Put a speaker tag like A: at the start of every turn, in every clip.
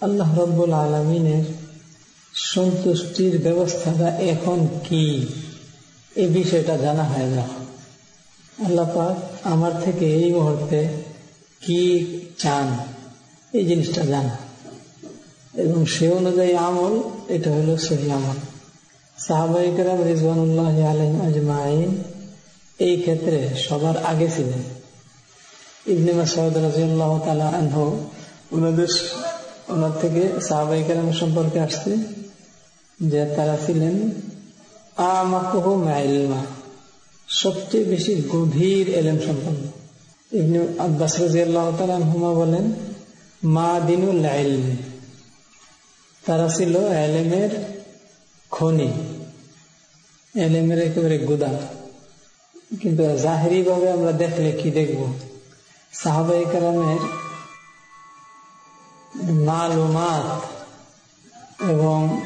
A: আল্লাহ রব্বুল আলমিনের সন্তুষ্টির ব্যবস্থাটা এখন কি এ বিষয়টা জানা হয় না আল্লাহ পাক আমার থেকে এই মুহূর্তে কি চান এই জিনিসটা জানা। এবং সে অনুযায়ী আমল, এটা হলো সহি আমল। সাহাবাহিকরাম রিজওয়ানুল্লাহ আলম আজমাইন এই ক্ষেত্রে সবার আগে ছিলেন। ইবনে মাসউদ রাজিয়াল্লাহু তাআলা আনহু ওনাদের ওনার থেকে সাহাবাই কেরাম সম্পর্কে আসছে যে তারা ছিলেন, আমাকুহু মাইলমা, সবচেয়ে বেশি গভীর এলেম সম্পন্ন। ইবনে আব্বাস রাজিয়াল্লাহু তাআলা আনহুমা বলেন, মা দিনুল তারা ছিল এলেমের খনি। এলেমের একেবারে গুদাম। কিন্তু জাহেরি ভাবে আমরা দেখলে কি দেখব? সাহাবাই কালামের মালুমাত এবং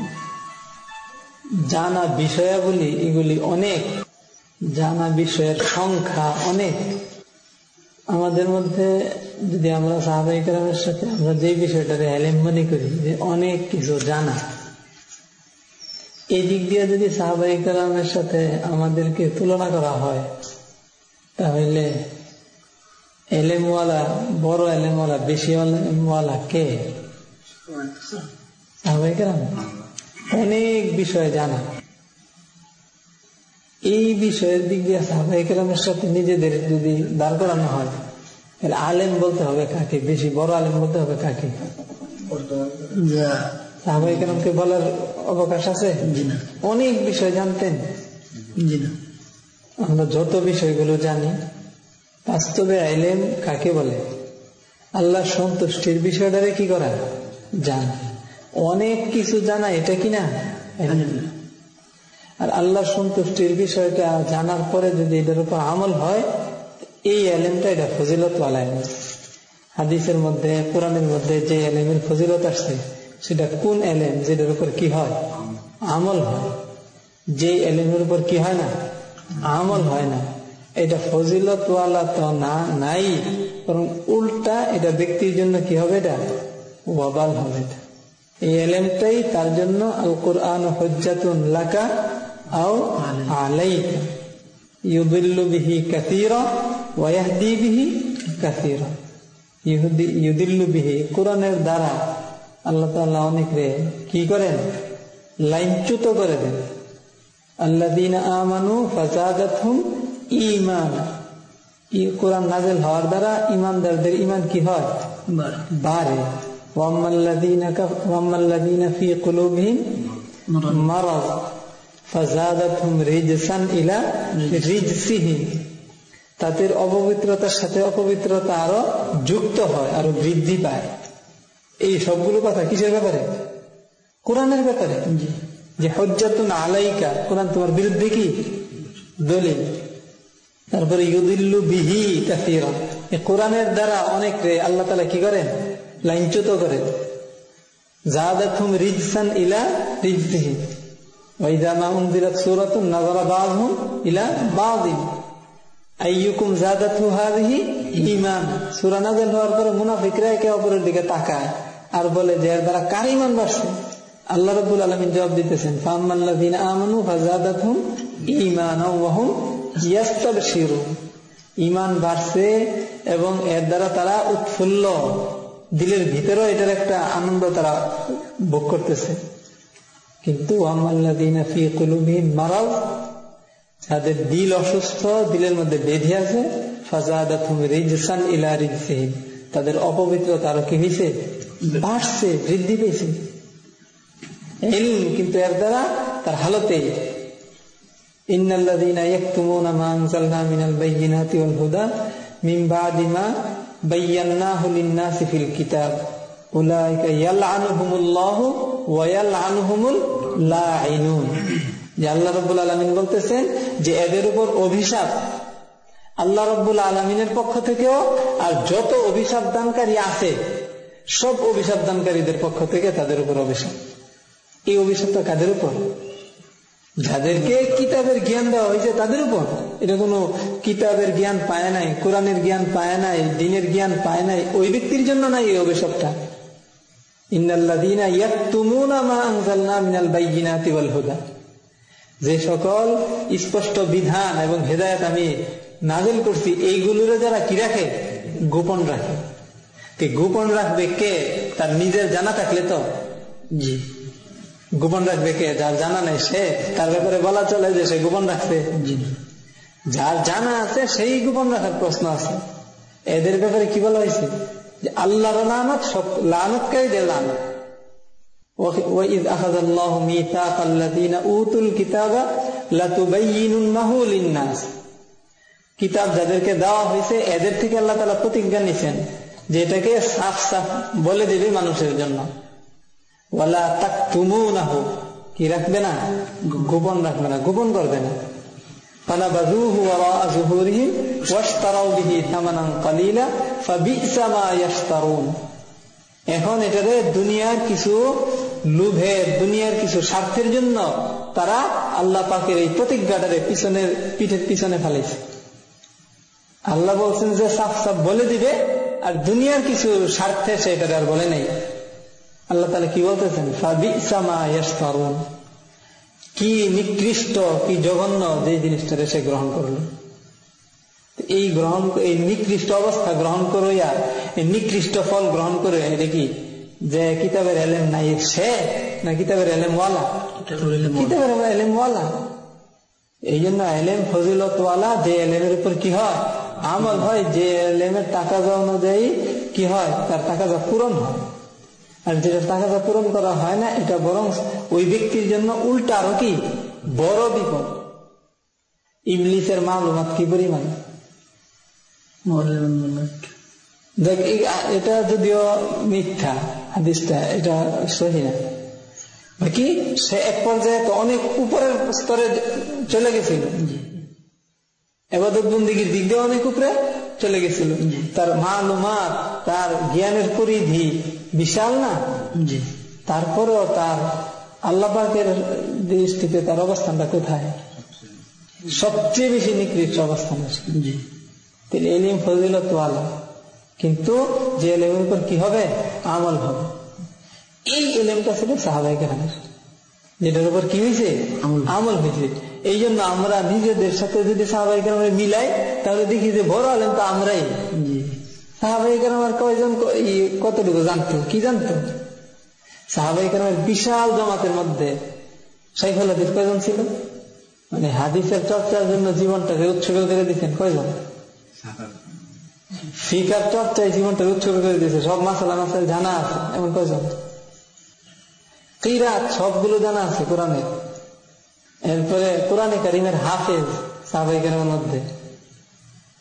A: জানা বিষয়াবলী এগুলি অনেক। জানা বিষয়ের সংখ্যা অনেক। আমাদের মধ্যে যদি আমরা সাহাবাই কালামের সাথে আমরা যে বিষয়টাকে এলেম মনে করি যে অনেক কিছু জানা। এই দিক দিয়ে যদি সাহাবাই কালামের সাথে আমাদেরকে তুলনা করা হয়, তাহলে এলেমওয়ালা, বড় এলেমওয়ালা, বেশি এলেমওয়ালা কে? সাহাবাই কালাম অনেক বিষয় জানা। এই বিষয়ের দিক দিয়ে সাহাবাই কালামের সাথে নিজেদের যদি দাঁড় করানো হয় আলেম বলতে হবে কাকে? বেশি বড় আলেম বলতে হবে কাকে? সাহাবাই কালামকে বলার অবকাশ আছে? অনেক বিষয় জানতেন। আমরা যত বিষয়গুলো জানি বাস্তবে আইলেম কাকে বলে? আল্লাহ সন্তুষ্টির বিষয়টারে কি করা? জান। অনেক কিছু জানা এটা কি না? আর আল্লাহ সন্তুষ্টির বিষয়টা জানার পরে যদি এটার উপর আমল হয় এই এলেমটা এটা ফজিলত আলাইম হাদিসের মধ্যে কোরআনের মধ্যে যে এলেমের ফজিলত আসছে সেটা কোন এলেম, যেটার উপর কি হয়? আমল হয়। যে এলেমের উপর কি হয় না? আমল হয় না। এটা ফজিলত তো না, নাই। বরং উল্টা এটা ব্যক্তির জন্য কি হবে এটা? ওয়াবাল হবে এটা। এই এলেমটাই তার জন্য আল কোরআন হজ্জাতুন লাকা আও আলাইকা। ইউদিল্লু বিহি বিহি কাসীরা। ইউদিল্লু বিহি কোরআনের দ্বারা আল্লাহ তাআলা অনেক রে কি করেন? লাইনচ্যুত করে দেন। আল্লাযীনা আমানু ফাযাদাতহুম ঈমান। কোরআন নাযিল হওয়ার দ্বারা ঈমানদারদের ইমান কি হয়? বাড়ে। তাদের অপবিত্রতার সাথে অপবিত্রতা আরও যুক্ত হয়, আরও বৃদ্ধি পায়। এই সবগুলো কথা কিসের ব্যাপারে? কোরআনের ব্যাপারে। যে হজ্জাতুন আলাইকা কোরআন তোমার বিরুদ্ধে কি? দলিল। তারপরে ইউদিল্লু বিহি কাসিরা কোরআনের দ্বারা অনেক রে আল্লাহ তালা কি করেন? লাইনচ্যুত করেন। রিজসান ইলা রিজদিহি ওয়াইদামা উনজিলাত সূরাতুন নাযারা বাযহুম ইলা বাযিন আইয়ুকুম জাদাতু হাযিহি ঈমান। সূরা নাযিল হওয়ার পরে মুনাফিকরা একে অপরের দিকে তাকায়। আর বলে যে দ্বারা কার ঈমান বাড়ছে? আল্লাহ রাব্বুল আলামিন জবাব দিতেছেন ঈমান বাড়ছে এবং এর দ্বারা তারা উৎফুল্ল। দিলের ভিতরেও এটার একটা আনন্দ তারা ভোগ করতেছে। কিন্তু যাদের দিল অসুস্থ, দিলের মধ্যে বেঁধে আছে, ফাযাদাতহুম রিজসান ইলা রিজসিহিম। তাদের অপবিত্রতা আরও কি হয়েছে বাড়ছে, বৃদ্ধি পেয়েছে। কিন্তু এর দ্বারা তার হালতে আল্লাহ বলতেছেন যে এদের উপর অভিশাপ আল্লাহ রব্বুল আলমিনের পক্ষ থেকেও আর যত অভিশাপ দানকারী আছে সব অভিশাপ দানকারীদের পক্ষ থেকে তাদের উপর অভিশাপ। এই অভিশাপটা কাদের উপর? যাদেরকে কিতাবের জ্ঞান দেওয়া হয়েছে তাদের উপর। এটা কোনো কিতাবের জ্ঞান পায় নাই, কোরআনের জ্ঞান পায় নাই, দিনের জ্ঞান পায় নাই, ওই ব্যক্তির জন্য নাই এই অভিশপটা। যে সকল স্পষ্ট বিধান এবং হেদায়ত আমি নাজেল করছি, এইগুলোর যারা কি রাখে? গোপন রাখে। গোপন রাখবে কে তার নিজের জানা থাকলে তো জি গোপন রাখবে কে যার জানা নেই সে তার ব্যাপারে বলা চলে যে সে গোপন রাখছে যার জানা আছে সেই গোপন রাখার প্রশ্ন আছে এদের ব্যাপারে কি বলা হয়েছে যে আল্লাহর লানত সব লানতকারীদের লানত وإذ أخذ الله ميثاق الذين أوتوا الكتاب لتبيننه للناس কিতাব যাদেরকে দেওয়া হয়েছে এদের থেকে আল্লাহ তালা প্রতিজ্ঞা নিছেন যে এটাকে সাফ সাফ বলে দেবে মানুষের জন্য। ওয়ালা তাক তুমু না হোক কি রাখবে না? গোপন রাখবে না, গোপন করবে না। এখন এটাতে দুনিয়ার কিছু লুভের দুনিয়ার কিছু স্বার্থের জন্য তারা আল্লাহ পাকের এই প্রতিজ্ঞাটারে পিছনের পিঠের পিছনে ফেলেছে আল্লাহ বলছেন যে সাফ সাফ বলে দিবে আর দুনিয়ার কিছু স্বার্থে সেটা আর বলে নেই। আল্লাহ তালা কি বলতেছেন? কি নিকৃষ্ট কি জঘন্য যে জিনিসটা সে গ্রহণ করল। এই গ্রহণ এই নিকৃষ্ট অবস্থা গ্রহণ করিয়া এই নিকৃষ্ট ফল গ্রহণ করে এটা কি? যে কিতাবের এলেম নাই সে না কিতাবের এলেম ওয়ালা কিতাবের এলেম ওয়ালা এই জন্য এলেম ফজিলতওয়ালা যে এলেমের উপর কি হয়? আমল হয় যে এলেমের টাকা যা অনুযায়ী কি হয় তার টাকা যা পূরণ হয়। আর যেটা টাকা যা পূরণ করা হয় না এটা বরং ওই ব্যক্তির জন্য উল্টা আরও কি? বড় বিপদ। ইংলিশের মালুমাত কি পরিমাণ? দেখ এটা যদিও মিথ্যা হাদিসটা এটা সহি না। কি সে এক পর্যায়ে তো অনেক উপরের স্তরে চলে গেছিল। এবাদত বন্দিগির দিক দিয়ে অনেক উপরে চলে গেছিল। তার মালুমাত তার জ্ঞানের পরিধি বিশাল না? তারপরেও তার আল্লাপাকের দৃষ্টিতে তার অবস্থানটা কোথায়? সবচেয়ে বেশি নিকৃষ্ট অবস্থান তিনি এলিম ফজিলত আলা কিন্তু যে এলেমের উপর কি হবে? আমল হবে। এই এলেমটা ছিল সাহাবাহিক যেটার উপর কি হয়েছে? আমল হয়েছে। এই জন্য আমরা নিজেদের সাথে যদি সাহাবাহিক মিলাই তাহলে দেখি যে বড় আলেম তো আমরাই। আমার কয়জন কতটুকু জানতো? কি জানতো? সাহাবাহিক বিশাল জমাতের মধ্যে সাইফুল হাদিস কয়জন ছিল? মানে হাদিসের চর্চার জন্য জীবনটাকে উৎসর্গ করে দিচ্ছেন কয়জন? ফিকার চর্চায় জীবনটা উৎসর্গ করে দিয়েছে সব মাসালা মাসাল জানা আছে এমন কয়জন? কিরাত সবগুলো জানা আছে কোরআনে এরপরে কোরআনে কারিমের হাফেজ সাহাবাহিকের মধ্যে।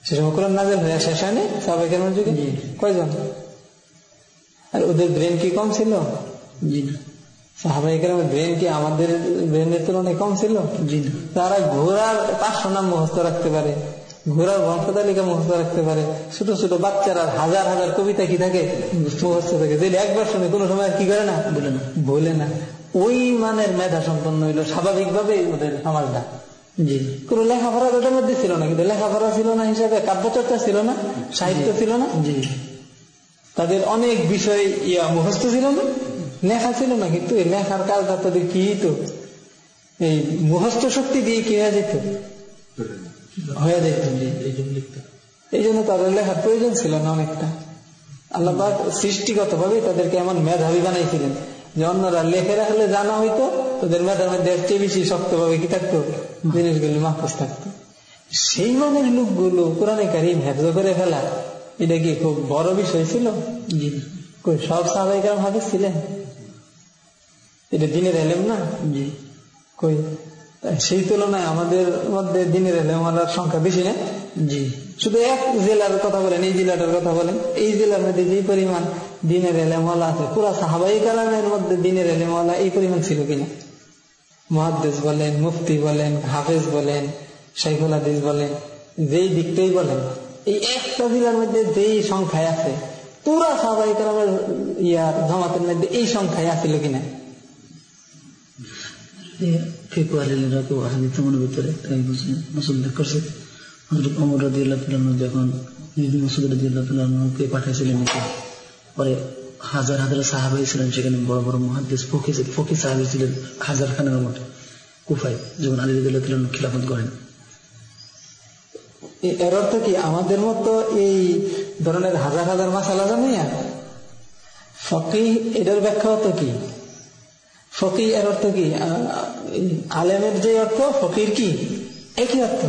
A: সে সময় কোরআন নাজেল হয়ে শেষ হয়নি সাহাবাহিকের যুগে? কয়জন? আর ওদের ব্রেন কি কম ছিল? সাহাবাহিকের ব্রেন কি আমাদের ব্রেনের তুলনায় কম ছিল? তারা ঘোড়ার পাঁচশো নাম মুখস্থ রাখতে পারে। ঘোড়ার বংশ তালিকা মুখস্থ রাখতে পারে। ছোট ছোট বাচ্চারা হাজার হাজার কবিতা কি থাকে মুখস্থ থাকে। যেটা একবার শুনে কোনো সময় কি করে না? বলে না। বলে না। ওই মানের মেধা সম্পন্ন হইল স্বাভাবিকভাবে ওদের সমাজটা। জি। কোন লেখাপড়া মধ্যে ছিল না কিন্তু লেখাপড়া ছিল না হিসাবে কাব্যচর্চা ছিল না সাহিত্য ছিল না। জি। তাদের অনেক বিষয় ইয়া মুখস্থ ছিল না লেখা ছিল না কিন্তু এই লেখার কাজটা তাদের কি তো এই মুখস্থ শক্তি দিয়ে কি হয়ে যেত? হয়ে যেত এই জন্য তাদের লেখার প্রয়োজন ছিল না অনেকটা। আল্লাহ সৃষ্টিগত ভাবে তাদেরকে এমন মেধাবী বানাইছিলেন যে অন্যরা লেখে রাখলে জানা হইতো তোদের মেধার মধ্যে চেয়ে বেশি শক্তভাবে কি থাকতো? জিনিসগুলি মাহফুজ থাকতো। সেই মানের লোকগুলো কোরআনে কারিম হেফজ করে ফেলা এটা কি খুব বড় বিষয় ছিল? সব সাহাবাহিকার ভাবে ছিলেন? এটা দিনের এলেম না? কই সেই তুলনায় আমাদের মধ্যে দিনের এলেমালার সংখ্যা বেশি না। জি। শুধু এক জেলার কথা বলেন এই জেলাটার কথা বলেন। এই জেলার মধ্যে যে পরিমাণ দিনের এলেমালা আছে পুরা সাহাবাই কালামের মধ্যে দিনের এলেমালা এই পরিমাণ ছিল কিনা? মহাদ্দেশ বলেন মুফতি বলেন হাফেজ বলেন শাইখুল হাদিস বলেন যেই দিকটাই বলেন। এই একটা জেলার মধ্যে যেই সংখ্যায় আছে পুরা সাহাবাই কালামের ইয়ার জমাতের মধ্যে এই সংখ্যায় আছিল কিনা?
B: করছে। পাঠাইছিলেন পরে হাজার হাজার সেখানে, বড় বড় মহাদেশ ফকি ফকি হাজার খানের মঠে কুফাই খিলাফত করেন।
A: এর অর্থ কি? আমাদের মতো এই ধরনের হাজার হাজার মাসালা জানিয়া ফকি এটার ব্যাখ্যা হতো কি? ফকি এর অর্থ কি? আলেমের যে অর্থ ফকির কি? একই অর্থ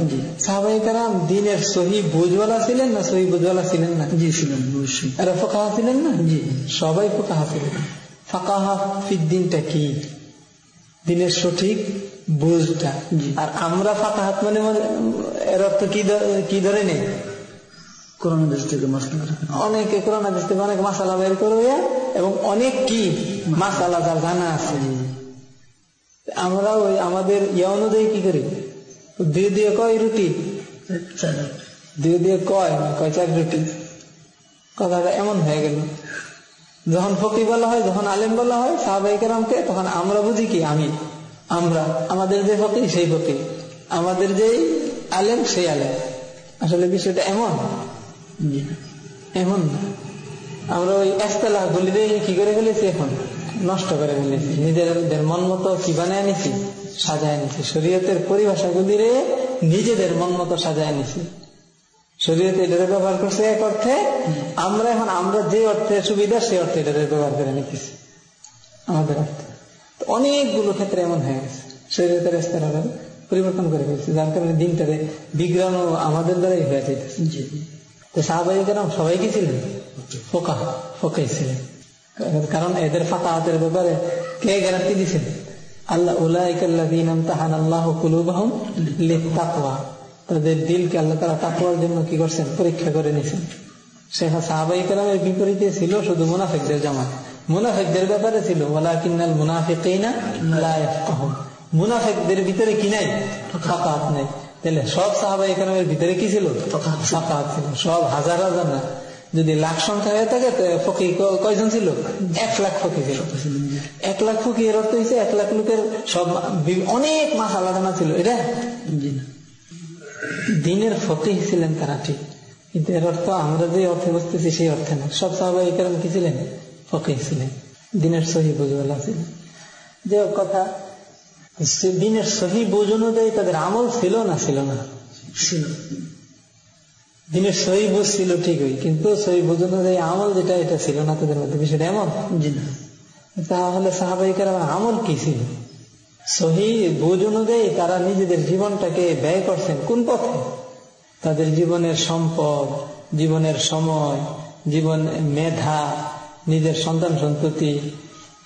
A: সাহাবাই কারাম দিনের সহি বুঝওয়ালা ছিলেন না সহি বুঝওয়ালা ছিলেন না?
B: জি ছিলেন অবশ্যই।
A: এরা ফোকাহা ছিলেন না?
B: জি।
A: সবাই ফোকাহা ছিলেন। ফাঁকাহা ফিদ্দিনটা কি? দিনের সঠিক বুঝটা। আর আমরা ফাঁকাহাত মানে এর অর্থ কি ধরে নেই?
B: কোরআন থেকে মাসলা
A: অনেকে কোরআন থেকে অনেক মাসালা বের করবে এবং অনেক কি মাসালা যার জানা আছে। আমরা ওই আমাদের ইয়া অনুযায়ী কি করি? দিয়ে দিয়ে কয় রুটি? দিয়ে দিয়ে কয়? কয় চার রুটি? কথাটা এমন হয়ে গেল। যখন ফকি বলা হয় যখন আলেম বলা হয় সাহাবাই কেরামকে তখন আমরা বুঝি কি আমি? আমরা আমাদের যে ফকি সেই ফকি আমাদের যেই আলেম সেই আলেম। আসলে বিষয়টা এমন। এমন না আমরা ওই একতলা গলিতে কি করে ফেলেছি এখন? নষ্ট করে ফেলেছি। নিজেদের মন মতো কি বানায় নিছি? সাজায় নিছি। শরীয়তের পরিভাষাগুলি রে নিজেদের মন মতো সাজায় নিছি। শরীয়তে ব্যবহার করছে এক অর্থে, আমরা এখন, আমরা যে অর্থে সুবিধা, সে অর্থে এটারে ব্যবহার করে নিতেছি। আমাদের অর্থে। অনেকগুলো ক্ষেত্রে এমন হয়ে গেছে। শরীয়তের স্তরে পরিবর্তন করে ফেলছে। যার কারণে দিনটারে বিগ্রাম আমাদের দ্বারাই হয়ে যেতেছে তো সাহাবাই কেন সবাই কি ছিলেন? ফোকা ফোকাই ছিলেন। কারণ এদের ফাঁকা হাতের ব্যাপারে কে গ্যারান্টি দিচ্ছেন আল্লাহ তাদের দিলকে আল্লাহ তারা তাকুয়ার জন্য কি করছেন? পরীক্ষা করে নিছেন। শেখা সাহাবাই কালামের বিপরীতে ছিল শুধু মুনাফেকদের জামাত। মুনাফেকদের ব্যাপারে ছিল ওলা কিন্নাল মুনাফিকাইনা মুনাফেকদের ভিতরে কি নাই? ফাঁকা নাই। তাহলে সব সাহাবাই কালামের ভিতরে কি ছিল? ছিল। সব হাজার হাজার না। যদি লাখ সংখ্যা হয়ে থাকে ফকি কয়জন ছিল? এক লাখ ফকি ছিল। এক লাখ ফকি এর অর্থ হয়েছে এক লাখ লোকের সব অনেক মাস আলাদা ছিল। এটা? দিনের ফকি ছিলেন তারা ঠিক। কিন্তু এর অর্থ আমরা যে অর্থে বুঝতেছি সেই অর্থে না। সব সাহাবাই কারণ কি ছিলেন? ফকি ছিলেন। দিনের সহি বুঝবেলা ছিলেন যে কথা দিনের সহি বুঝ অনুযায়ী তাদের আমল ছিল না ছিল না?
B: ছিল।
A: দিনের সহি বুঝ ছিল ঠিকই কিন্তু সহি বুঝ অনুযায়ী আমল যেটা এটা ছিল না তাদের মধ্যে। বিষয়টা এমন?
B: জি না।
A: তাহলে সাহাবাহিকের আমল কি ছিল? সহি বুঝ অনুযায়ী তারা নিজেদের জীবনটাকে ব্যয় করছেন কোন পথে? তাদের জীবনের সম্পদ জীবনের সময় জীবন মেধা নিজের সন্তান সন্ততি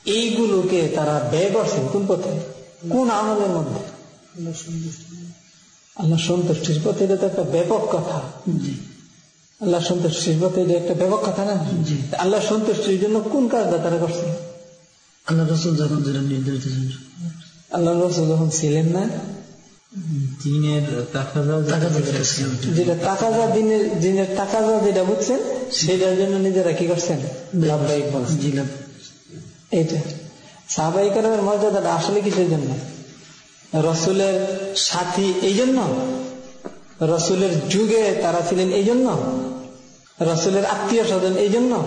A: এইগুলোকে তারা ব্যয় করছেন কোন পথে? কোন আমলের মধ্যে? আল্লাহ সন্তুষ্টির পথে এটা তো একটা ব্যাপক কথা। আল্লাহ সন্তুষ্টির পথে এটা একটা ব্যাপক কথা না? আল্লাহ সন্তুষ্টির জন্য কোন কাজটা তারা করছেন
B: আল্লাহ রসুল যখন যেটা নির্ধারিত
A: আল্লাহ রসুল যখন ছিলেন না
C: দিনের
A: যেটা যা দিনের দিনের টাকা যা যেটা বুঝছেন সেটার জন্য নিজেরা কি করছেন? লাভদায়ক বলছেন। এইটা। সাহাবাই কালামের মর্যাদাটা আসলে কিসের জন্য? রসুলের সাথী এই জন্য? রসুলের যুগে তারা ছিলেন এই জন্য? রসুলের আত্মীয় স্বজন এই জন্য?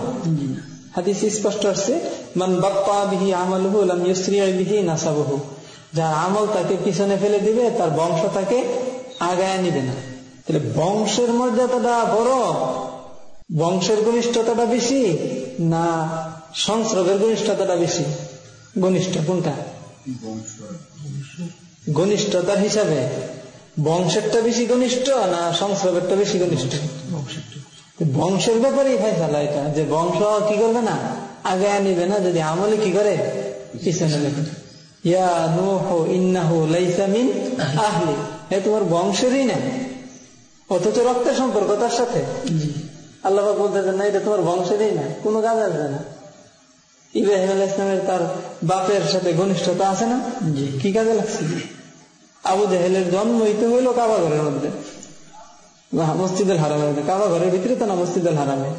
A: হাদিস স্পষ্ট আসছে, মান বাপ্পা বিহি আমলহু লাম ইউসরিয়া বিহি নাসাবহু। যার আমল তাকে পিছনে ফেলে দিবে, তার বংশ তাকে আগায় নিবে না। তাহলে বংশের মর্যাদাটা বড়, বংশের ঘনিষ্ঠতাটা বেশি না সংস্রবের ঘনিষ্ঠতাটা বেশি? ঘনিষ্ঠ কোনটা? ঘনিষ্ঠতার হিসাবে। বংশেরটা বেশি ঘনিষ্ঠ না সংস্রবেরটা বেশি ঘনিষ্ঠ? বংশের ব্যাপারেই ফাইসালা এটা যে বংশ কি করবে না? আগে নিবে না যদি আমলে কি করে? পিছনে লেখে ইয়া নুহ ইন্নাহু লাইসা আহলি। এ তোমার বংশেরই না। অথচ রক্তের সম্পর্ক তার সাথে। আল্লাহ বলতেছেন না এটা তোমার বংশেরই না। কোনো কাজ আসবে না। ইব্রাহিম আল ইসলামের তার বাপের সাথে ঘনিষ্ঠতা আছে না? কি কাজে লাগছে? আবু জাহেলের জন্ম হইতে হইল কাবা ঘরের মধ্যে। মসজিদুল হারামের মধ্যে। কাবা ঘরের ভিতরে তো না মসজিদুল হারামে?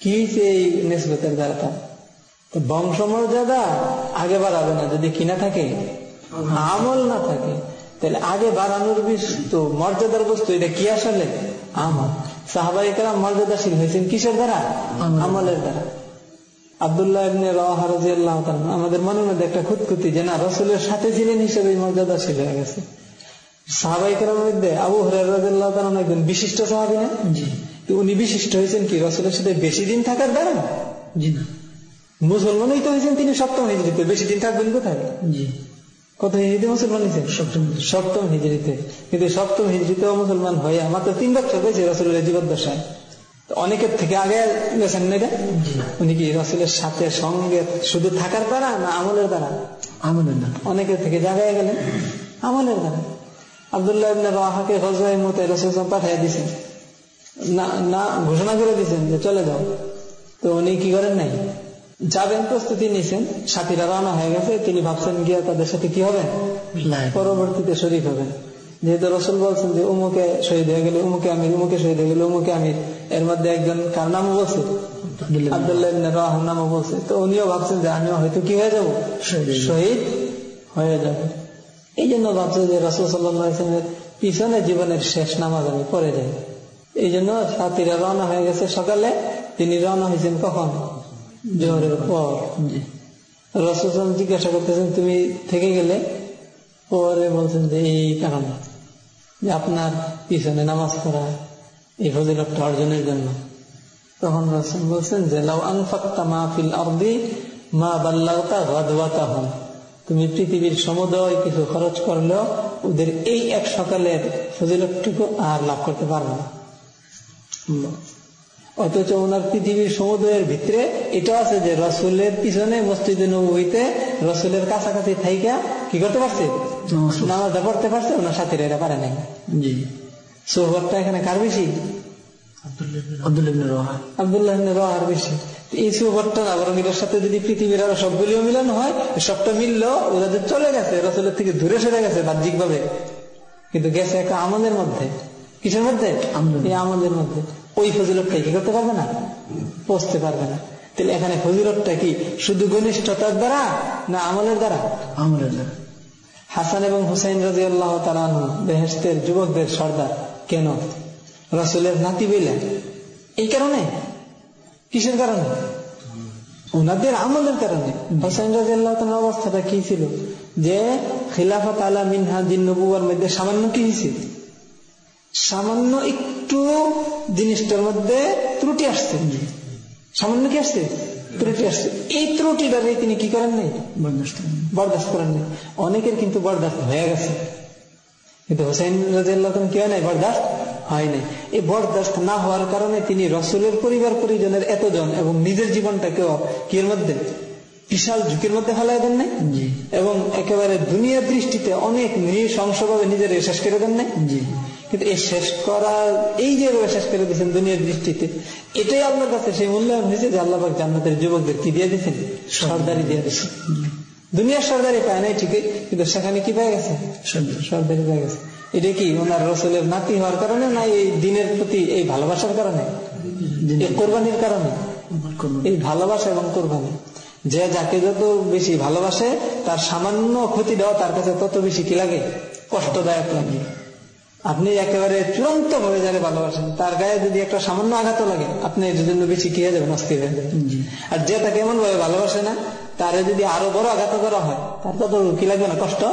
A: কি হয়েছে এই নেসবতের দ্বারা তো বংশমর্যাদা আগে বাড়াবে না। যদি কিনা থাকে আমল না থাকে তাহলে আগে বাড়ানোর বস্তু মর্যাদার বস্তু এটা কি আসলে? আমল। সাহাবাহিকরা মর্যাদাশীল হয়েছেন কিসের দ্বারা। আমলের দ্বারা। আবদুল্লাহ ইবনে আমাদের মনের মধ্যে একটা খুঁতখুতি যে না রসুলের সাথে ছিলেন হিসেবে মর্যাদাশীল হয়ে গেছে। সাহাবাহিকের মধ্যে আবু একজন বিশিষ্ট সাহাবী না? উনি বিশিষ্ট হয়েছেন কি রসুলের সাথে বেশি দিন থাকার দ্বারা
B: না।
A: মুসলমানই তো হয়েছেন তিনি সপ্তম হিজড়িতে। বেশি দিন থাকবেন কোথায়?
B: জি।
A: কত হিজড়িতে মুসলমান হয়েছেন?
B: সপ্তম
A: সপ্তম হিজড়িতে। কিন্তু সপ্তম হিজড়িতেও মুসলমান হয়ে আমার তো তিন বছর হয়েছে রসুলের জীবদ্দশায়। অনেকের থেকে আগে গেছেন না এটা? উনি কি রসুলের সাথে সঙ্গে শুধু থাকার দ্বারা না আমলের দ্বারা?
B: আমলের না
A: অনেকের থেকে জায়গায় গেলেন। আমলের দ্বারা। আবদুল্লাহ ইবনে রাহাকে হজরাই মতে রসুল পাঠিয়ে দিয়েছেন না না ঘোষণা করে দিয়েছেন যে চলে যাও। তো উনি কি করেন নাই? যাবেন প্রস্তুতি নিয়েছেন সাথীরা রানা হয়ে গেছে। তিনি ভাবছেন গিয়া তাদের সাথে কি হবে?
B: লাইভ
A: পরবর্তীতে শরীর হবেন। যেহেতু রসুল বলছেন যে উমুকে শহীদ হয়ে গেলে উমুকে আমির উমুকে শহীদ হয়ে গেলে উমুকে আমির। এর মধ্যে একজন কার নামও বলছে? আবদুল্লাহ নামও বলছে। তো উনিও ভাবছেন যে আমিও হয়তো কি হয়ে যাব?
B: শহীদ হয়ে যাব।
A: এই জন্য ভাবছে যে রসুল সাল্লামের পিছনে জীবনের শেষ নামাজ আমি পড়ে যাই। এই জন্য সাথীরা রওনা হয়ে গেছে সকালে। তিনি রওনা হয়েছেন কখন? জোহরের পর। রসুল জিজ্ঞাসা করতেছেন তুমি থেকে গেলে? পরে বলছেন যে, এই কারণে যে আপনার পিছনে নামাজ পড়া, এই ফজিলতটা অর্জনের জন্য। তখন রসুল বলছেন যে, লাউ আনফাক্তা মা ফিল আরদি, মা বাল্লাগতা গাদওয়াতা হন তুমি পৃথিবীর সমুদয় কিছু খরচ করলেও ওদের এই এক সকালের ফজিলতটুকু আর লাভ করতে পারবে না। অথচ ওনার পৃথিবীর সমুদ্রের ভিতরে এটা আছে যে রসুলের পিছনে মসজিদে নবীতে রসুলের কাছাকাছি থাইকা কি করতে পারছে। নামাজটা পড়তে পারছে ওনার সাথীরা এটা পারে নাই।
B: জি।
A: সোহবতটা এখানে কার বেশি? আবদুল্লাহ রহার এই সোহবতটা না বরং এটার সাথে যদি পৃথিবীর আরও সবগুলিও মিলানো হয় সবটা মিললো ওরা যে চলে গেছে রসুলের থেকে দূরে সরে গেছে বাহ্যিক ভাবে কিন্তু গেছে একটা আমলের মধ্যে। কিসের মধ্যে।
B: আমলের
A: মধ্যে। ওই ফজিলতটা কি করতে পারবে না? পৌঁছতে পারবে না। তাহলে এখানে ফজিলতটা কি শুধু ঘনিষ্ঠতার দ্বারা না আমলের দ্বারা?
B: আমলের না
A: হাসান এবং হুসাইন রাজি আল্লাহ বেহেস্তের যুবকদের সর্দার। কেন? রসুলের নাতি বইলেন এই কারণে? কিসের কারণে? ওনাদের আমলের কারণে। হোসেন রাজি আল্লাহ অবস্থাটা কি ছিল? যে খিলাফত আলা মিনহা দিন নবুয়ার মধ্যে সামান্য কি হয়েছে সামান্য একটু জিনিসটার মধ্যে ত্রুটি আসছে। সামান্য কি আসছে? ত্রুটি আসছে। এই ত্রুটিটারে তিনি কি করেন নাই?
B: বরদাস্ত
A: বরদাস্ত করেন নাই। অনেকের কিন্তু বরদাস্ত হয়ে গেছে। কিন্তু হোসেন রাজিয়াল্লাহ কি হয় নাই? বরদাস্ত হয় নাই। এই বরদাস্ত না হওয়ার কারণে তিনি রসুলের পরিবার পরিজনের এতজন এবং নিজের জীবনটাকেও কি এর মধ্যে বিশাল ঝুঁকির মধ্যে ফেলাই দেন নাই? এবং একেবারে দুনিয়ার দৃষ্টিতে অনেক নৃশংসভাবে নিজের শেষ করে দেন নাই? কিন্তু এই শেষ করা এই যে শেষ করে দিয়েছেন দুনিয়ার দৃষ্টিতে এটাই আপনার কাছে সেই মূল্যায়ন হয়েছে যে আল্লাহবাক জান্নাতের যুবকদের কি দিয়ে দিয়েছেন? সর্দারি দিয়ে দিয়েছেন। দুনিয়ার সর্দারি পায় নাই ঠিকই কিন্তু সেখানে কি পেয়ে গেছে?
B: সর্দার।
A: সর্দারি পেয়ে গেছে। এটা কি ওনার রসুলের নাতি হওয়ার কারণে না এই দিনের প্রতি এই ভালোবাসার কারণে? এই কোরবানির কারণে? এই ভালোবাসা এবং কোরবানি। যে যাকে যত বেশি ভালোবাসে তার সামান্য ক্ষতি দেওয়া তার কাছে তত বেশি কি লাগে? কষ্টদায়ক লাগে। আপনি একেবারে চূড়ান্ত ভাবে যারা ভালোবাসেন তার গায়ে যদি একটা সামান্য আঘাত লাগে আপনি এর জন্য বেশি কি হয়ে যাবেন? অস্থির হয়ে যাবেন। আর যে তাকে এমন ভাবে ভালোবাসে না তারে যদি আরও বড় আঘাত করা হয় তার তত কি লাগবে না? কষ্ট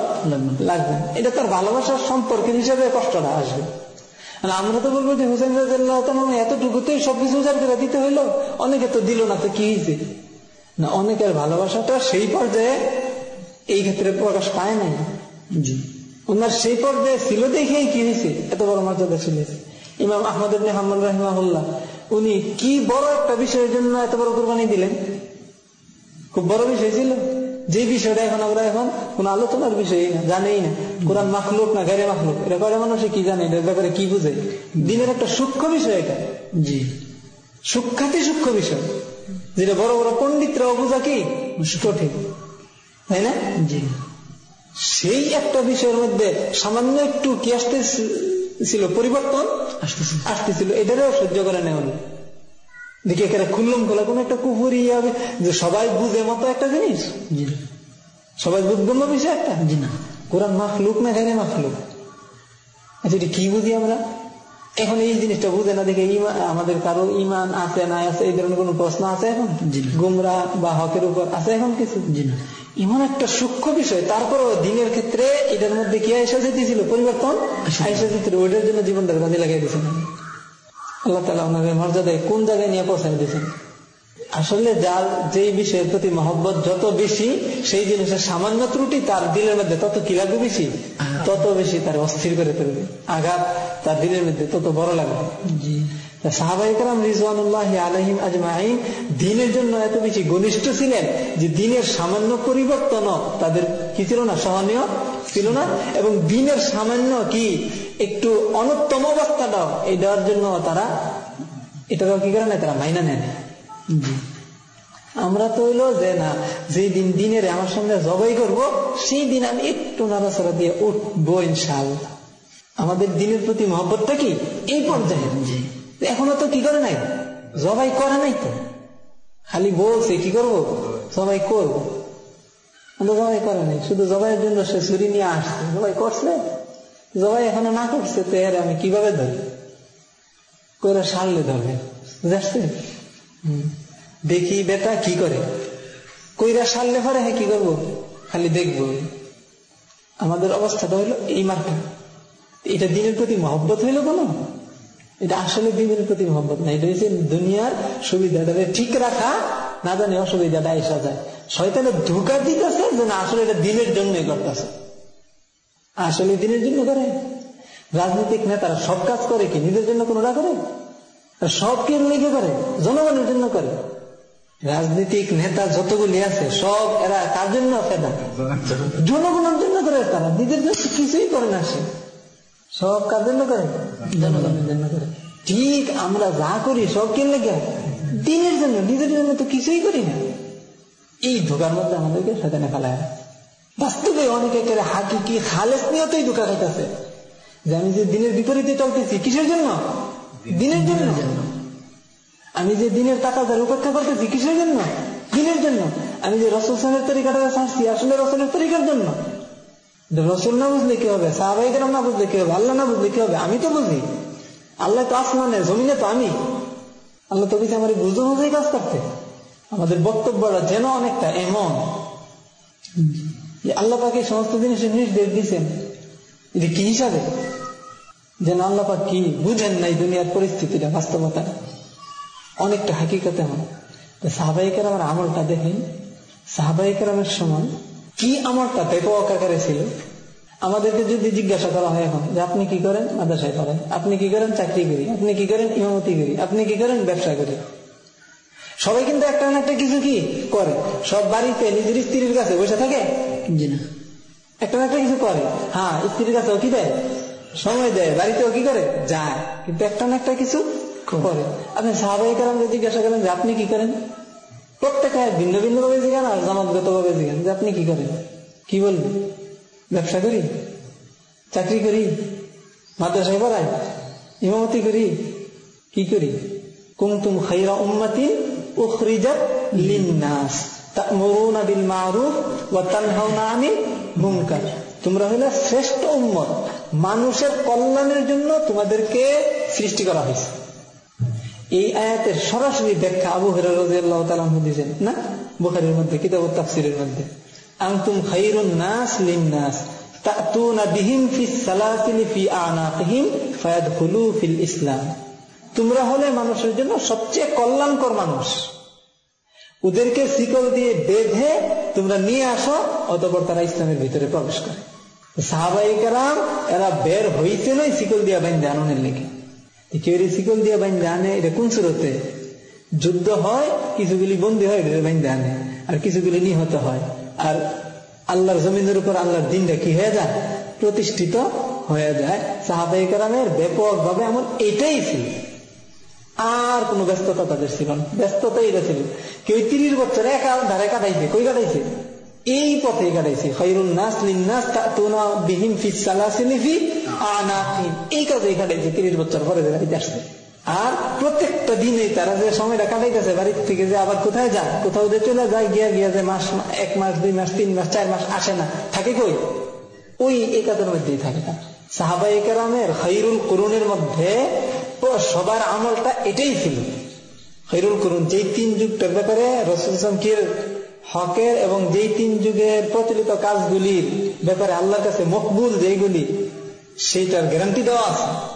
B: লাগবে।
A: এটা তার ভালোবাসার সম্পর্কের হিসেবে কষ্টটা আসবে। আর আমরা তো বলব যে হুসেন তাআলা এতটুকুতেই সবকিছু উজাড় করে দিতে হইল অনেকে তো দিল না তো কি হয়েছে না অনেকের ভালোবাসাটা সেই পর্যায়ে এই ক্ষেত্রে প্রকাশ পায় নাই। ওনার সেই পর্যায়ে ছিল দেখেই কি হয়েছে এত বড় মর্যাদা ছিল। ইমাম আহমদ ইবনে হাম্মদ রাহিমাহুল্লাহ উনি কি বড় একটা বিষয়ের জন্য এত বড় কোরবানি দিলেন? খুব বড় বিষয় ছিল। যে বিষয়টা এখন আমরা এখন কোন আলোচনার বিষয় না জানেই না। কোরআন মাখলুক না গাড়ি মাখলুক? এটা করে মানুষে কি জানে? এটার ব্যাপারে কি বুঝে? দিনের একটা সূক্ষ্ম বিষয় এটা।
B: জি।
A: সূক্ষাতি সূক্ষ্ম বিষয়। যেটা বড় বড় পণ্ডিতরা বোঝা কি? কঠিন। তাই না?
B: জি।
A: সেই একটা বিষয়ের মধ্যে সামান্য একটু কি আসতে ছিল পরিবর্তন? আসতেছিল। এটারও সহ্য করে নেওয়া। দেখি এখানে খুললুম খোলা কোন একটা কুপুরি হবে। যে সবাই বুঝে মতো একটা জিনিস? সবাই বুঝগম্য বিষয় একটা?
B: জি না।
A: কোরআন মাখলুক না গাইরে মাখলুক? আচ্ছা এটা কি বুঝি আমরা? এখন এই জিনিসটা বুঝে না দেখে আমাদের কারও ইমান আছে না আছে এই ধরনের কোন প্রশ্ন আছে এখন? গুমরা বা হকের উপর আছে এখন কিছু? ইমান একটা সূক্ষ্ম বিষয় তারপরও দিনের ক্ষেত্রে এটার মধ্যে কি আয়সা যেতেছিল পরিবর্তন? আয়সা যেতে ওইটার জন্য জীবনটার কাজে লাগিয়ে দিয়েছেন। আল্লাহ তালা ওনাদের মর্যাদায় কোন জায়গায় নিয়ে পৌঁছাই দিয়েছেন? আসলে যার যেই বিষয়ের প্রতি মহব্বত যত বেশি সেই জিনিসের সামান্য ত্রুটি তার দিলের মধ্যে তত কি লাগবে বেশি? তত বেশি তার অস্থির করে তুলবে। আঘাত তার দিলের মধ্যে তত বড় লাগবে।
B: জি।
A: রিজওয়ানুল্লাহ আলহিম আজমাইন দিনের জন্য এত বেশি ঘনিষ্ঠ ছিলেন যে দিনের সামান্য পরিবর্তনও তাদের কি ছিল না সহনীয় ছিল না? এবং দিনের সামান্য কি একটু অনুত্তম অবস্থাটাও এই দেওয়ার জন্য তারা এটাও কি করে না তারা মাইনা নেন
B: জি
A: আমরা তো হইল যে না, যেই দিন দিনের আমার সঙ্গে জবাই করব, সেই দিন আমি একটু নাড়াচাড়া দিয়ে উঠবো ইনশাআল্লাহ। আমাদের দিনের প্রতি মহব্বতটা কি? এই পর্যায়ে। এখনও তো কি করে নাই? জবাই করে নাই তো। খালি বলছে, কি করব? জবাই করব। জবাই করে নাই। শুধু জবাইয়ের জন্য সে ছুরি নিয়ে আসছে। জবাই করছে? জবাই এখনও না করছে, তো এর আমি কীভাবে ধরি করে সারলে ধরবে। বুঝতে দেখি বেটা কি করে। কইরা সারলে পরে হ্যাঁ কি করব? খালি দেখব। আমাদের অবস্থাটা হইল এই মার্কা এটা দিনের প্রতি মহব্বত হইল কোনো? এটা আসলে দিনের প্রতি মহব্বত না। এটা হচ্ছে দুনিয়ার সুবিধাটা ঠিক রাখা, না জানি অসুবিধাটা এসা যায়। শয়তানে ধোকা দিতেছে যে না, আসলে এটা দিনের জন্যই করতেছে। আসলে দিনের জন্য করে। রাজনৈতিক নেতারা সব কাজ করে কি? নিজের জন্য কোনোটা করে? সব কে লেগে করে জনগণের জন্য করে। রাজনৈতিক নেতা যতগুলি আছে, সব এরা কার জন্য ফেদা জনগণের জন্য করে তারা। নিজের জন্য কিছুই করে না সে। সব কার জন্য করে? জনগণের জন্য করে। ঠিক আমরা যা করি, সব কে লেগে দিনের জন্য, নিজের জন্য তো কিছুই করি না। এই ধোকার মধ্যে আমাদেরকে সেখানে ফেলায়। বাস্তবে অনেকে করে হাকি কি খালেস নিয়তেই ধোকা খাইতেছে। যে আমি যে দিনের বিপরীতে চলতেছি, কিসের জন্য? দিনের জন্য? আমি যে দিনের টাকা যার উপেক্ষা করতেছি কিসের জন্য? দিনের জন্য। আমি যে রসুল সাহেবের তরিকাটা ছাড়ছি আসলে রসুলের তরিকার জন্য। রসুল না বুঝলে কি হবে? সাহাবাহিকরাম না বুঝলে কি হবে? আল্লাহ না বুঝলে কি হবে? আমি তো বুঝি। আল্লাহ তো আসমানে, জমিনে তো আমি। আল্লাহ তো আমার বুঝতে বুঝেই কাজ করতে। আমাদের বক্তব্যটা যেন অনেকটা এমন। আল্লাহ পাকে সমস্ত জিনিসের নির্দেশ দিচ্ছেন এটা কি হিসাবে? যেন আল্লাহ কি বুঝেন নাই দুনিয়ার পরিস্থিতিটা বাস্তবতা। অনেকটা হাকিকতে এমন। সাহাবাহিকের আমার আমলটা দেখেন। সাহাবাহিকেরামের সময় কি আমলটা ব্যাপক আকারে ছিল? আমাদেরকে যদি জিজ্ঞাসা করা হয় এখন যে আপনি কি করেন মাদ্রাসায় করেন আপনি কি করেন চাকরি করি? আপনি কি করেন ইমামতি করি? আপনি কি করেন ব্যবসা করি? সবাই কিন্তু একটা না একটা কিছু কি করে? সব বাড়িতে নিজের স্ত্রীর কাছে বসে থাকে? একটা না একটা কিছু করে। হ্যাঁ স্ত্রীর কাছেও কি দেয়? সময় দেয়, বাড়িতেও কি করে? যায়। কিন্তু একটা না একটা কিছু করে। আপনি সাহাবাহিক কারণ জিজ্ঞাসা করেন যে আপনি কি করেন? প্রত্যেকে ভিন্ন ভিন্ন ভাবে জিজ্ঞান আর জামাতগত ভাবে জিজ্ঞান যে আপনি কি করেন? কি বলবেন? ব্যবসা করি? চাকরি করি? মাদ্রাসায় পড়াই? ইমামতি করি? কি করি? কুমতুম খাইরা উম্মাতি উখরিজাত লিন্নাস। তা'মুরুনা বিল মা'রুফ ওয়া তানহাউনা আনিল মুনকার। তোমরা হইলে শ্রেষ্ঠ উম্মত। মানুষের কল্যাণের জন্য তোমাদেরকে সৃষ্টি করা হয়েছে। এই আয়াতের সরাসরি ব্যাখ্যা আবু তালাম দিয়েছেন, না? বুখারির মধ্যে কিতাব তাফসিরের মধ্যে। আনতুম খাইরুন নাস ইসলাম। তোমরা হলে মানুষের জন্য সবচেয়ে কল্যাণকর মানুষ। ওদেরকে শিকল দিয়ে বেঁধে তোমরা নিয়ে আসো, অতপর তারা ইসলামের ভিতরে প্রবেশ করে। সাহাবাহিকেরাম এরা বের হইতে নয় শিকল দিয়া লেগে। কেউ দিয়া এটা কোন সুরতে? যুদ্ধ হয়, কিছুগুলি বন্দী হয় আর কিছুগুলি নিহত হয়। আর আল্লাহর জমিনের উপর আল্লাহর দিনটা কি হয়ে যায়? প্রতিষ্ঠিত হয়ে যায়। সাহাবাহিকেরামের ব্যাপক ভাবে এমন এটাই ছিল। আর কোন ব্যস্ততা তাদের ছিল না। ব্যস্ততা এটা ছিল। কেউ তিরিশ বছর একা ধারে কাটাইছে, কই কাটাইছে? এই পথে কাটাইছে খৈরুল নাস লিন্নাস তাতুনা বিহিম ফি সালাসিলি ফি আনাকিম এই কাজে কাটাইছে তিরিশ বছর পরে আসছে। আর প্রত্যেকটা দিনে তারা যে সময়টা কাটাইতেছে, বাড়ির থেকে যে আবার কোথায় যায়, কোথাও যে চলে যায়, গিয়া গিয়া যে মাস, এক মাস, দুই মাস, তিন মাস, চার মাস আসে না। থাকে কই? ওই এই কাজের মধ্যেই থাকে না সাহাবাই কেরামের খৈরুল করুনের মধ্যে সবার আমলটা এটাই ছিল। খৈরুল করুন যেই তিন যুগটার ব্যাপারে রসুল কির হকের এবং যেই তিন যুগের প্রচলিত কাজগুলির ব্যাপারে আল্লাহর কাছে মকবুল যেইগুলি, সেইটার গ্যারান্টি দেওয়া আছে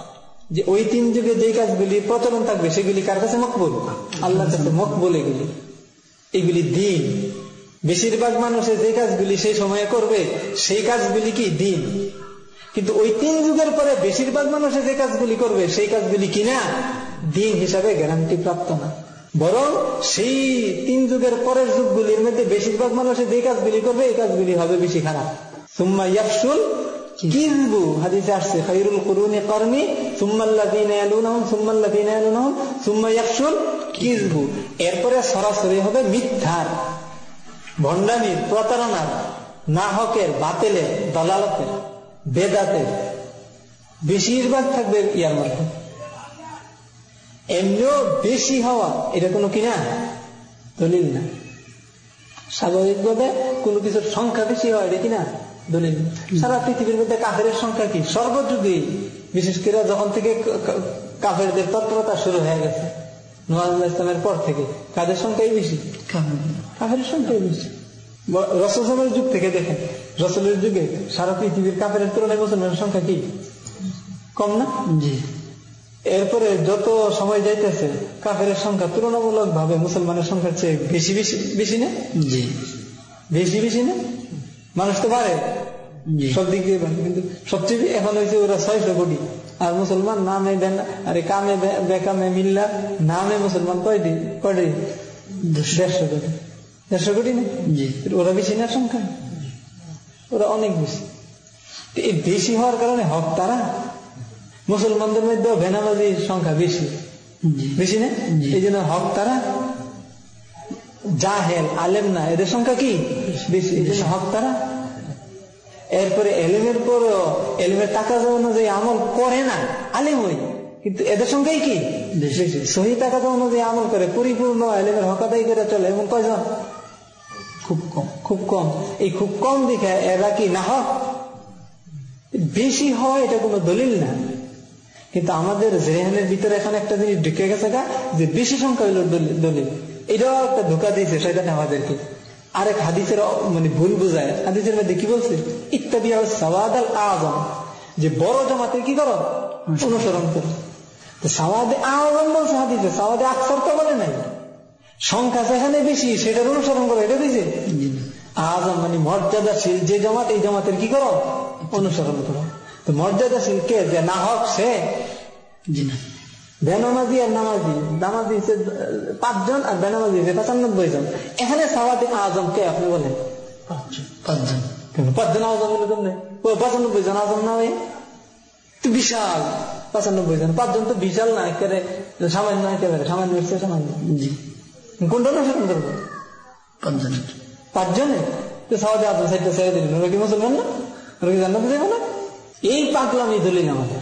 A: যে ওই তিন যুগে যে কাজগুলি প্রচলন থাকবে, সেগুলি কার কাছে মকবুল? আল্লাহর কাছে মকবুল এগুলি। এগুলি দিন। বেশিরভাগ মানুষের যে কাজগুলি সেই সময়ে করবে, সেই কাজগুলি কি দিন? কিন্তু ওই তিন যুগের পরে বেশিরভাগ মানুষের যে কাজগুলি করবে, সেই কাজগুলি কিনা দিন হিসাবে গ্যারান্টি প্রাপ্ত না। বরং সেই তিন যুগের পরের যুগগুলির মধ্যে বেশিরভাগ মানুষের যে কাজগুলি করবে, এই কাজগুলি হবে বেশি খারাপ। সুম্মা ইয়াফসুল কিজবু হাদিসে আসছে, খাইরুল সুম্মা ইয়াফসুল কিজবু এরপরে সরাসরি হবে মিথ্যার, ভণ্ডামির, প্রতারণার, নাহকের, বাতেলের, দলালতের, বেদাতের। বেশিরভাগ থাকবে ইয়ার মধ্যে। এমনিও বেশি হওয়া এটা কোনো কিনা? দলিল না। স্বাভাবিকভাবে কোনো কিছুর সংখ্যা বেশি হয় এটা কিনা? দলিল সারা পৃথিবীর মধ্যে কাফের সংখ্যা কি? সর্বযুগে বিশেষ করে যখন থেকে কাফেরদের তৎপরতা শুরু হয়ে গেছে নওয়াজ ইসলামের পর থেকে কাদের সংখ্যাই বেশি? কাফের সংখ্যাই বেশি। রসমের যুগ থেকে দেখেন রসলের যুগে সারা পৃথিবীর কাফের তুলনায় মুসলমানের সংখ্যা কি? কম না?
B: জি।
A: এরপরে যত সময় যাইতেছে কাফের সংখ্যা তুলনামূলক ভাবে মুসলমানের সংখ্যার চেয়ে বেশি বেশি বেশি না?
B: জি।
A: বেশি বেশি না? মানুষ তো পারে সব দিক দিয়ে পারে কিন্তু সবচেয়ে এখন হয়েছে ওরা ছয়শো কোটি। আর মুসলমান নামে দেন আরে কামে বেকামে মিল্লা নামে মুসলমান কয়টি? কয়টি? দেড়শো কোটি। দেড়শো কোটি না?
B: জি।
A: ওরা বেশি না সংখ্যা? ওরা অনেক বেশি। এই বেশি হওয়ার কারণে হক তারা? মুসলমানদের মধ্যেও বেনামাজির সংখ্যা বেশি। বেশি না? এই জন্য হক তারা জাহেল আলেম না এদের সংখ্যা কি? বেশি এই জন্য হক তারা এরপরে এলেমের পরেও এলেমের টাকা জমানো যে আমল করে না আলেম হই। কিন্তু এদের সংখ্যাই কি? সহি টাকা জমানো যে আমল করে পরিপূর্ণ এলেমের হকাদাই করে চলে এমন কয়জন?
B: খুব কম।
A: খুব কম। এই খুব কম দেখে এরা কি না হক? বেশি হয় এটা কোনো দলিল না। কিন্তু আমাদের জেহানের ভিতরে এখন একটা জিনিস ঢুকে গেছে গা যে বেশি সংখ্যা হইল দলিল। এটাও একটা ধোকা দিয়েছে সেটা আমাদেরকে। আরেক হাদিসের মানে ভুল বোঝায়। হাদিসের মধ্যে কি বলছে? ইত্যাদি সওয়াদ আল আজম যে বড় জমাতে কি করো? অনুসরণ। করো। সাওয়াদে আজম বলছে হাদিসে সাওয়াদে আকসার তো বলে নাই। সংখ্যা যেখানে বেশি সেটার অনুসরণ করো এটা দিয়েছে আজম মানে মর্যাদাশীল যে জমাত এই জমাতের কি করো? অনুসরণ করো। মর্যাদাশীল কে? যে না হক সে? বেনামাজি আর নামাজি। নামাজি হচ্ছে পাঁচজন আর বেনামাজি হচ্ছে পঁচানব্বই জন। এখানে সাওয়াতে আজম কে আপনি বলেন?
B: পাঁচজন পাঁচজন।
A: আজম কেমনে? ও পঁচানব্বই জন আজম না বিশাল। পঁচানব্বই জন। পাঁচজন তো বিশাল না একেবারে সামান্য একেবারে সামান্য হচ্ছে সামান্য। কোনটা অনুসরণ করব
B: পাঁচজনের
A: পাঁচজনে? তো সাওয়াদে আজম সাইডটা ছেড়ে দিলেন। ওরা কি মুসলমান না? ওরা কি জান্নাতে যাবে না? এই পাগলামি দলিল আমাদের।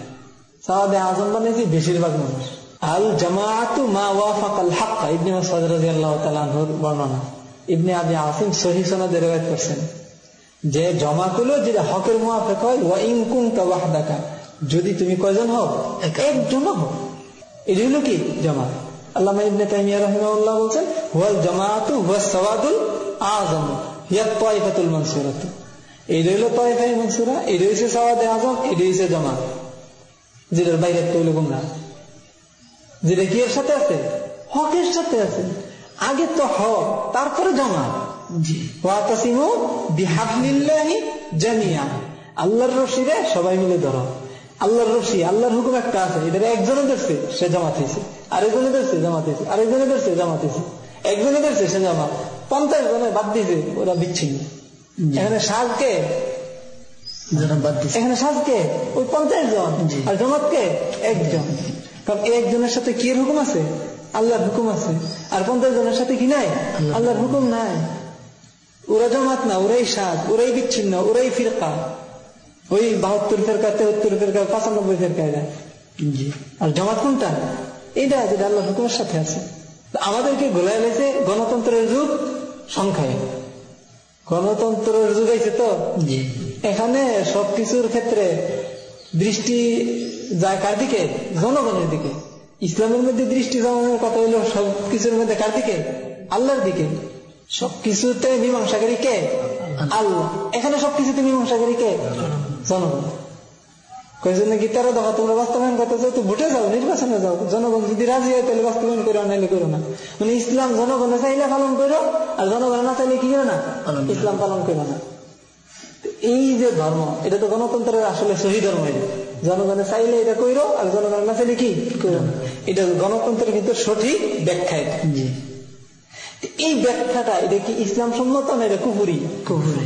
A: সাওয়াদে আজম বানিয়েছি বেশিরভাগ মানুষ। আল জামাআতু মা ওয়াফাকাল হাক্কা। ইবনে মাসউদ রাদিয়াল্লাহু বর্ণনা। ইবনে আবি আসিম সনদে রওয়ায়াত যে জমাত যেটা হকের মুআফিক হয়, ওয়া ইন কুনতা ওয়াহদাকা। যদি তুমি কয়জন হও? একজন হও। এটা হলো কি? জামাত। আল্লামা ইবনে তাইমিয়া রাহিমাহুল্লাহ বলছেন ওয়াল জামাআতু ওয়াস সাওয়াদুল আযম মানসুরাতু। মানসুরা সাওয়াদে আজম জামাত। যেটার বাইরে তৈল গুমরা যেটা কি এর সাথে আছে? হকের সাথে আছে। আগে তো হক তারপরে জামাত।
B: জি।
A: ওয়াতাসিমু বিহাবলিল্লাহি জামিয়া। আল্লাহর রশিরে সবাই মিলে ধরো। আল্লাহর রশি আল্লাহর হুকুম একটা আছে। এটা একজনে ধরছে সে জামাত হয়েছে আরেকজনে ধরছে জামাত হয়েছে আরেকজনে ধরছে জামাত হয়েছে একজনে ধরছে সে জামাত। পঞ্চাশ জনে বাদ দিয়েছে ওরা বিচ্ছিন্ন। এখানে
B: বাদ দিচ্ছে
A: এখানে সাজকে ওই পঞ্চাশ জন। আর জামাতকে একজন। কারণ একজনের সাথে কি হুকুম আছে? আল্লাহর হুকুম আছে। আর পঞ্চাশ জনের সাথে কি নাই? আল্লাহর হুকুম নাই। ওরা জামাত না ওরাই সাজ ওরাই বিচ্ছিন্ন ওরাই ফিরকা। ওই বাহাত্তর ফেরকা তেহত্তর ফেরকা পঁচানব্বই ফেরকা এরা। আর জামাত কোনটা? এইটা যেটা আল্লাহ হুকুমের সাথে আছে। আমাদেরকে গোলায় লেছে গণতন্ত্রের যুগ সংখ্যায়। গণতন্ত্রের যুগ আছে তো? এখানে সবকিছুর ক্ষেত্রে দৃষ্টি যায় কার দিকে? জনগণের দিকে। ইসলামের মধ্যে দৃষ্টি জনগণের কথা হইল সবকিছুর মধ্যে কার দিকে? আল্লাহর দিকে। সবকিছুতে মীমাংসাকারী কে? আল্লাহ। এখানে সবকিছুতে মীমাংসাকারী কে? জনগণ। কয়েকজন কি তেরো দফা তোমরা বাস্তবায়ন করতে চাও তো ভোটে যাও নির্বাচনে যাও। জনগণ যদি রাজি হয় তাহলে বাস্তবায়ন করো নাইলে করো না। মানে ইসলাম জনগণে চাইলে পালন করো আর জনগণ না চাইলে কি না? ইসলাম পালন করো না। এই যে ধর্ম এটা তো গণতন্ত্রের আসলে সহি ধর্ম এটা। জনগণে চাইলে এটা কইরো আর জনগণ না চাইলে কি? করো এটা গণতন্ত্রের কিন্তু সঠিক ব্যাখ্যা এটা। এই ব্যাখ্যাটা এটা কি ইসলাম সম্মত না এটা কুপুরি কুপুরি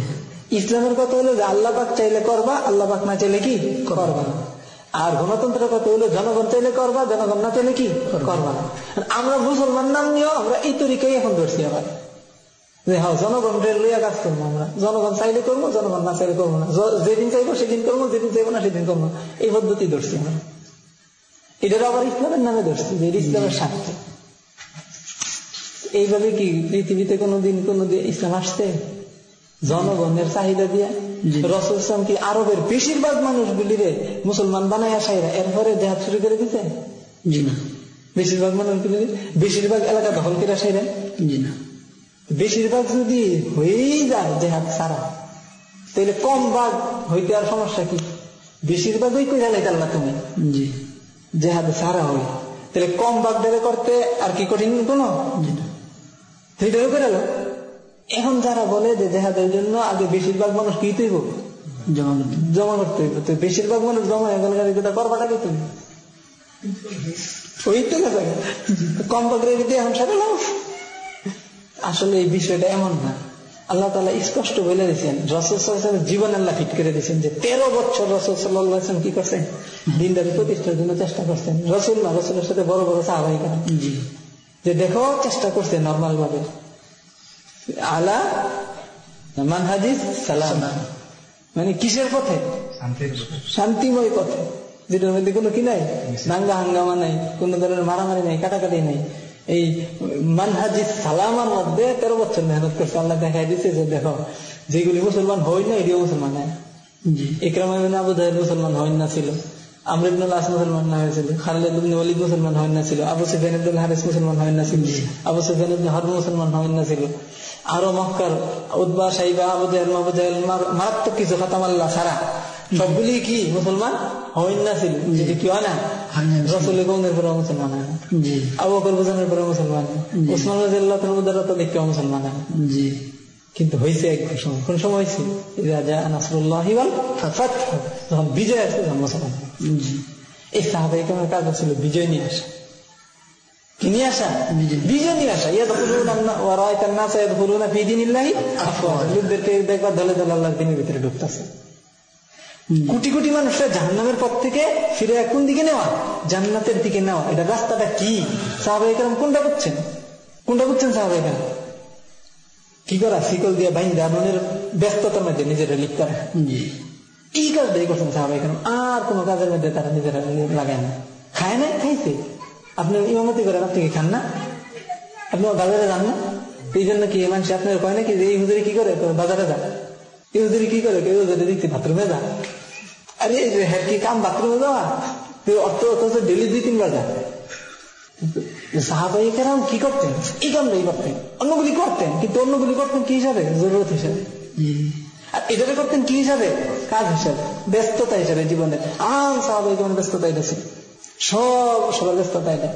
A: ইসলামের কথা হলো যে আল্লাহ পাক চাইলে করবা, আল্লাহ পাক না চাইলে কি? করবা আর গণতন্ত্রের কথা হলো জনগণ চাইলে করবা, জনগণ না চাইলে কি? করবা আমরা মুসলমান নাম নিয়েও আমরা এই তরিকাই এখন ধরছি আবার। যে হ্যাঁ জনগণ কাজ করব আমরা। জনগণ চাইলে করব, জনগণ না চাইলে করব না। যেদিন চাইব সেদিন করব, যেদিন চাইব না সেদিন করব এই পদ্ধতি ধরছি আমরা। এটার আবার ইসলামের নামে ধরছি, যে ইসলামের স্বার্থে। এইভাবে কি পৃথিবীতে কোনোদিন কোনোদিন ইসলাম আসছে? জনগণের চাহিদা দিয়া রসুল ইসলাম কি আরবের বেশিরভাগ মানুষগুলিরে মুসলমান বানায় আসাইরা এরপরে দেহাত শুরু করে দিতে বেশিরভাগ মানুষগুলি বেশিরভাগ এলাকা দখল করে
B: না।
A: বেশিরভাগ যদি হয়েই যায় জেহাদ সারা তাহলে কম ভাগ হইতে আর সমস্যা কি? বেশিরভাগই কই জানাই না তুমি।
B: জি।
A: জেহাদ সারা হই তাহলে কম ভাগ দেবে করতে আর কি কঠিন কোনো? সেইটাও করে এখন যারা বলে যে জেহাদের জন্য আগে বেশিরভাগ মানুষ কি তৈব
B: জমা করতে
A: জমা করতে হইব। তো বেশিরভাগ মানুষ জমা গেল এটা করবাটা কি তুমি ওই তো কম রেখে দিয়ে এখন সেটা আসলে এই বিষয়টা এমন না। আল্লাহ তালা স্পষ্ট বলে দিয়েছেন রসুল জীবন আল্লাহ ফিট করে দিয়েছেন যে তেরো বছর রসুল সাল্লাম কি করছেন দিনদারি প্রতিষ্ঠার জন্য চেষ্টা করছেন। রসুল না রসুলের সাথে বড় বড়
B: জি।
A: যে দেখো চেষ্টা করছে নর্মাল ভাবে। আলা মানহাজিস সালাম। মানে কিসের পথে? শান্তিময় পথে। যেটার মধ্যে কোনো কি নাই? দাঙ্গা হাঙ্গামা নাই কোন ধরনের মারামারি নাই কাটাকাটি নাই। এই মানহাজি সালামার মধ্যে তেরো বছর মেহনত করছে। আল্লাহ দেখাই দিচ্ছে যে দেখো যেগুলি মুসলমান হই না এটিও মুসলমান হয় ইকরাম আবু জাহেদ মুসলমান হয় না ছিল। আমর ইবনুল আস মুসলমান না হয়েছিল। খালিদ ইবনে মুসলমান হয় না ছিল। আবু সুফিয়ান হারিস মুসলমান হয় না ছিল। আবু সুফিয়ান হরব মুসলমান হয় না ছিল। আরও মক্কার উদ্বা সাইবা আবু জাহেল মাবু জাহেল মারাত্মক কিছু খাতাম আল্লাহ সারা সবগুলি কি মুসলমান? ছিল। কি হয় না? রসুল কৌমের পরে মুসলমান না।
B: জি।
A: আবু বকর বুঝানোর পরে মুসলমান উসমান রাজিয়াল্লাহ উদারতা দেখতে মুসলমান
B: জি।
A: কিন্তু হয়েছে এক সময়। কোন সময় হয়েছে রাজা নাসরুল্লাহ যখন বিজয় আসছে মুসলমান এই সাহাবাই কেমন কাজ ছিল? বিজয় নিয়ে আসা। কি নিয়ে আসা বিজয় নিয়ে আসা ইয়া তখন লোকদেরকে দেখবা দলে দলে আল্লাহ দিনের ভিতরে ঢুকতেছে। কোটি কোটি মানুষরা জাহান্নামের পথ থেকে ফিরে কোন দিকে নেওয়া? জান্নাতের দিকে নেওয়া। এটা রাস্তাটা কি? সাহাবাই কোনটা বুঝছেন? কোনটা বুঝছেন সাহাবাই কেরাম? কি করা? শিকল দিয়ে বাইন দামনের ব্যস্ততার মধ্যে নিজেরা লিপ্ত রাখা এই কাজটাই করছেন সাহাবাই কেন আর কোন কাজের মধ্যে তারা নিজেরা লাগায় না। খায় না খাইছে। আপনি ইমামতি করেন, আপনি কি খান না? আপনি বাজারে যান না? এই জন্য কি মানুষ আপনার কয় নাকি যে এই হুজুরি কি করে? বাজারে যা এই হুজুরি কি করে? কেউ হুজুরি দেখতে বাথরুমে যা আরে হ্যাঁ কি কাম বাথরুমে যাওয়া? তুই অর্থ অথচ ডেলি দুই তিনবার যা সাহাবাই কেরাম কি করতেন? এই কামটাই করতেন। অন্যগুলি করতেন, কিন্তু অন্যগুলি করতেন কি হিসাবে? জরুরত হিসাবে। আর এটাকে করতেন কি হিসাবে? কাজ হিসাবে। ব্যস্ততা হিসাবে জীবনে। আম সাহাবাহিক ব্যস্ততা এটা ছিল সব সবার ব্যস্ততা এটা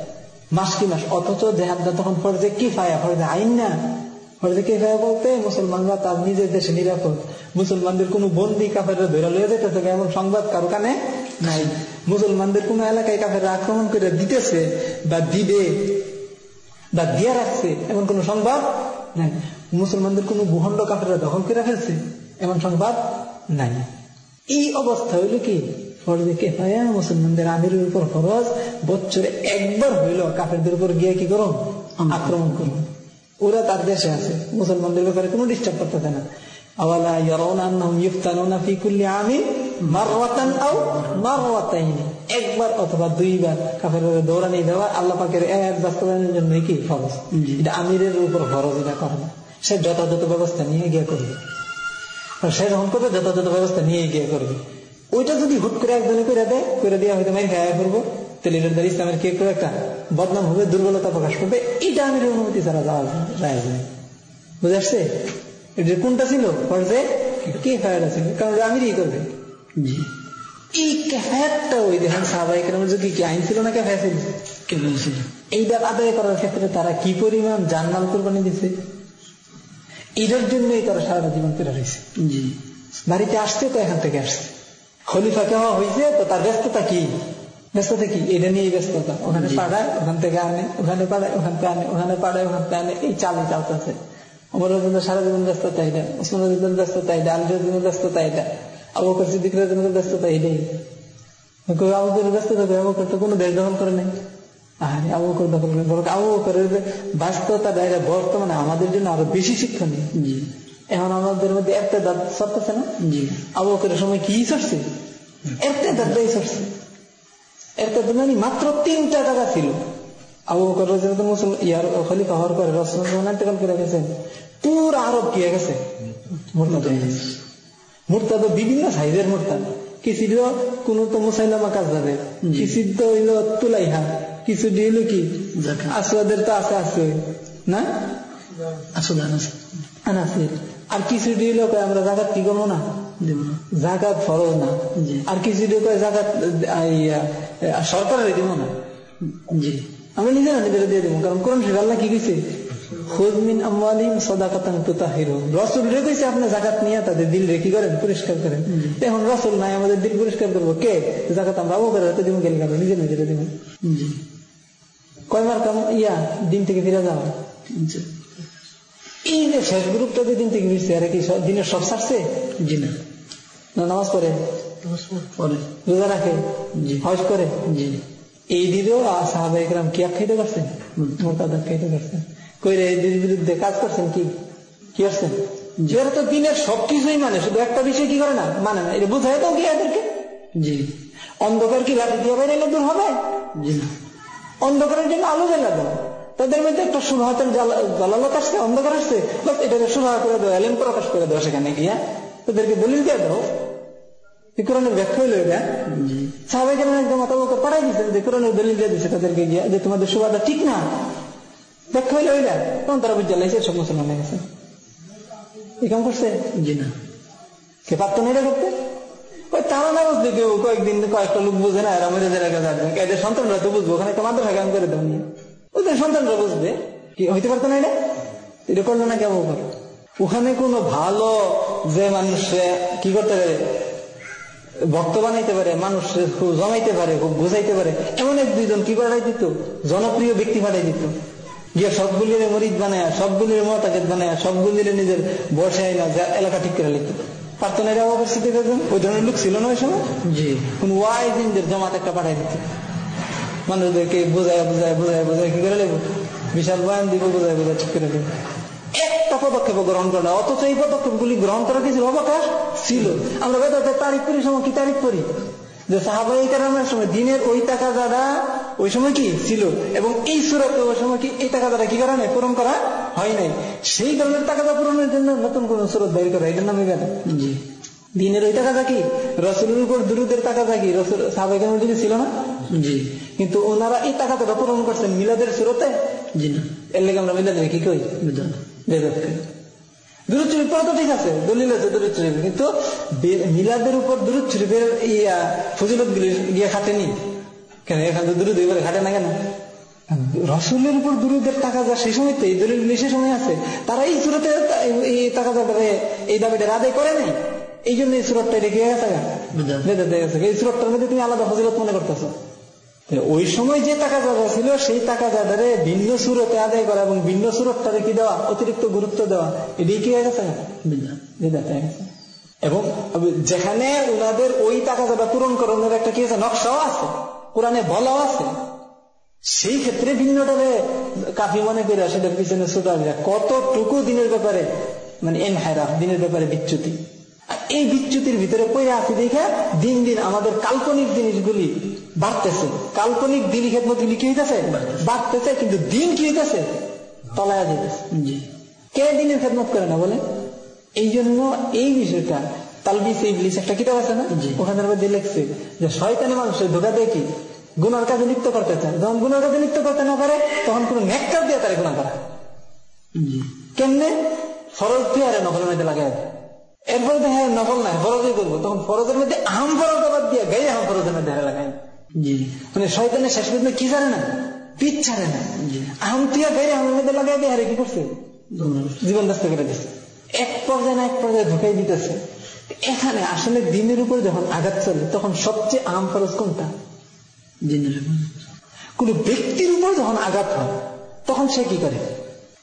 A: মাস কি মাস? অথচ জেহাদটা তখন ফরজে কি ফায়া? ফরজে আইন না? ফরজে কি ফায়া বলতে? মুসলমানরা তার নিজের দেশে নিরাপদ। মুসলমানদের কোন বন্দি কাফেররা ধরে লয়ে যেতেছে এমন সংবাদ কারও কানে নাই। মুসলমানদের কোন এলাকায় কাফেররা আক্রমণ করে দিতেছে বা দিবে বা দিয়া রাখছে, এমন কোন সংবাদ নাই। মুসলমানদের কোন ভূখণ্ড কাফেররা দখল করে ফেলছে, এমন সংবাদ নাই। এই অবস্থা হইল কি? ফরজে কেফায়া মুসলমানদের আমিরের উপর ফরজ বছরে একবার হইল কাফেরদের উপর গিয়ে কি করুন? আক্রমণ করুন। ওরা তার দেশে আছে মুসলমানদের ব্যাপারে কোনো ডিস্টার্ব করতেছে না। আওয়ালা ইয়ারাউনা আন্নাহুম ইফতানুনা ফি কুল্লি আমিন মারওয়াতান আও মারওয়াতাইন। একবার অথবা দুইবার কাফেরের দৌড়ানি দেওয়া আল্লাহ পাকের এক বাস্তবায়নের জন্য কি ফরজ? এটা আমিরের উপর ফরজ এটা করে না। সে যথাযথ ব্যবস্থা নিয়ে গিয়ে করবে। সে যখন করবে যথাযথ ব্যবস্থা নিয়ে গিয়ে করবে। ওইটা যদি হুট করে একজনে করে দেয় করে দিয়ে হয়তো মাই খাওয়া করব তাহলে এটার দ্বারা ইসলামের কি একটু একটা বদনাম হবে দুর্বলতা প্রকাশ করবে। এটা আমির অনুমতি ছাড়া যাওয়া যায় বুঝে আসছে? এটা কোনটা ছিল? ফর্জে কে ফায়ারটা ছিল। কারণ আমিরই করবে।
B: জি।
A: এই ক্যাফায়াতটা ওই দেখেন সাহাবাই যুগে কি আইন ছিল না ক্যাফায় ছিল? এইটা আদায় করার ক্ষেত্রে তারা কি পরিমাণ জানমাল কোরবানি দিছে? এটার জন্যই তারা সারা জীবন পেরে রয়েছে। বাড়িতে আসছে তো এখান থেকে আসছে। খলিফা কেমন হয়েছে তো তার ব্যস্ততা কি? ব্যস্ততা কি? এটা নিয়ে ব্যস্ততা। ওখানে পাড়ায় ওখান থেকে আনে ওখানে পাড়ায় ওখান থেকে আনে ওখানে পাড়ায় ওখান থেকে আনে। এই চালে চালতেছে। আমার জন্য সারা জীবন ব্যস্ততা এটা ব্যস্ততা এটা ব্যস্ততা এটা আবু জন্য ব্যস্ততা এটাই। আবু বকরের ব্যস্ততা আবু বকর তো কোনো দেশ দখল করে নাই। আরে আবু বকর দখল করে আবু যে ব্যস্ততা এটা বর্তমানে আমাদের জন্য আরও বেশি শিক্ষণীয়। এখন আমাদের মধ্যে একটা দাঁত সরতেছে না? আবু বকরের সময় কি সরছে একটা দাঁতটাই সরছে একটা দাঁত মানে মাত্র তিনটা টাকা ছিল। আবু বকর মুসলমান ইয়ার খলিফা হওয়ার পরে করে গেছেন পুরো আরব কি গেছে। মুরতাদ। বিভিন্ন সাইজের মুরতাদ। কিছু কোন তো মুসাইলামা কাজ যাবে কিছু তো হইল তুলাইহা। কিছু দিল কি। আসওয়াদের তো আছে আছে। না?
B: আসলে আনাস।
A: আনাসির। আর কিছু দিল আমরা জাকাত কি করব না? জাকাত ফরজ না। আর কিছু দিল জাকাত সরকারের দিব না?
B: জি।
A: আমি নিজেরা নিজেরা দিয়ে দেবো কারণ কোরআন শরীফ আল্লাহ কি কইছে? খুজমিন আমালিম সদাকাতান তুতাহিরু রসুল রে কইছে আপনি জাকাত নিয়ে তাদের দিল রে কি করেন? পরিষ্কার করেন। এখন রসুল নাই আমাদের দিল পরিষ্কার করব কে? জাকাত আমরা আবু করে দিব গেলে কেন নিজেরা দিব। কয়বার কাম ইয়া দিন থেকে ফিরে যাওয়া? এই যে শেষ গ্রুপটাতে দিন থেকে ফিরছে কি দিনের সব ছাড়ছে?
B: জি না।
A: না নামাজ পড়ে? রোজা রাখে? হজ করে?
B: জি।
A: এই সাহাবা ইকরাম কি মোরতাদা কইরে এদের বিরুদ্ধে কাজ করছেন কি? কি করছেন? এরা তো দিনের সবকিছুই মানে শুধু একটা বিষয় কি করে না? মানে না এটা বুঝায় তো কি এদেরকে?
B: জি।
A: অন্ধকার কি লাঠি দিয়ে বেরোলে দূর হবে?
B: জি না।
A: অন্ধকারের জন্য আলো জ্বালা দেয় তাদের মধ্যে একটা সুভাতের জালালত আসছে অন্ধকার আসছে। বাস এটাকে সুভা করে দেওয়া এলেন প্রকাশ করে দেওয়া সেখানে গিয়া তাদেরকে দলিল দিয়ে দাও কোরআনের ব্যাখ্যা হইল এটা। একদম পাঠাই দিচ্ছে যে কোরআনের দলিল দিয়ে দিচ্ছে তাদেরকে গিয়া যে তোমাদের ঠিক না। ব্যাখ্যা হইল ওইটা তখন তারা বুঝতে লাগছে সব মুসলমান হয়ে গেছে। এই কাম করছে?
B: জি না।
A: কে পারতো না এটা করতে? ওই তারা না বুঝতে কেউ কয়েকদিন কয়েকটা লোক বুঝে না এরা মরে যারা এদের সন্তানরা তো বুঝব ওখানে একটা মাদ্রাসা কাম করে দেবো ওদের সন্তানরা বুঝবে। কি হইতে পারতো না এটা? এটা করল না কেমন করে? ওখানে কোনো ভালো যে মানুষ কি করতে পারে? ভক্ত বানাইতে পারে মানুষ জমাইতে পারে খুব বুঝাইতে পারে। এমন এক দুইজন কি পাঠাই দিত? জনপ্রিয় ব্যক্তি পাঠাই দিত। গিয়ে সবগুলির মরিদ বানায় সবগুলির মতাকেত বানায় সবগুলির নিজের বসায় না যা এলাকা ঠিক করে লিখত। পারতো না এরা অবস্থিত ওই ধরনের লোক ছিল না ওই সময়?
B: জি।
A: কোন ওয়াইদিনদের জমাত একটা পাঠাই দিত। মানুষদেরকে বোঝায় বোঝায় বোঝায় বোঝায় কি করে নেব বিশাল বয়ান দিব বোঝায় বোঝায় ঠিক করে দেবো একটা পদক্ষেপ গ্রহণ করে না অথচ এই পদক্ষেপগুলি গ্রহণ করার কিছু অবকাশ ছিল। আমরা বেদাতের তারিখ করি সময় কি তারিখ করি? যে সাহাবাই কারণের সময় দিনের ওই টাকা যারা ওই সময় কি ছিল? এবং এই সুরতে ওই সময় কি এই টাকা যারা কি করা নাই পূরণ করা হয় নাই? সেই ধরনের টাকাটা পূরণের জন্য নতুন কোন সুরত বের করা এটার নামে
B: জি।
A: দিনের ওই টাকা থাকি রসুলের উপর দুরুদের টাকা থাকি রসুল মধ্যে ছিল না?
B: জি।
A: কিন্তু ওনারা এই টাকাটা পূরণ করছেন মিলাদের সুরতে?
B: জি না।
A: এর লেগে আমরা মিলাদের কি কই? দুরুদ শরীফ পড়া তো ঠিক আছে দলিল আছে দুরুদ শরীফ কিন্তু মিলাদের উপর দুরুদ শরীফের ইয়া ফজিলত গুলি গিয়ে খাটেনি কেন এখানে খাটে না কেন? রসুলের উপর দুরুদের টাকা যা সেই সময় তো এই দলিল সে সময় আছে তারা এই সুরতে এই টাকা যাবে এই দাবিটা আদায় করে নাই? এই জন্য এই সুরতটা রেখে। গেছে এই সুরতটার মধ্যে তুমি আলাদা ফজিলত মনে করতেছো? ওই সময় যে টাকা জায়গা ছিল, সেই টাকা জায়গারে ভিন্ন সুরতে আদায় করা এবং ভিন্ন সুরতটারে কি দেওয়া? অতিরিক্ত গুরুত্ব দেওয়া। এটাই কি হয়ে গেছে এবং যেখানে ওনাদের ওই টাকা যারা পূরণ করানোর একটা কি আছে নকশাও আছে। কোরআনে বলাও আছে। সেই ক্ষেত্রে ভিন্নটারে কাফি মনে করে সেটার পিছনে ছোটা কতটুকু দিনের ব্যাপারে মানে এন হায়রা দিনের ব্যাপারে বিচ্যুতি? এই বিচ্যুতির ভিতরে পড়ে আছে দেখে? দিন দিন আমাদের কাল্পনিক জিনিসগুলি বাড়তেছে। কাল্পনিক দিন খেদমতগুলি কি হইতেছে? বাড়তেছে কিন্তু দিন কি হইতেছে? তলায় যেতেছে কে দিনের খেদমত করে না বলে এই জন্য এই বিষয়টা তালবিস ইবলিস একটা কিতাব আছে না? মধ্যে লিখছে যে শয়তানি মানুষের ধোকা দিয়ে কি? গুনার কাজে লিপ্ত করতে চায়। যখন গুনার কাজে লিপ্ত করতে না পারে তখন কোন নেককার দিয়ে তারা গুণা করা কেমনে? ফরজ দিয়ে আরে নকলের মধ্যে লাগাই এরপরে দেখে নকল নাই ফরজই করব তখন ফরজের মধ্যে আম ফরজ আবার দিয়ে গায়ে আম ফরজের মধ্যে লাগাই
B: জি
A: মানে শয়তানের শেষ পর্যন্ত কি ছাড়ে না? পিঠ ছাড়ে না। আম তিয়া গায়ে আমের মধ্যে লাগাই দিয়ে হারে কি করছে? জীবন ব্যস্ত করে দিচ্ছে এক পর্যায়ে না এক পর্যায়ে ঢুকাই দিতেছে। এখানে আসলে দিনের উপর যখন আঘাত চলে তখন সবচেয়ে আম ফরজ কোনটা? কোন ব্যক্তির উপর যখন আঘাত হয় তখন সে কি করে?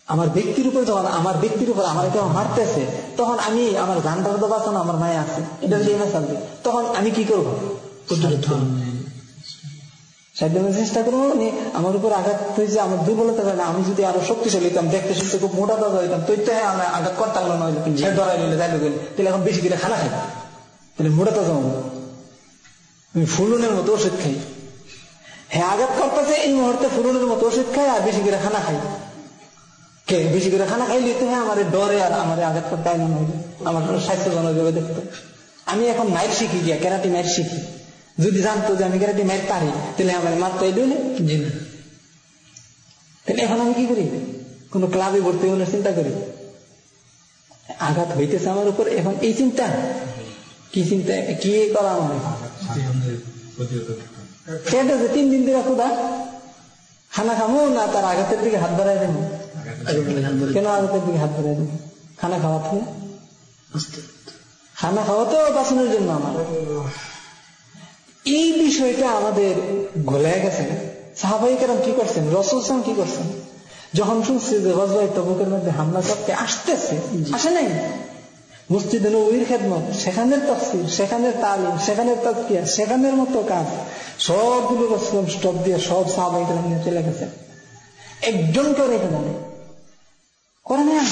A: আমার ব্যক্তির উপর যখন আমার ব্যক্তির উপর আমার কেউ মারতেছে তখন আমি আমার গানটার তো বাঁচানো আমার মায়ে আছে এটা তখন আমি কি করব? সাধ্য চেষ্টা করব নি আমার উপর আঘাত হয়েছে আমার দুর্বলতা কারণে আমি যদি আরও শক্তিশালী হইতাম, দেখতে শুনতে খুব মোটা তাজা হইতাম, তো তো হ্যাঁ আমি আঘাত করতাম না সে ধরাই নিলে যাইলে গেলে তাহলে এখন বেশি করে খানা খাই তাহলে মোটা তাজা হব। আমি ফুলনের মতো ওষুধ খাই। হ্যাঁ আঘাত করতেছে, এই মুহূর্তে ফুলনের মতো ওষুধ খাই আর বেশি করে খানা খাই। কে? বেশি করে খানা খাইলে তো হ্যাঁ আমার ডরে আর আমার আঘাত করতে আইন হইলে আমার স্বাস্থ্যজনক ভাবে দেখতো। আমি এখন মাইট শিখি গিয়া কেরাটি মাইট শিখি। যদি জানতো যে আমি কেরাটি মাইট পারি তাহলে আমার মারতে দিলে
B: জি না
A: তাহলে এখন আমি কি করি কোন ক্লাবে ভর্তি হলে চিন্তা করি আঘাত হইতেছে আমার উপর এখন এই চিন্তা কি চিন্তা কি করা আমার কেটে যে তিন দিন ধরে খুদা খানা খামো না তার আঘাতের দিকে হাত বাড়াই দেবো কেন আঘাতের দিকে হাত বাড়াই দেবো খানা খাওয়া থেকে খানা খাওয়া তো বাঁচানোর জন্য আমার এই বিষয়টা আমাদের গলে গেছে সাহাবাই কেরাম কি করছেন? রসুল সালাম কি করছেন? যখন শুনছে যে গজবাই তবুকের মধ্যে হামলা করতে আসতেছে। আসে নাই? মসজিদে নবীর খেদমত সেখানের তফসিল সেখানের তালিম সেখানের সেখানের মতো কাজ সবগুলো রসুল স্টপ দিয়ে সব সাহাবাই কেরাম নিয়ে চলে গেছে। একজন কেউ রেখে জানে করে না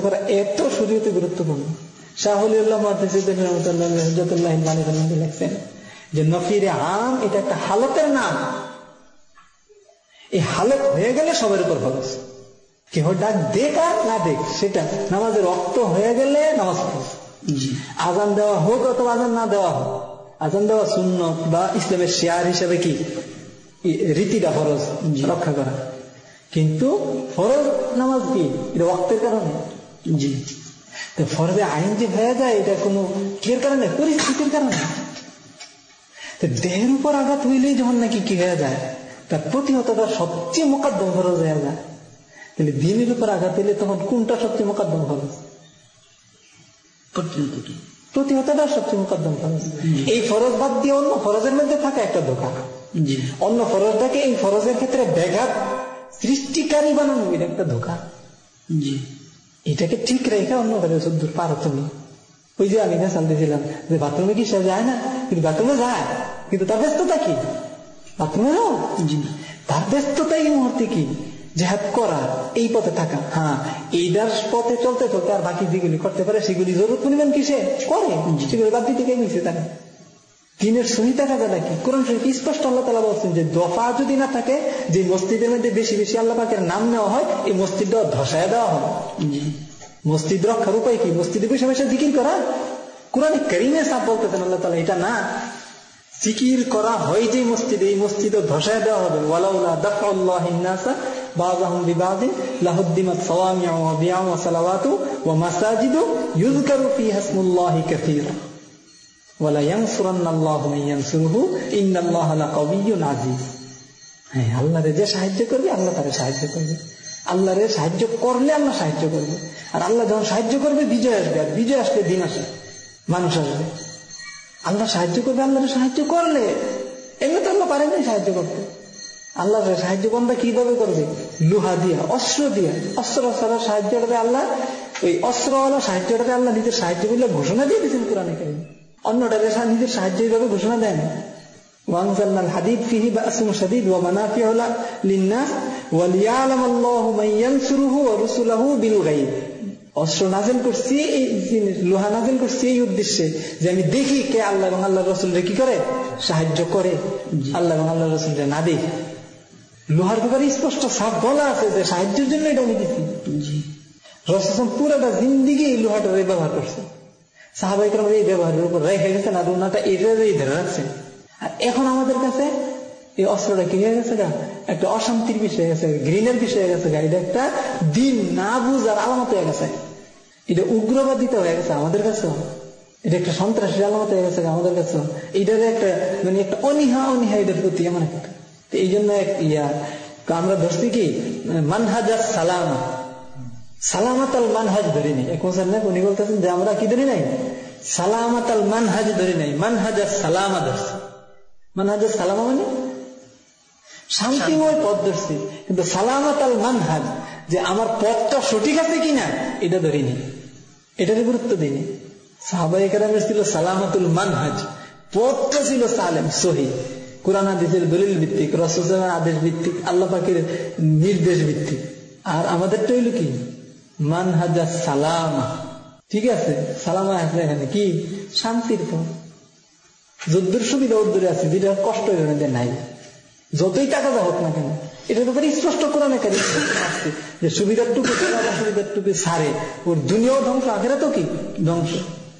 A: করা এত শরীয়তে গুরুত্বপূর্ণ। শাহুল্লাহ হজরতুল্লাহ মালিক লিখছেন যে নফিরে আম এটা একটা হালতের নাম। এই হালত হয়ে গেলে সবার উপর খরচ কেহ ডাক দেখ আর না দেখ সেটা নামাজের রক্ত হয়ে গেলে নামাজ আজান দেওয়া হোক অথবা আজান না দেওয়া হোক আজান দেওয়া শূন্য বা ইসলামের শেয়ার হিসেবে কি? রীতিটা ফরজ রক্ষা করা। কিন্তু ফরজ নামাজ কি? এটা ওয়াক্তের কারণে।
B: জি।
A: ফরজে আইন যে হয়ে যায় এটা কোনো কির কারণে পরিস্থিতির কারণে তো দেহের উপর আঘাত হইলেই যখন নাকি কি হয়ে যায় তার প্রতিহতটা সবচেয়ে মোকাদ্দম ফরজ হয়ে যায় তাহলে দিনের উপর আঘাত হইলে তখন কোনটা সবচেয়ে মোকাদ্দম ফরজ প্রতিহতটা সবচেয়ে মোকাদ্দম এই ফরজ বাদ দিয়ে অন্য ফরজের মধ্যে থাকা একটা ধোকা অন্য ফরজটাকে এই ফরজের ক্ষেত্রে ব্যাঘাত সৃষ্টিকারী বানানো এটা একটা ধোকা
B: জি।
A: এটাকে ঠিক রেখে অন্য ঘরে দূর পারো তুমি ওই যে আমি মেসাল দিয়েছিলাম যে বাথরুমে কি সে যায় না? কিন্তু বাথরুমে যায়। কিন্তু তার ব্যস্ততা কি? বাথরুমে যাও তার ব্যস্ততা এই মুহূর্তে কি? জেহাদ করা, এই পথে থাকা। হ্যাঁ এইটার পথে চলতে চলতে আর বাকি যেগুলি করতে পারে, সেগুলি জরুর পরিমাণ কিসে? করে। সেগুলি বাদ দিতে কে নিচ্ছে তারা দিনের সহিতা কাজে নাকি? কোরআন শরীফ স্পষ্ট আল্লাহ তালা বলছেন যে, দফা যদি না থাকে, যে মসজিদের মধ্যে বেশি বেশি আল্লাহ পাকের নাম নেওয়া হয়, এই মসজিদটা ধসায় দেওয়া হয় মসজিদ রক্ষার উপায় কি? মসজিদে বসে বসে জিকির করা? কোরআন করিমে সাপ বলতেছেন আল্লাহ তালা, এটা না। জিকির করা হয় যে মসজিদে, এই মসজিদে ধসায় দেওয়া হবে। ওয়ালাউলা দাফাউল্লাহ ইন্নাসা বাযাহুম বিবাযিন লাহুদ্দিমাত সাওয়ামিউ ওয়া বিয়াউ ওয়া সালাওয়াতু ওয়া মাসাজিদু ইউযকারু আল্লাহরে যে সাহায্য করবে, আল্লাহ তারে সাহায্য করলে আল্লাহ সাহায্য করবে। আর আল্লাহ যখন সাহায্য করবে, বিজয় আসবে। আর বিজয় আসলে দিন আসে মানুষ আসবে। আল্লাহ সাহায্য করবে আল্লাহরে সাহায্য করলে। এমনি তো আল্লাহ পারেন সাহায্য করতে। আল্লাহর সাহায্য বন্ধা কীভাবে করবে? লোহা দিয়া, অস্ত্র দিয়া। অস্ত্র ছাড়া সাহায্য করবে আল্লাহ, ওই অস্ত্রওয়ালা সাহায্যটাকে আল্লাহ নিজের সাহায্য করলে ঘোষণা দিয়ে দিয়েছেন কোরআনে অন্যটাকে নিজের সাহায্য এইভাবে ঘোষণা দেন وأنزلنا الحديد فيه بأس شديد ومنافع للناس وليعلم الله من ينصره ورسله بالغيب অস্ত্র নাজেল করছি এই জিনিস লোহা নাজেল করছি এই উদ্দেশ্যে যে আমি দেখি কে আল্লাহ এবং আল্লাহ রসুলরে কি করে সাহায্য করে আল্লাহ এবং আল্লাহ রসুলরে না দেখি লোহার ব্যাপারে স্পষ্ট সাপ বলা আছে যে সাহায্যের জন্য এটা আমি দিচ্ছি
B: জি
A: রসম পুরোটা জিন্দিগি এই লোহাটার ব্যবহার করছে এই ব্যবহারের উপর রেখে গেছেন আর এটাই ধরে রাখছেন এখন আমাদের কাছে এই অস্ত্রটা কি হয়ে গেছে একটা অশান্তির বিষয় গেছে গ্রিনের বিষয় গেছে এটা একটা দিন না বুঝার আলামত হয়ে গেছে। এটা উগ্রবাদিত হয়ে গেছে আমাদের কাছে। এটা একটা সন্ত্রাসী আলামত হয়ে গেছে আমাদের কাছে। এটার একটা মানে একটা অনিহা অনিহা এটার প্রতি এমন এই জন্য ইয়া আমরা ধরছি কি মানহাজ সালাম। সালামাত আল মানহাজ ধরি নেই। উনি বলতেছেন যে আমরা কি ধরি নাই? সালামাত আল মানহাজ ধরি নাই। মানহাজ মানহাজ মানে? শান্তিময় পথ ধরছি। কিন্তু সালামাত আল মানহাজ, যে আমার পথটা সঠিক আছে কিনা, এটা ধরিনি এটার গুরুত্ব দিইনি সাহাবাই কেরামের ছিল সালামাতুল মানহাজ। পথটা ছিল সালেম, সহি। কোরআন আদেশের দলিল ভিত্তিক রসমের আদেশ ভিত্তিক, আল্লাহ পাখির নির্দেশ ভিত্তিক। আর আমাদেরটা হইল কি? মানহাজা সালামা। ঠিক আছে? সালামা আছে এখানে। কি? শান্তির পথ। যুদ্ধের সুবিধা উদ্দূরে আছে, যেটা কষ্ট এখানে নাই। যতই টাকা যা হোক না কেন এটা ব্যাপারে স্পষ্ট কোরআনে আসছে যে সুবিধার টুকু সুবিধার টুকু সারে ওর দুনিয়াও ধ্বংস আখেরা তো কি? ধ্বংস।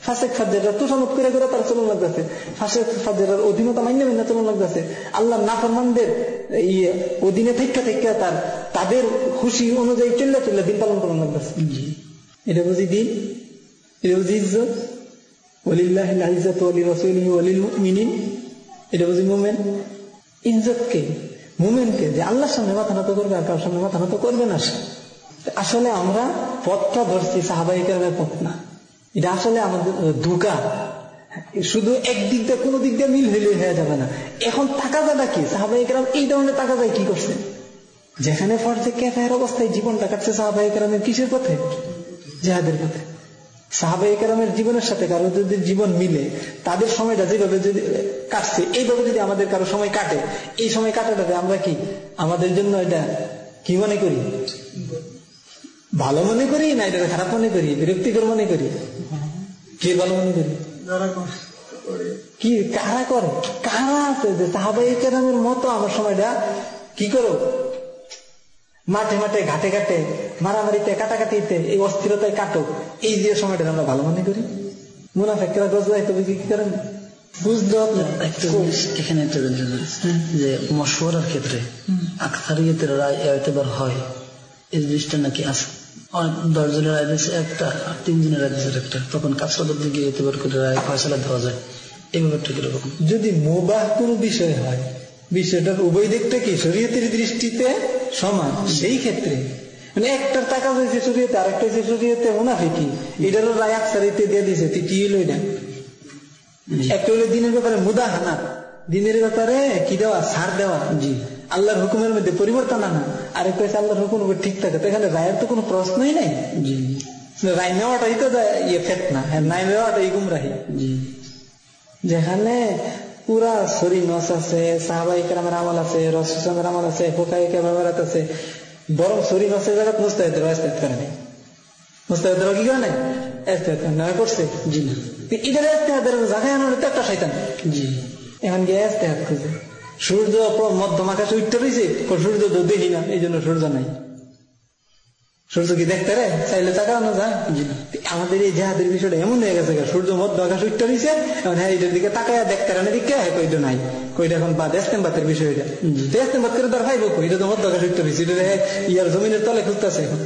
A: ফাঁসেক ফাজেরা তুষামত করে করে তার চলন লাগতেছে ফাঁসেক ফাজেরার অধীনতা মান্য মান্য চলন লাগতেছে আল্লাহ নাফরমানদের ইয়ে অধীনে থেকে থেকে তার তাদের খুশি অনুযায়ী চললে চললে দিন পালন করানো লাগতেছে এটা বুঝি দিন? এটা বুঝি ইজ্জত? ওলিল্লাহ ইজ্জত ওলি রসুল ওলিল মিনিন এটা বুঝি মোমেন? ইজ্জতকে মুমেনকে যে আল্লাহর সামনে মাথা নত করবে আর কারোর সামনে মাথা নত করবে না আসলে আমরা পথটা ধরছি সাহাবাহিকের পথ না। এটা আসলে আমাদের দুকা শুধু একদিক দিয়ে, কোনো দিক দিয়ে মিল হইলে হয়ে যাবে না। এখন টাকা যাটা কি সাহাবাহিকেরাম এই ধরনের টাকা যায় কি করছে? যেখানে ফর্জে ক্যাফের অবস্থায় জীবনটা কাটছে সাহাবাহিকেরামের কিসের পথে? জেহাদের পথে। সাহাবাহিকেরামের জীবনের সাথে কারও যদি জীবন মিলে, তাদের সময়টা যেভাবে যদি কাটছে, এইভাবে যদি আমাদের কারও সময় কাটে, এই সময় কাটাটাতে আমরা কি? আমাদের জন্য এটা কি মনে করি? ভালো মনে করি না, এটা খারাপ মনে করি? বিরক্তিকর মনে করি? কে ভালো মনে করি? কি কারা করে? কারা আছে যে সাহাবাহিকেরামের মতো আমার সময়টা? কি করো? মাঠে মাঠে ঘাটে ঘাটে মারামারিতে কাটাকাটিতে এই অস্থিরতায় কাটো এই যে সময়টা আমরা ভালো মনে করি। মুনাফেকরা গজায় তবে কি করেন?
B: এখানে একটা যে মশওয়ারার ক্ষেত্রে আখতারিয়তের রায় এবার হয়। এই জিনিসটা নাকি আছে। দশ জনের রায় দিয়েছে একটা আর তিন জনের রায় দিয়েছে একটা তখন কাছরাদের দিকে এতেবার করে রায় ফয়সলা দেওয়া যায়। এই ব্যাপারটা কীরকম
A: যদি মোবাহ কোনো বিষয় হয় বিষয়টার উভয় দিকটা কি শরীয়তের দৃষ্টিতে সমান সেই ক্ষেত্রে। মানে একটার টাকা হয়েছে শরীয়তে আরেকটা হয়েছে শরীয়তে মুনাফিকি। এটারও রায় আকসারিতে দিয়ে দিয়েছে তুই কি হলো এটা একটা হলো দিনের ব্যাপারে মুদাহানা। দিনের ব্যাপারে কি দেওয়া? সার দেওয়া। জি। আল্লাহর হুকুমের মধ্যে পরিবর্তন আনা। আরেক হয়েছে আল্লাহর হুকুম ঠিক থাকে। তো এখানে রায়ের তো কোনো প্রশ্নই নাই। রায় নেওয়াটাই তো ইয়ে ফেট না হ্যাঁ নাই নেওয়াটাই গুমরাহি। যেখানে পুরা শরী নস আছে সাহাবাই কেরামের আমল আছে রসমের আমল আছে ফোকাই কেরামের আছে। বরং শরী নসের জায়গা মুস্তাহিদের এস্তেদ করে নেই। মুস্তাহিদের কি করে নাই? এস্তেদ না করছে?
B: জি না।
A: এদের এস্তেহাদের জায়গায় আনার তো একটা শৈতান
B: জি।
A: এখন গিয়ে এস্তেহাদ খুঁজে। সূর্য মধ্যম আকাশে উঠতে রয়েছে সূর্য তো দেখি না এই জন্য সূর্য নাই। সূর্য কি দেখতে রে? চাইলে তাকানো যায় আমাদের এই জেহাদের বিষয়টা এমন হয়ে গেছে সূর্য মধ্য আকাশ উঠতে রয়েছে এখন হ্যাঁ এটার দিকে তাকায় দেখতে রানে দিকে হ্যাঁ কইটা নাই। কইটা এখন বাদ এস্তেমবাতের বিষয় এটা। এস্তেমবাদ করে তার ভাইব এটা তো মধ্য আকাশ উঠতে রয়েছে এটা ইয়ার জমিনের তলে খুঁজতেছে এখন।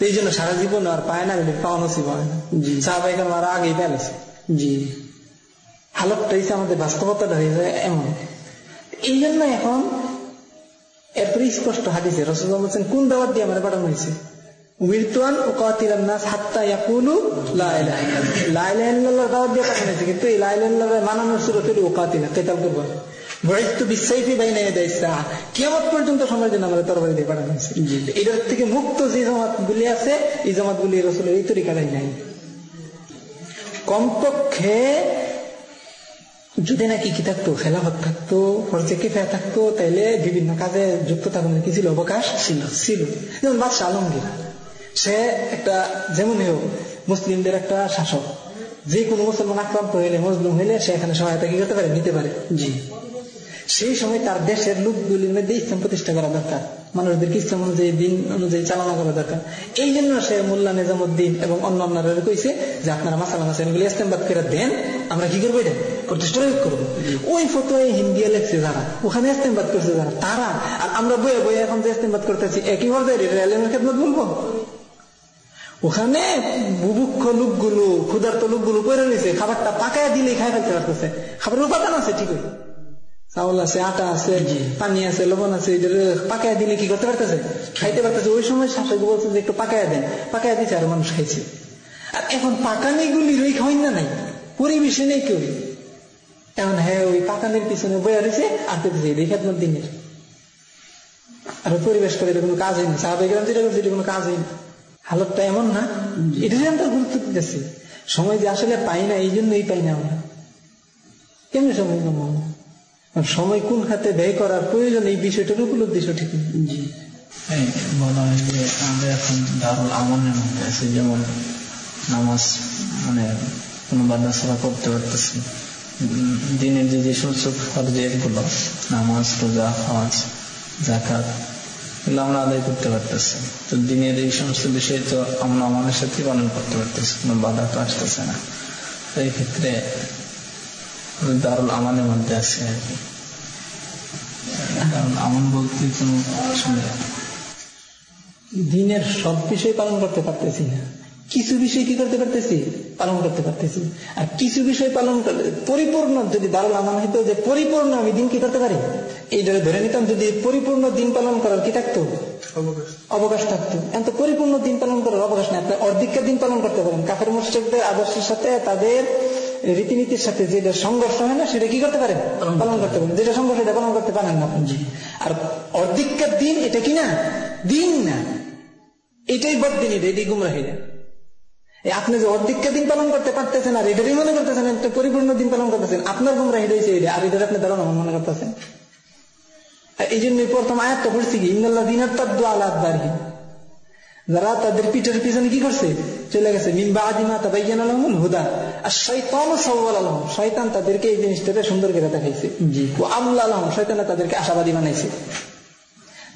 A: এই জন্য সারা জীবন আর পায় না পাওয়া নসিব হয় না। সাহাবাই এখন আর আগেই পেলেছে
B: জি।
A: হালতটা আমাদের বাস্তবতাটা হয়েছে এমন। এই জন্য এখন এত স্পষ্ট হাদিসে রসুল বলছেন কোন দাওয়াত দিয়ে আমার পাঠানো হয়েছে ও নাস হাত্তা ইয়াকুলু দাওয়াত দিয়ে পাঠানো হয়েছে কিন্তু এই মানানোর কেতাল করব পর্যন্ত সময়ের জন্য আমাদের তরবারি দিয়ে পাঠানো হয়েছে এটার থেকে মুক্ত যে জামাতগুলি আছে এই জামাতগুলি রসুলের এই তরিকাটাই নাই কমপক্ষে যদি নাকি কি থাকতো খেলাফত থাকতো কেফা থাকতো তাইলে বিভিন্ন কাজে যুক্ত থাকার কি ছিল? অবকাশ ছিল ছিল। যেমন বাদশাহ আলমগীর সে একটা যেমন হোক মুসলিমদের একটা শাসক। যে কোনো মুসলমান আক্রান্ত হইলে মজলুম হইলে সে এখানে সহায়তা কি করতে পারে? নিতে পারে। জি। সেই সময় তার দেশের লোকগুলির মধ্যে ইসলাম প্রতিষ্ঠা করা দরকার। মানুষদেরকে ইসলাম অনুযায়ী, দিন অনুযায়ী চালনা করা দরকার। এই জন্য সে মোল্লা নিজামুদ্দিন এবং অন্য অন্যরা কইছে যে, আপনারা মাসালা এগুলি ইস্তেমবাদ করে দেন, আমরা কি করব এটা? প্রয়োগ করব। ওই ফটো হিন্দিয়া লেখছে যারা, ওখানে ইস্তেমবাদ করছে যারা, তারা। আর আমরা বইয়ে বইয়ে এখন যে ইস্তেমবাদ করতেছি, একই পর্যায়ে রেলের খেদমত বলব? ওখানে বুভুক্ষ লোকগুলো, ক্ষুধার্ত লোকগুলো পরে রয়েছে, খাবারটা পাকায় দিলেই খাই ফেলতে পারতেছে। খাবারের উপাদান আছে ঠিকই। চাউল আছে আটা আছে পানি আছে লবণ আছে পাকায় দিলে কি করতে পারতেছে? খাইতে পারতেছে। ওই সময় শাসক বলছে যে একটু পাকায় দেন। পাকায় দিচ্ছে আর মানুষ খাইছে। আর এখন পাকানি গুলি রই খাওয়াই না নাই? পরিবেশে নেই কেউ। এখন হ্যাঁ ওই পাকানের পিছনে বয়া রয়েছে আর পেতেছে এই খেতমত দিনের। আর পরিবেশ করে এটা কোনো কাজ হয়নি। সাহাবেগ্রাম যেটা করছে এটা কোনো কাজ হয়নি। হালতটা এমন না। এটা আমরা গুরুত্ব দিতেছি। সময় যে আসলে পাই না এই জন্যই পাই না আমরা। কেমনি সময় কমাবো সময় কোন খাতে ব্যয় করার প্রয়োজন, এই বিষয়টার উপলব্ধি সঠিক?
C: বলা হয় যে আমরা এখন আমনের মধ্যে আছি, যেমন নামাজ মানে কোনো করতে পারতেছি। দিনের যে যে নামাজ, রোজা, হজ জাকাত এগুলো আমরা আদায় করতে পারতেছি। তো দিনের এই সমস্ত বিষয় তো আমরা আমাদের সাথে পালন করতে পারতেছি, কোনো বাধা তো আসতেছে না। তো এই ক্ষেত্রে দারুল আমানের মধ্যে আছে আর কি। দারুল আমান বলতে কোনো আসলে
A: দিনের সব বিষয় পালন করতে পারতেছি না। কিছু বিষয় কি করতে পারতেছি? পালন করতে পারতেছি। আর কিছু বিষয় পালন করতে পরিপূর্ণ যদি দারুল আমান হইতো যে পরিপূর্ণ আমি দিন কি করতে পারি? এই ধরে নিতাম যদি পরিপূর্ণ দিন পালন করার কি থাকতো? অবকাশ থাকতো। এখন তো পরিপূর্ণ দিন পালন করার অবকাশ নেই। আপনি অর্ধেকের দিন পালন করতে পারেন। কাফের মুশ্রিকদের আদর্শের সাথে তাদের রীতিনীতির সাথে যেটা সংঘর্ষ হয় না সেটা কি করতে পারেন? পালন করতে পারেন। যেটা সংঘর্ষ এটা পালন করতে পারেন না আর অর্ধেকের দিন এটা কি না? দিন না। এটাই বদিন এটা এটাই গুমরাহি না আপনি যে অর্ধেককে দিন পালন করতে পারতেছেন আর এটারই মনে করতেছেন একটা পরিপূর্ণ দিন পালন করতেছেন আপনার গুমরাহি রয়েছে এটা আর এটার আপনি দাঁড়ানো মনে করতেছেন। এই জন্য প্রথম আয়াতটা পড়ছি কি ইন্দাল্লাহ দিনের তাদ্দু আলাদ বাড়ি যারা তাদের পিঠের পিছনে কি করছে চলে গেছে মিনবা আদিমা তাবাইয়ান আলমুল হুদা আর শৈতান সওয়াল আলম শয়তান তাদেরকে এই জিনিসটাকে সুন্দর করে দেখাইছে ও আল্লাহ আলম শয়তানা তাদেরকে আশাবাদী বানাইছে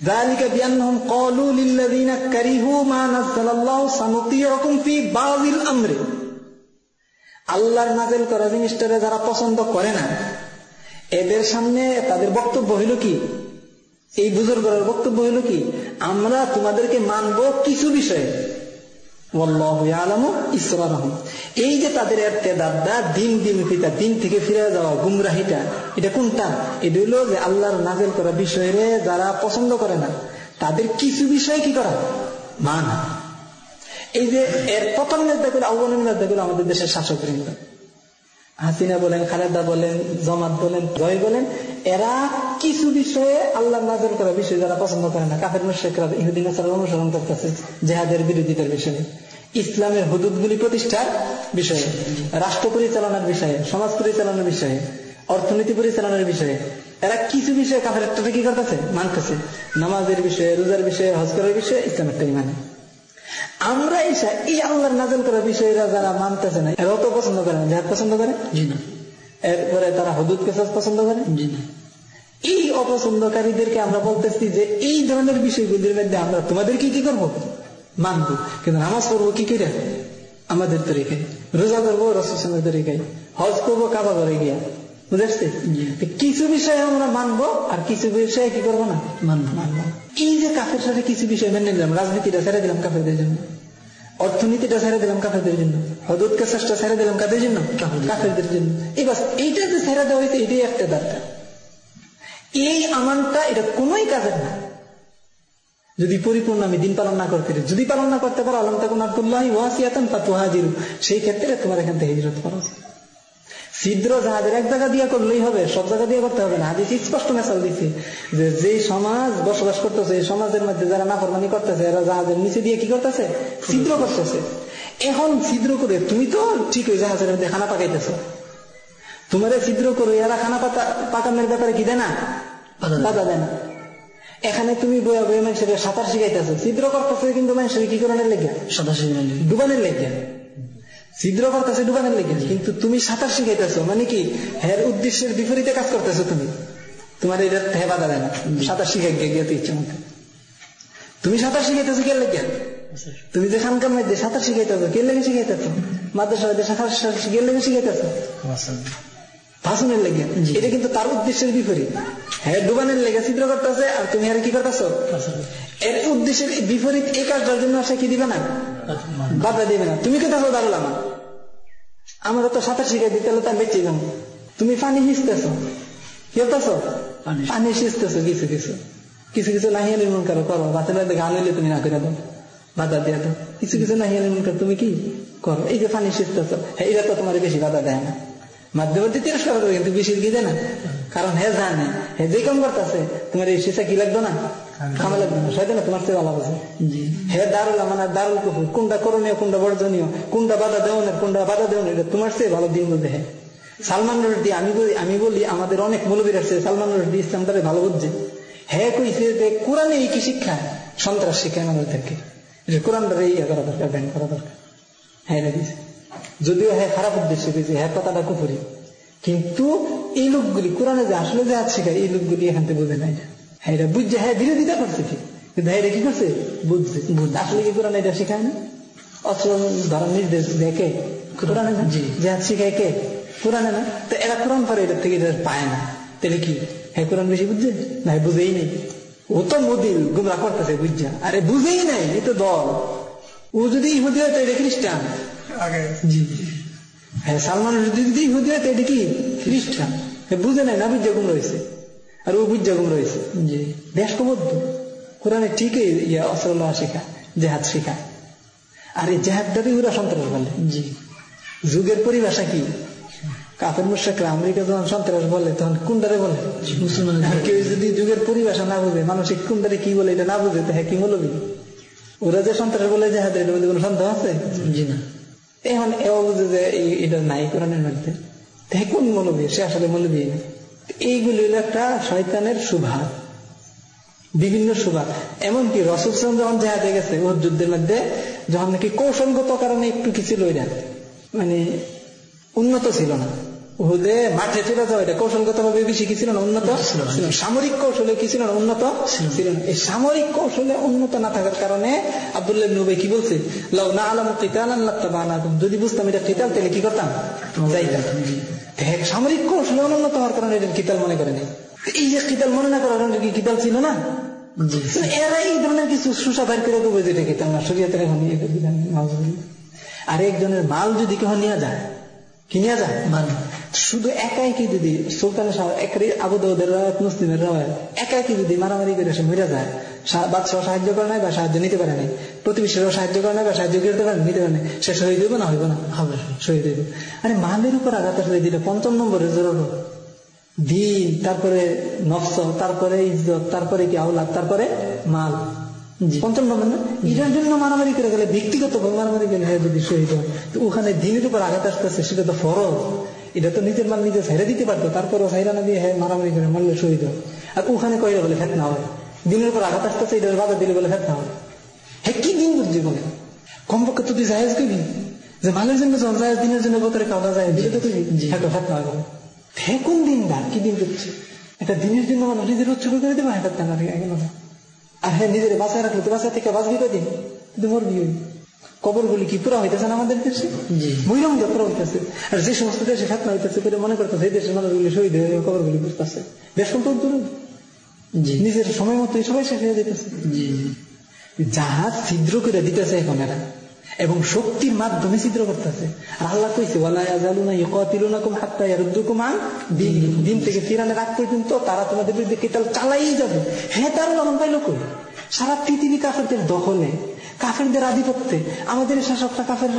A: ذلك بأنهم قالوا للذين كرهوا ما نزل الله سنطيعكم في بعض الأمر আল্লাহর নাজেল করা জিনিসটারে যারা পছন্দ করে না এদের সামনে তাদের বক্তব্য হইল কি এই বুজুর্গের বক্তব্য হইল কি? আমরা তোমাদেরকে মানব কিছু বিষয়ে। এই যে তাদের দিন দিন দিন থেকে ফিরে যাওয়া গুমরাহিটা, এটা কোনটা? এটা হইল যে আল্লাহর নাজেল করা বিষয়ে যারা পছন্দ করে না, তাদের কিছু বিষয় কি করা? মান। এই যে এর প্রথম নেতাগুলো নেতাগুলো আমাদের দেশের শাসক বৃন্দ হাসিনা বলেন, খালেদা বলেন, জমাত বলেন, জয় বলেন এরা কিছু বিষয়ে আল্লাহ নাজল করা বিষয় যারা পছন্দ করে না কাফের মুশেকরা ইহুদিন অনুসরণ করতেছে জেহাদের বিরোধিতার বিষয়ে। ইসলামের হুদুদগুলি প্রতিষ্ঠার বিষয়ে রাষ্ট্র পরিচালনার বিষয়ে সমাজ পরিচালনার বিষয়ে অর্থনীতি পরিচালনার বিষয়ে এরা কিছু বিষয়ে কাফের একটা কি করতেছে মানতেছে। নামাজের বিষয়ে রোজার বিষয়ে হজ করার বিষয়ে ইসলামেরটাই মানে আমরা এসা এই আল্লাহর নাজল করা বিষয়রা যারা মানতেছে না এরাও তো পছন্দ করে না জাহাদ পছন্দ করে? জি এরপরে তারা হদুদ কেসাস পছন্দ করে? এই অপছন্দকারীদেরকে আমরা বলতেছি যে এই ধরনের বিষয়গুলির মধ্যে আমরা তোমাদের কি কি করব? মানবো। কিন্তু নামাজ পড়ব কি করে? আমাদের তরিকায়। রোজা করব রসমের তরিকায়। হজ করব কাবা করে গিয়া। বুঝাচ্ছে কিছু বিষয়ে আমরা মানবো আর কিছু বিষয়ে কি করব না? মানবো। মানবো। এই যে কাফের সাথে কিছু বিষয় মেনে নিলাম রাজনীতিটা ছেড়ে দিলাম কাফেরদের জন্য। অর্থনীতিটা ছেড়ে দিলাম কাফেরদের জন্য। হদুদ কাছটা ছেড়ে দিলাম কাদের জন্য? কাফেরদের জন্য। এই বাস এইটা যে ছেড়ে দেওয়া হয়েছে এটাই একটা দরকার এই আমানটা, এটা কোনোই কাজের না। যদি পরিপূর্ণ আমি দিন পালন না করতে যদি পালন না করতে পারো, আলম তখন আব্দুল্লাহ ওয়াসিয়াতন পাতুহাজিরু সেই ক্ষেত্রে তোমার এখান থেকে হিজরত করা উচিত। ছিদ্র জাহাজের এক জায়গা দিয়ে করলেই হবে, সব জায়গা দিয়ে করতে হবে না। হাদিস স্পষ্ট মেসাল দিচ্ছে যে যে সমাজ বসবাস করতেছে, এই সমাজের মধ্যে যারা নাফরমানি করতেছে, এরা জাহাজের নিচে দিয়ে কি করতেছে? ছিদ্র করতেছে। এখন ছিদ্র করে তুমি তো ঠিক ওই জাহাজের মধ্যে খানা পাকাইতেছ। তোমার ছিদ্র করে এরা খানা পাতা পাকানোর ব্যাপারে কি দেয় না? বাধা দেয় না। এখানে তুমি বইয়া বইয়া মানুষের সাঁতার শিখাইতেছো। ছিদ্র করতেছে কিন্তু মানুষের কি করানোর লেগে? সাঁতার ডুবানের লেগে। ছিদ্র করতেছে ডুবানের লেগে। কিন্তু তুমি সাঁতার শিখাইতেছো মানে কি? হের উদ্দেশ্যের বিপরীতে কাজ করতেছো তুমি। তোমার এটা হে বাধা দেয় না। সাঁতার শিখাই গিয়ে গিয়ে ইচ্ছে মতো। তুমি সাঁতার শিখাইতেছো কে লেগে? তুমি যে খানকার মধ্যে সাঁতার শিখাইতেছো কে লেগে শিখাইতেছো? মাদ্রাসা সাঁতার লেগে শিখাইতেছো ভাষণের লেগে। এটা কিন্তু তার উদ্দেশ্যের বিপরীত। হ্যাঁ ডুবানের লেগে ছিদ্র করতেছে আর তুমি আর কি করতেছো? এর উদ্দেশ্যের বিপরীত এই কাজটার জন্য সে কি দিবে না? বাধা দিবে না। তুমি কে দেখো দাঁড়ালাম আমার তো সাঁতার শিখাই দিতে হলে তার বেঁচে যাব। তুমি পানি হিসতেছ কি হতেছ পানি। সিঁচতেছ কিছু কিছু। কিছু কিছু নাহিয়া নির্মূল করো করো। বাচ্চারা গান হইলে তুমি না করে দাও। বাধা দিয়ে দাও। কিছু কিছু নাহিয়া নির্মূল করো তুমি কি? করো। এই যে পানি সিঁচতেছ হ্যাঁ এটা তো তোমার বেশি বাধা দেয় না। মাধ্যমে তিরস্কার করবে কিন্তু বেশি কি না। কারণ হে জানে হে যে কম করতেছে তোমার এই শিশা কি লাগবে না? কামে লাগবে না সেটা না তোমার চেয়ে ভালো আছে। হে দারুল মানে দারুল কোনটা করণীয় কোনটা বর্জনীয় কোনটা বাধা কোনটা বাধা এটা তোমার চেয়ে ভালো দিন হ্যাঁ সালমান আমি বলি আমি বলি আমাদের অনেক মৌলবীর আছে সালমান রুটি ইসলামটারে ভালো বুঝছে। হ্যাঁ কইছে যে কোরআনে এই কি শিক্ষা? সন্ত্রাস শিক্ষায় মানুষদেরকে কোরআনটারে ইয়ে করা দরকার ব্যান করা দরকার। হ্যাঁ যদিও হ্যাঁ খারাপ উদ্দেশ্য দিয়েছে হ্যাঁ কথাটা কুফুরি কিন্তু এই লোকগুলি কোরআনে যে আসলে যে আছে এই লোকগুলি এখান থেকে বুঝে নাই। হ্যাঁ এটা বুঝছে হ্যাঁ বিরোধিতা করছে ঠিক কিন্তু হ্যাঁ এটা কি করছে? বুঝছে আসলে কি কোরআন এটা শেখায় না? অস্ত্র ধরার নির্দেশ দেখে কোরআনে না? যে হাত শিখায় কে? কোরআনে না? তো এরা কোরআন পরে এটার থেকে এটা পায় না। তাহলে কি? হ্যাঁ কোরআন বেশি বুঝছে? না বুঝেই নেই। ও তো মোদিল গুমরা করতেছে বুঝছা? আরে বুঝেই নাই এই তো দল। ও যদি ইহুদি হয় তো এটা খ্রিস্টান। জি হ্যাঁ সালমান তো এটা কি? খ্রিস্টান। বুঝে নাই না বুঝা গুম রয়েছে। আর ও গুম রয়েছে। জি। কোরআনে ঠিকই ইয়া অসল্লাহ শেখা জেহাদ শেখা। আর এই ওরা সন্ত্রাস বলে। জি। যুগের পরিভাষা কি? কাপের মুশাকরা আমেরিকা যখন সন্ত্রাস বলে তখন কুন্ডারে বলে? মুসলমান কেউ যদি যুগের পরিভাষা না বুঝে মানসিক কুন্ডারে কি বলে এটা না বুঝে তো হ্যাঁ কি বলবি ওরা যে সন্ত্রাস বলে যে হাতে মধ্যে কোনো সন্দেহ আছে? জি না। এখন এও বুঝে যে এটা নাই কোরআনের মধ্যে কোন মৌলবী সে আসলে মৌলবী না এইগুলি হলো একটা শয়তানের সুভাব বিভিন্ন সুভা এমনকি রসুল যখন জাহাজে গেছে ও যুদ্ধের মধ্যে যখন নাকি কৌশলগত কারণে একটু কিছু লই না মানে উন্নত ছিল না ওহুদে মাঠে চলে যাওয়া এটা কৌশলগত ভাবে বেশি কি ছিল না উন্নত? সামরিক কৌশলে কি ছিল না উন্নত? ছিল এই সামরিক কৌশলে উন্নত না থাকার কারণে আবদুল্লাহ নবাই কি বলছে? লাউ না আলাম কিতাল যদি বুঝতাম এটা কিতাল তাহলে কি করতাম? যাইতাম। সামরিক কৌশলে অনুন্নত হওয়ার কারণে এটা কিতাল মনে করে নেই। এই যে কিতাল মনে না করার কারণে কি কিতাল ছিল না? এরা এই ধরনের কিছু সুসা বাইর করে দেবো যেটা কিতাল না। শরীয়তের এখন আর একজনের মাল যদি কেউ নিয়ে যায় কি নিয়ে যায় মাল শুধু একাই কি যদি সুলতানের আবুদের মুসলিমের একাই কি যদি মারামারি করে সে মরে যায় বাদশাহ সাহায্য করে নাই বা সাহায্য নিতে পারে নাই প্রতিবেশীরাও সাহায্য করে নাই বা সাহায্য করতে পারে নিতে পারে সে শহীদ হইব না হইব না হবে শহীদ হইব আরে মালের উপর আঘাত আসলে দিলে পঞ্চম নম্বরে জোর দিন তারপরে নফস তারপরে ইজ্জত তারপরে কি আওলাদ তারপরে মাল পঞ্চম নম্বর না এটার জন্য মারামারি করে গেলে ব্যক্তিগত মারামারি করে যদি শহীদ হয় তো ওখানে দিনের উপর আঘাত আসতেছে সেটা তো ফরজ। এটা তো নিজের মাল নিজে সাইরা দিতে পারতো তারপরও সাইরা না দিয়ে হ্যাঁ মারামারি করে মরলে শহীদ হয়। আর ওখানে কইলে বলে ফেতনা হয় দিনের উপর আঘাত আসতেছে এটার বাধা দিলে বলে ফেতনা হয় হ্যাঁ কি দিন বুঝছি বলে কমপক্ষে তো তুই জাহেজ করবি? যে মালের জন্য জাহেজ দিনের জন্য বোতরে কাউলা যায় দিলে তো করবি হ্যাঁ ফেতনা হবে। হ্যাঁ কোন দিন দা কি দিন করছে? এটা দিনের জন্য মানুষ নিজের উৎসর্গ করে দেবো হ্যাঁ ফেতনা আর হ্যাঁ নিজের বাসায় রাখলে তো থেকে বাঁচবি কদিন? কিন্তু মরবি কবর গুলি কি পুরা হইতেছে না আমাদের দেশে? মহিলাম পুরা হইতেছে। আর যে সমস্ত দেশে ফেতনা হইতেছে করে মনে করতেছে এই দেশের মানুষগুলি শহীদ হয়ে কবর গুলি বুঝতেছে দেশ কোন দূর। নিজের সময় মতো সবাই শেষ হয়ে যেতেছে জাহাজ ছিদ্র করে দিতেছে এখন এরা। এবং শক্তির মাধ্যমে ছিদ্র করতেছে। আর আল্লাহ কইছে দিন থেকে ফিরানের আগ পর্যন্ত তারা তোমাদের বিরুদ্ধে কেতাল চালাই যাবে। হ্যাঁ তারা লবণ পাইল কই? সারা পৃথিবী কাফেরদের দখলে কাফের আধিপত্যে, আমাদের শাসকরা কাফের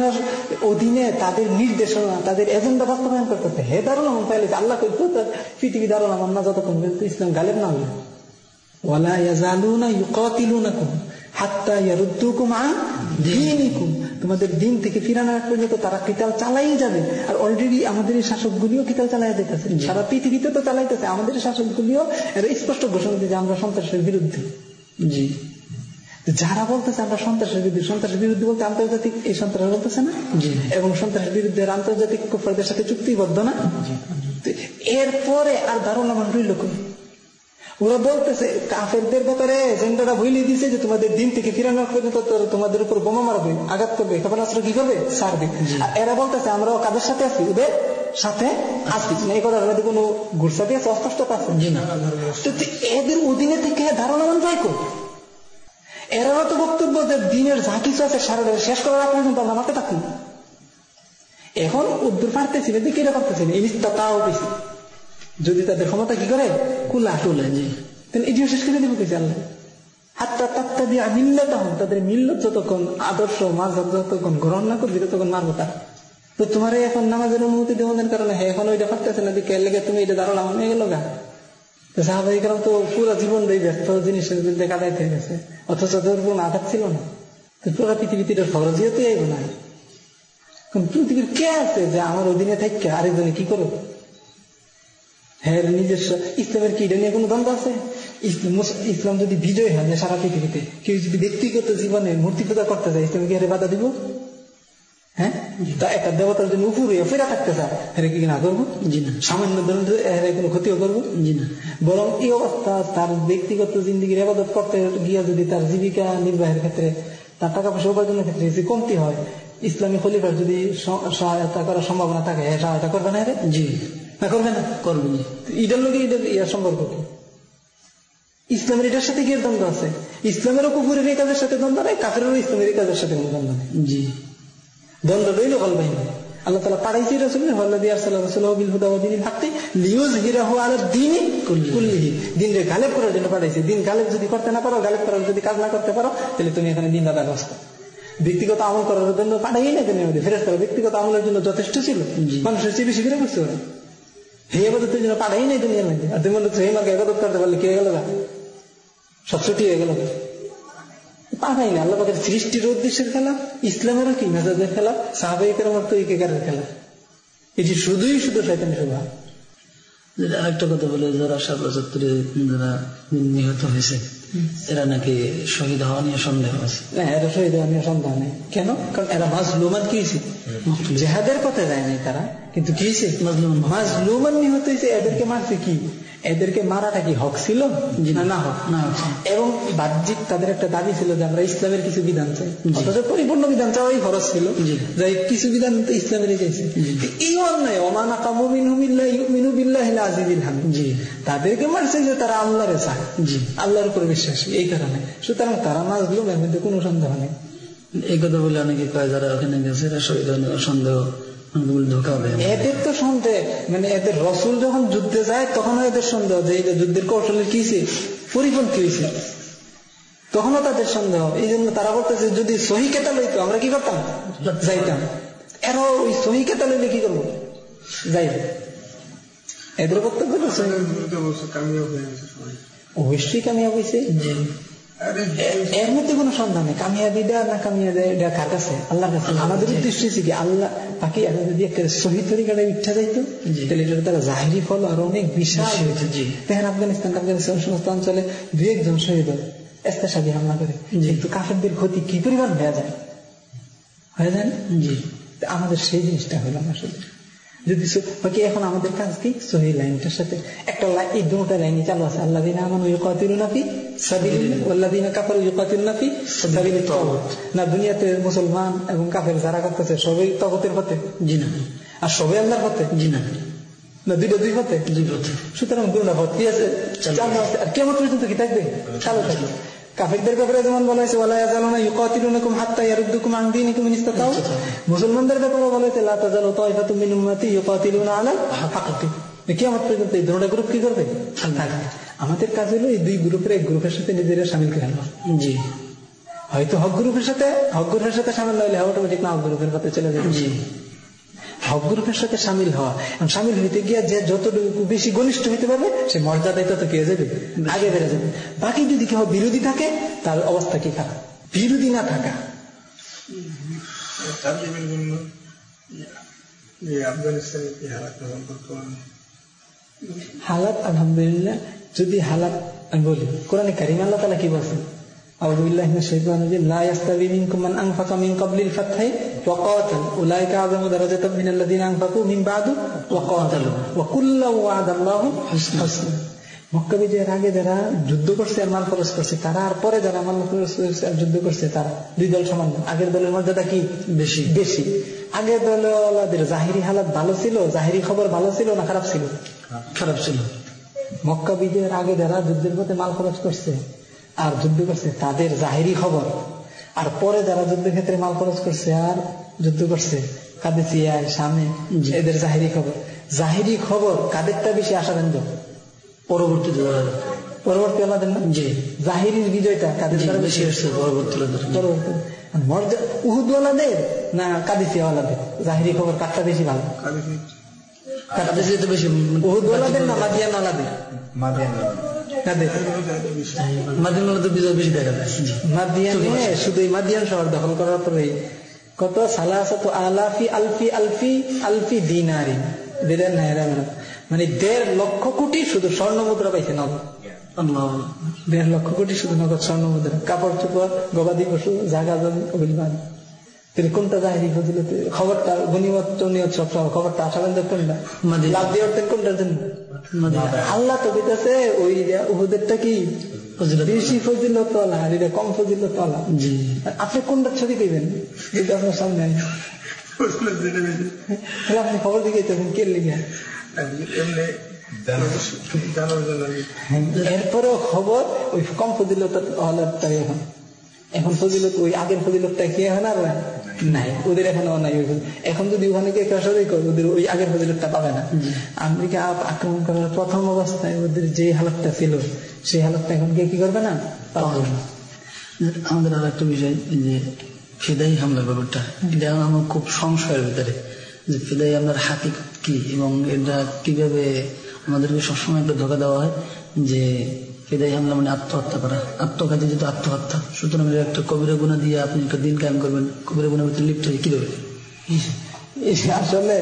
A: অধীনে তাদের নির্দেশনা, তাদের এজেন্ডা বাস্তবায়ন করতেছে। হে দারুল আমন পাইলে আল্লাহ তার পৃথিবী দারুল আমন না যতক্ষণ ইসলাম গালেব না হলো ওয়ালা ইয়াজালুনা ইউকাতিলুনাকুম হাত্তা ইয়ারুদ্দুকুম আন দীনিকুম। তোমাদের দিন থেকে ফিরানো পর্যন্ত তারা কিতাল চালাই যাবে। আর অলরেডি আমাদের এই শাসকগুলিও কিতাল চালাই যেতেছে সারা পৃথিবীতে তো চালাইতেছে। আমাদের শাসকগুলিও এরা স্পষ্ট ঘোষণা দিচ্ছে আমরা সন্ত্রাসের বিরুদ্ধে। জি। যারা বলতেছে আমরা সন্ত্রাসের বিরুদ্ধে সন্ত্রাসের বিরুদ্ধে বলতে আন্তর্জাতিক এই সন্ত্রাস বলতেছে না? এবং সন্ত্রাসের বিরুদ্ধে আন্তর্জাতিক কুফারদের সাথে চুক্তিবদ্ধ না? এরপরে আর দারুল আমান রইল কই? ওরা বলতেছে কাফেরদের ব্যাপারে এজেন্ডারা ভুলিয়ে দিছে যে তোমাদের দিন থেকে ফিরানোর পর্যন্ত তোমাদের উপর বোমা মারবে আঘাত করবে ক্ষেপণাস্ত্র কি করবে? সারবে এরা বলতেছে আমরা কাদের সাথে আছি? ওদের সাথে আছি। এই কথা মধ্যে কোনো গুরসাতি আছে অস্পষ্টতা আছে। এদের অধীনে থেকে ধারণা মান যাই কর এরাও তো বক্তব্য যে দিনের যা কিছু আছে সারা শেষ করার আপনার কিন্তু আমরা মাঠে থাকি এখন উদ্দুর পারতেছি না দিকে এটা করতেছি না? তাও বেশি। যদি তাদের ক্ষমতা কি করে? কুলা টুলে তাহলে এটিও শেষ করে দেবো কিছু আল্লাহ তাদের মিল্লত যতক্ষণ আদর্শ যতক্ষণ গ্রহণ না করবি, ততক্ষণ তারা তো। তোমার এখন নামাজের অনুমতি দেওয়ার কারণে হ্যাঁ এখন ওইটা না লেগে তুমি এটা গেল গা। সাহাবাহিক তো পুরো ব্যস্ত গেছে। অথচ তোর আঘাত ছিল না। তো পুরো পৃথিবীতে ফরজিয়তে আইব না পৃথিবীর কে আছে যে আমার অধীনে থাকছে আরেকজনে কি করো হ্যাঁ নিজস্ব ইসলামের কি এটা নিয়ে কোনো দ্বন্দ্ব আছে? ইসলাম যদি বিজয় হয় সারা পৃথিবীতে কেউ যদি ব্যক্তিগত জীবনে মূর্তি পূজা করতে চায় ইসলামকে হারে বাধা দিব? হ্যাঁ? তা একটা দেবতার জন্য উপরে ফেরা থাকতে চায় হেরে কি না করব? সামান্য হেরে কোনো ক্ষতিও করব? বরং এই অবস্থা তার ব্যক্তিগত জিন্দিগির আবাদত করতে গিয়া যদি তার জীবিকা নির্বাহের ক্ষেত্রে তার টাকা পয়সা উপার্জনের ক্ষেত্রে যে কমতি হয় ইসলামী খলিফার যদি সহায়তা করার সম্ভাবনা থাকে সহায়তা করবে না জি। না করবে না করবে ইটার লোকে ইটার ইয়ার সম্পর্ক কি? ইসলামের এটার সাথে কি দ্বন্দ্ব আছে? ইসলামেরও কুকুরের এই কাজের সাথে দ্বন্দ্ব নেই কাফেরও ইসলামের এই কাজের সাথে কোনো দ্বন্দ্ব নেই। জি। দ্বন্দ্ব রইল হল বাহিনী। আল্লাহ তালা লিউজ হিরাহু আলার দিনই দিনরে গালেব করার জন্য পাঠাইছি। দিন গালেব যদি করতে না পারো গালেব করার যদি কাজ না করতে পারো তাহলে তুমি এখানে দিন ব্যবস্থা। ব্যক্তিগত আমল করার জন্য পাঠাই না তুমি ফেরত করো ব্যক্তিগত আমলের জন্য যথেষ্ট ছিল। মানুষের চেয়ে বেশি করে বুঝতে পারে হে এবাদতের জন্য পাঠাই নাই দুনিয়ার মধ্যে। আর তুমি বলতো সেই মাকে এবাদত করতে পারলে কে গেল সব ছুটি হয়ে গেল পাঠাই না, আল্লাহ পাকের সৃষ্টির উদ্দেশ্যের খেলা, ইসলামেরও কি মেজাজের খেলা সাহাবাহিকের মতো ইকেকারের খেলা। এটি শুধুই শুধু শয়তানি শোভা।
B: আরেকটা কথা বলে, যারা সাত পঁচাত্তরে যারা নিহত হয়েছে এরা নাকি শহীদ হওয়া নিয়ে সন্দেহ আছে।
A: না এরা শহীদ হওয়া নিয়ে সন্দেহ নেই। কেন? কারণ এরা মাজলুমান কি হয়েছে? জেহাদের পথে যায় নাই তারা। কিন্তু কি হয়েছে? মাজলুমান মাজলুমান নিহত হয়েছে এদেরকে মারছে কি? এদেরকে মারাটা কি হক ছিল? না হক না এবং বাহ্যিক তাদের একটা দাবি ছিল যে আমরা ইসলামের কিছু বিধান চাই। অথচ পরিপূর্ণ বিধান চাওয়াই খরচ ছিল। যে কিছু বিধান তো ইসলামের চাইছে। এই অন্যায় অমানা জি। তাদেরকে মারছে যে তারা আল্লাহরে চায়। জি। আল্লাহর উপর বিশ্বাসী এই কারণে। সুতরাং তারা মাছগুলো এর মধ্যে কোনো সন্দেহ নেই।
B: এই কথা বলে অনেকে কয় যারা ওখানে গেছে সন্দেহ।
A: এদের তো সন্দেহ। মানে এদের রসুল যখন যুদ্ধে যায় তখনও এদের সন্দেহ যে এদের যুদ্ধের কৌশলে কি পরিপন্থী হয়েছে। তখনও তাদের সন্দেহ। এই জন্য তারা বলতেছে যদি সহি কেতা লইতো আমরা কি করতাম? যাইতাম। এরাও ওই সহি কেতা লইলে কি করব? যাই এদের বক্তব্য অবশ্যই কামিয়াব হয়েছে। এর মধ্যে কোনো সন্ধান নেই। কামিয়াবিটা না কামিয়াবিটা কার কাছে আল্লাহর কাছে। আমাদের উদ্দেশ্য হচ্ছে কি আল্লাহ বাকি এরা যদি একটা শহীদ ইচ্ছা যাইতো তাহলে এটা তারা জাহিরি ফল আরও অনেক বিশাল দেখেন আফগানিস্তান আফগানিস্তান সমস্ত অঞ্চলে দু একজন শহীদ এস্তাসাদি হামলা করে। কিন্তু কাফেরদের ক্ষতি কি পরিমাণ হয়ে যায়? হয়ে যায় জি। আমাদের সেই জিনিসটা হলো আসলে। যদি বাকি এখন আমাদের কাজ কি? সহি লাইনটার সাথে একটা লাইন এই দুটা লাইনই চালু আছে। আল্লাহ দিন আমার ইউকাতিল নাফি না দুনিয়াতে মুসলমান এবং কাফের যারা করতেছে সবাই তগতের পথে? জি না। আর সবাই আল্লাহর পথে? জি না। না দুইটা দুই পথে? দুই পথে। সুতরাং দুটা পথ কি আছে? চালু আছে। আর কেমন পর্যন্ত কি থাকবে? চালু থাকবে। কাফেরদের ব্যাপারে যেমন বলা হয়েছে ওলা ইয়াজালুনা ইউকাতিলুনাকুম হাত্তা ইয়ারুদ্দুকুম আন দীনিকুম ইন ইসতাতাউ। মুসলমানদের ব্যাপারে বলা হয়েছে লা তাজালু তাইফাতুম মিন উম্মতি ইউকাতিলুনা আলা হাক্কি। কিয়ামত পর্যন্ত এই দুটো গ্রুপ কি করবে? থাকবে আমাদের কাজ হলো এই দুই গ্রুপের এক গ্রুপের সাথে নিজেরা সামিল করে নেওয়া। জি। হয়তো হক গ্রুপের সাথে হক গ্রুপের সাথে সামিল হলে অটোমেটিক না হক গ্রুপের পথে চলে যাবে। জি। হক সাথে সামিল হওয়া। এবং সামিল হইতে গিয়ে যে যতটুকু বেশি ঘনিষ্ঠ হইতে পারবে, সে মর্যাদায় তত কে যাবে, আগে বেড়ে যাবে। বাকি যদি কেউ বিরোধী থাকে, তার অবস্থা কি খারাপ? বিরোধী না থাকা। হালাত, আলহামদুলিল্লাহ, যদি হালাত বলি, কোরআনে কারিম আল্লাহ তালা কি বলছেন? যুদ্ধ করছে আর মাল খরচ করছে তারা আর পরে যারা মাল খরচ আর যুদ্ধ করছে তারা দুই দল সমান আগের দলের মর্যাদা কি? বেশি। বেশি। আগের দলের জাহিরি হালাত ভালো ছিল জাহিরি খবর ভালো ছিল না খারাপ ছিল?
B: খারাপ ছিল।
A: মক্কা বিজয়ের আগে যারা যুদ্ধের মধ্যে মাল খরচ করছে আর যুদ্ধ করছে তাদের জাহিরি খবর। আর পরে যারা যুদ্ধের ক্ষেত্রে মাল খরচ করছে আর যুদ্ধ করছে কাদেসিয়ায় সামনে এদের জাহিরি খবর। জাহিরি খবর কাদেরটা বেশি
B: যারা
A: পরবর্তী না?
B: জি।
A: জাহিরির বিজয়টা কাদের
B: বেশি আসছে পরবর্তী
A: পরবর্তী। উহুদওয়ালাদের না কাদিসিয়াওয়ালাদের জাহিরি খবর কারটা বেশি ভালো?
B: কাদের? যেতে বেশি?
A: উহুদওয়ালাদের না মাদিয়ানওয়ালাদের? কাদের
B: মাদিনালা তো বিজয় বেশি দেখা যায়
A: মাদিয়ানে শুধু এই মাদিয়ান শহর দখল করার পরে কত সালাসাত আলাফি আলফি আলফি আলফি দিনারি। মানে দেড় লক্ষ কোটি শুধু স্বর্ণ মুদ্রা পাইছে নগদ। দেড় লক্ষ কোটি শুধু নগদ স্বর্ণ মুদ্রা। কাপড় চোপড় গবাদি পশু জাগা জমি অভিমান তিনি কোনটা জাহিরি ফজিলতে? খবরটা গণিমত টনিয়ত সব সব খবরটা আসাবেন কোনটা?
B: মাদিনা।
A: লাভ দিয়ে উঠতেন কোনটার জন্য? আল্লাহ তো দিতেছে ওই উহুদেরটা কি। বেশি ফজিলত আর এটা কম ফজিলত আপনি কোনটা ছবি দিবেন? যদি আপনার সামনে তাহলে আপনি খবর দিকে কে লিখে? এরপরেও খবর ওই কম ফজিলত হলারটাই এখন এখন ফজিলত ওই আগের ফজিলতটা কি এখন আর নাই ওদের এখনও নাই ওই এখন যদি ওখানে কে কাশারি করে ওদের ওই আগের ফজিলতটা পাবে না। আমেরিকা আক্রমণ করার প্রথম অবস্থায় ওদের যে হালতটা ছিল সেই হালতটা এখন কে কি করবে না? পাবে না।
B: আমাদের আর একটা বিষয় যে ফিদাই হামলার ব্যাপারটা এটা আমার খুব সংশয়ের ভিতরে। যে ফিদাই হামলার হাতি কি এবং এটা কীভাবে আমাদেরকে সবসময় একটা ধোকা দেওয়া হয়? যে ফিদাই হামলা মানে আত্মহত্যা করা। আত্মঘাতী যেহেতু আত্মহত্যা সুতরাং একটা কবিরা গুণা দিয়ে আপনি একটা দিন কায়েম করবেন। কবিরা গুণার ভিতরে লিপ্ত হয়ে কীভাবে
A: এই আসলে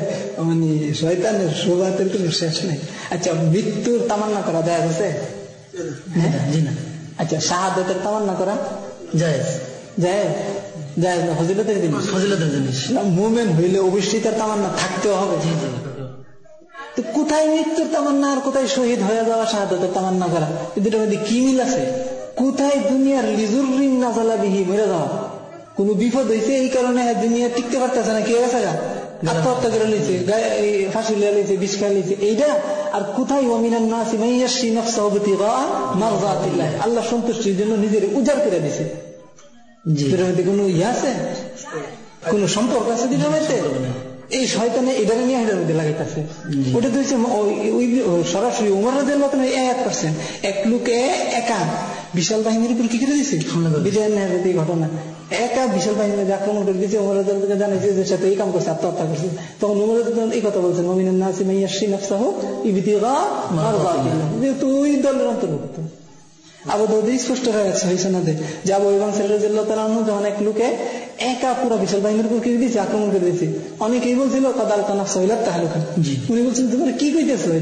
A: মানে শয়তানের সুবাতের কোনো শেষ নেই। আচ্ছা মৃত্যুর তামান্না করা যায় আছে?
B: জি না,
A: আচ্ছা শাহাদতের তামান্না করা? যায় যায় না ফজিলতের জিনিস?
B: ফজিলতের জিনিস।
A: মুমেন হইলে অবশ্যই তার তামান্না থাকতেও হবে। তো কোথায় মৃত্যুর তামান্না আর কোথায় শহীদ হয়ে যাওয়া শাহাদতের তামান্না করা? দুটোর মধ্যে কি মিল আছে? কোথায় দুনিয়ার লিজুর রিং নাজালা বিহি মরে যাওয়া? কোন বিপদ হয়েছে এই কারণে দুনিয়া টিকতে পারতেছে না কে গেছে গা? আত্মহত্যা করে এই ফাঁসি লিয়ে লইছে বিষ খাই লইছে এইটা আর কোথায় অমিনান নফসাহু বিতিগা মারজাতিল্লাহ আল্লাহ সন্তুষ্টির জন্য নিজের উজাড় করে দিছে। দুটোর মধ্যে কোনো ইয়ে আছে? কোন সম্পর্ক আছে দুটোর মধ্যে? এই শয়তানে এটাকে নিয়ে এটার মধ্যে লাগাইতেছে। ওটা তো হচ্ছে সরাসরি উমর রাজের মতন এক পার্সেন্ট এক লোকে একা বিশাল বাহিনীর উপর কি করে দিছে? বিজয় ঘটনা। একা বিশাল বাহিনী আক্রমণ করে দিয়েছে উমর রাজার থেকে জানাইছে যে সাথে এই কাম করছে আত্মহত্যা করছে। তখন উমর এই কথা বলছেন মমিনের নাসি মাইয়াশি নফসাহ মারজাতিল্লাহ যেহেতু দলের অন্তর্ভুক্ত। আবু দাউদে স্পষ্ট হয়ে গেছে হয়েছে না যে আবু ইবান সাল্লাহ যখন এক লোকে একা পুরা বিশাল বাহিনীর উপর কি দিয়েছে আক্রমণ করে দিয়েছে অনেকেই বলছিল কদাল কানাফ সহিলার তাহলুকা? উনি বলছেন তোমার কি কইতেছে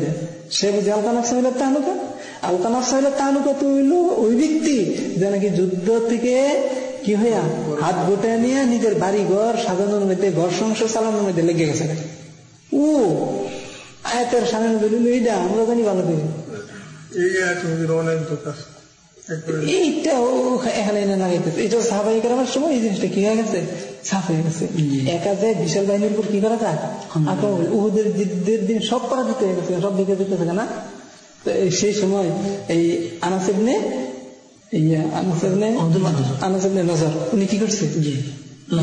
A: সে বুঝে সহিলার তাহলুকা? সহিলার তাহলুকা তো হইল ওই ব্যক্তি যে নাকি যুদ্ধ থেকে কি হইয়া হাত গোটে নিয়ে নিজের বাড়ি ঘর সাজানোর মধ্যে ঘর সংসার চালানোর মধ্যে লেগে গেছে। ও আয়াতের সামনে দলিল এইটা আমরা জানি ভালো করে।
D: এই এক নদীর অনেক দোকান একবারে
A: এইটা এখানে এনে লাগাইতেছে এটা সাহাবাহি করার সময় এই জিনিসটা কি হয়ে গেছে সাফ হয়ে গেছে একা যে বিশাল বাহিনীর উপর কি করা যায় আক্রমণ করে। উহুদের দিন সব করা দিতে হয়ে গেছে সব দিকে দিতেছে না সেই সময় এই আনাসেবনে নজর উনি কি করছে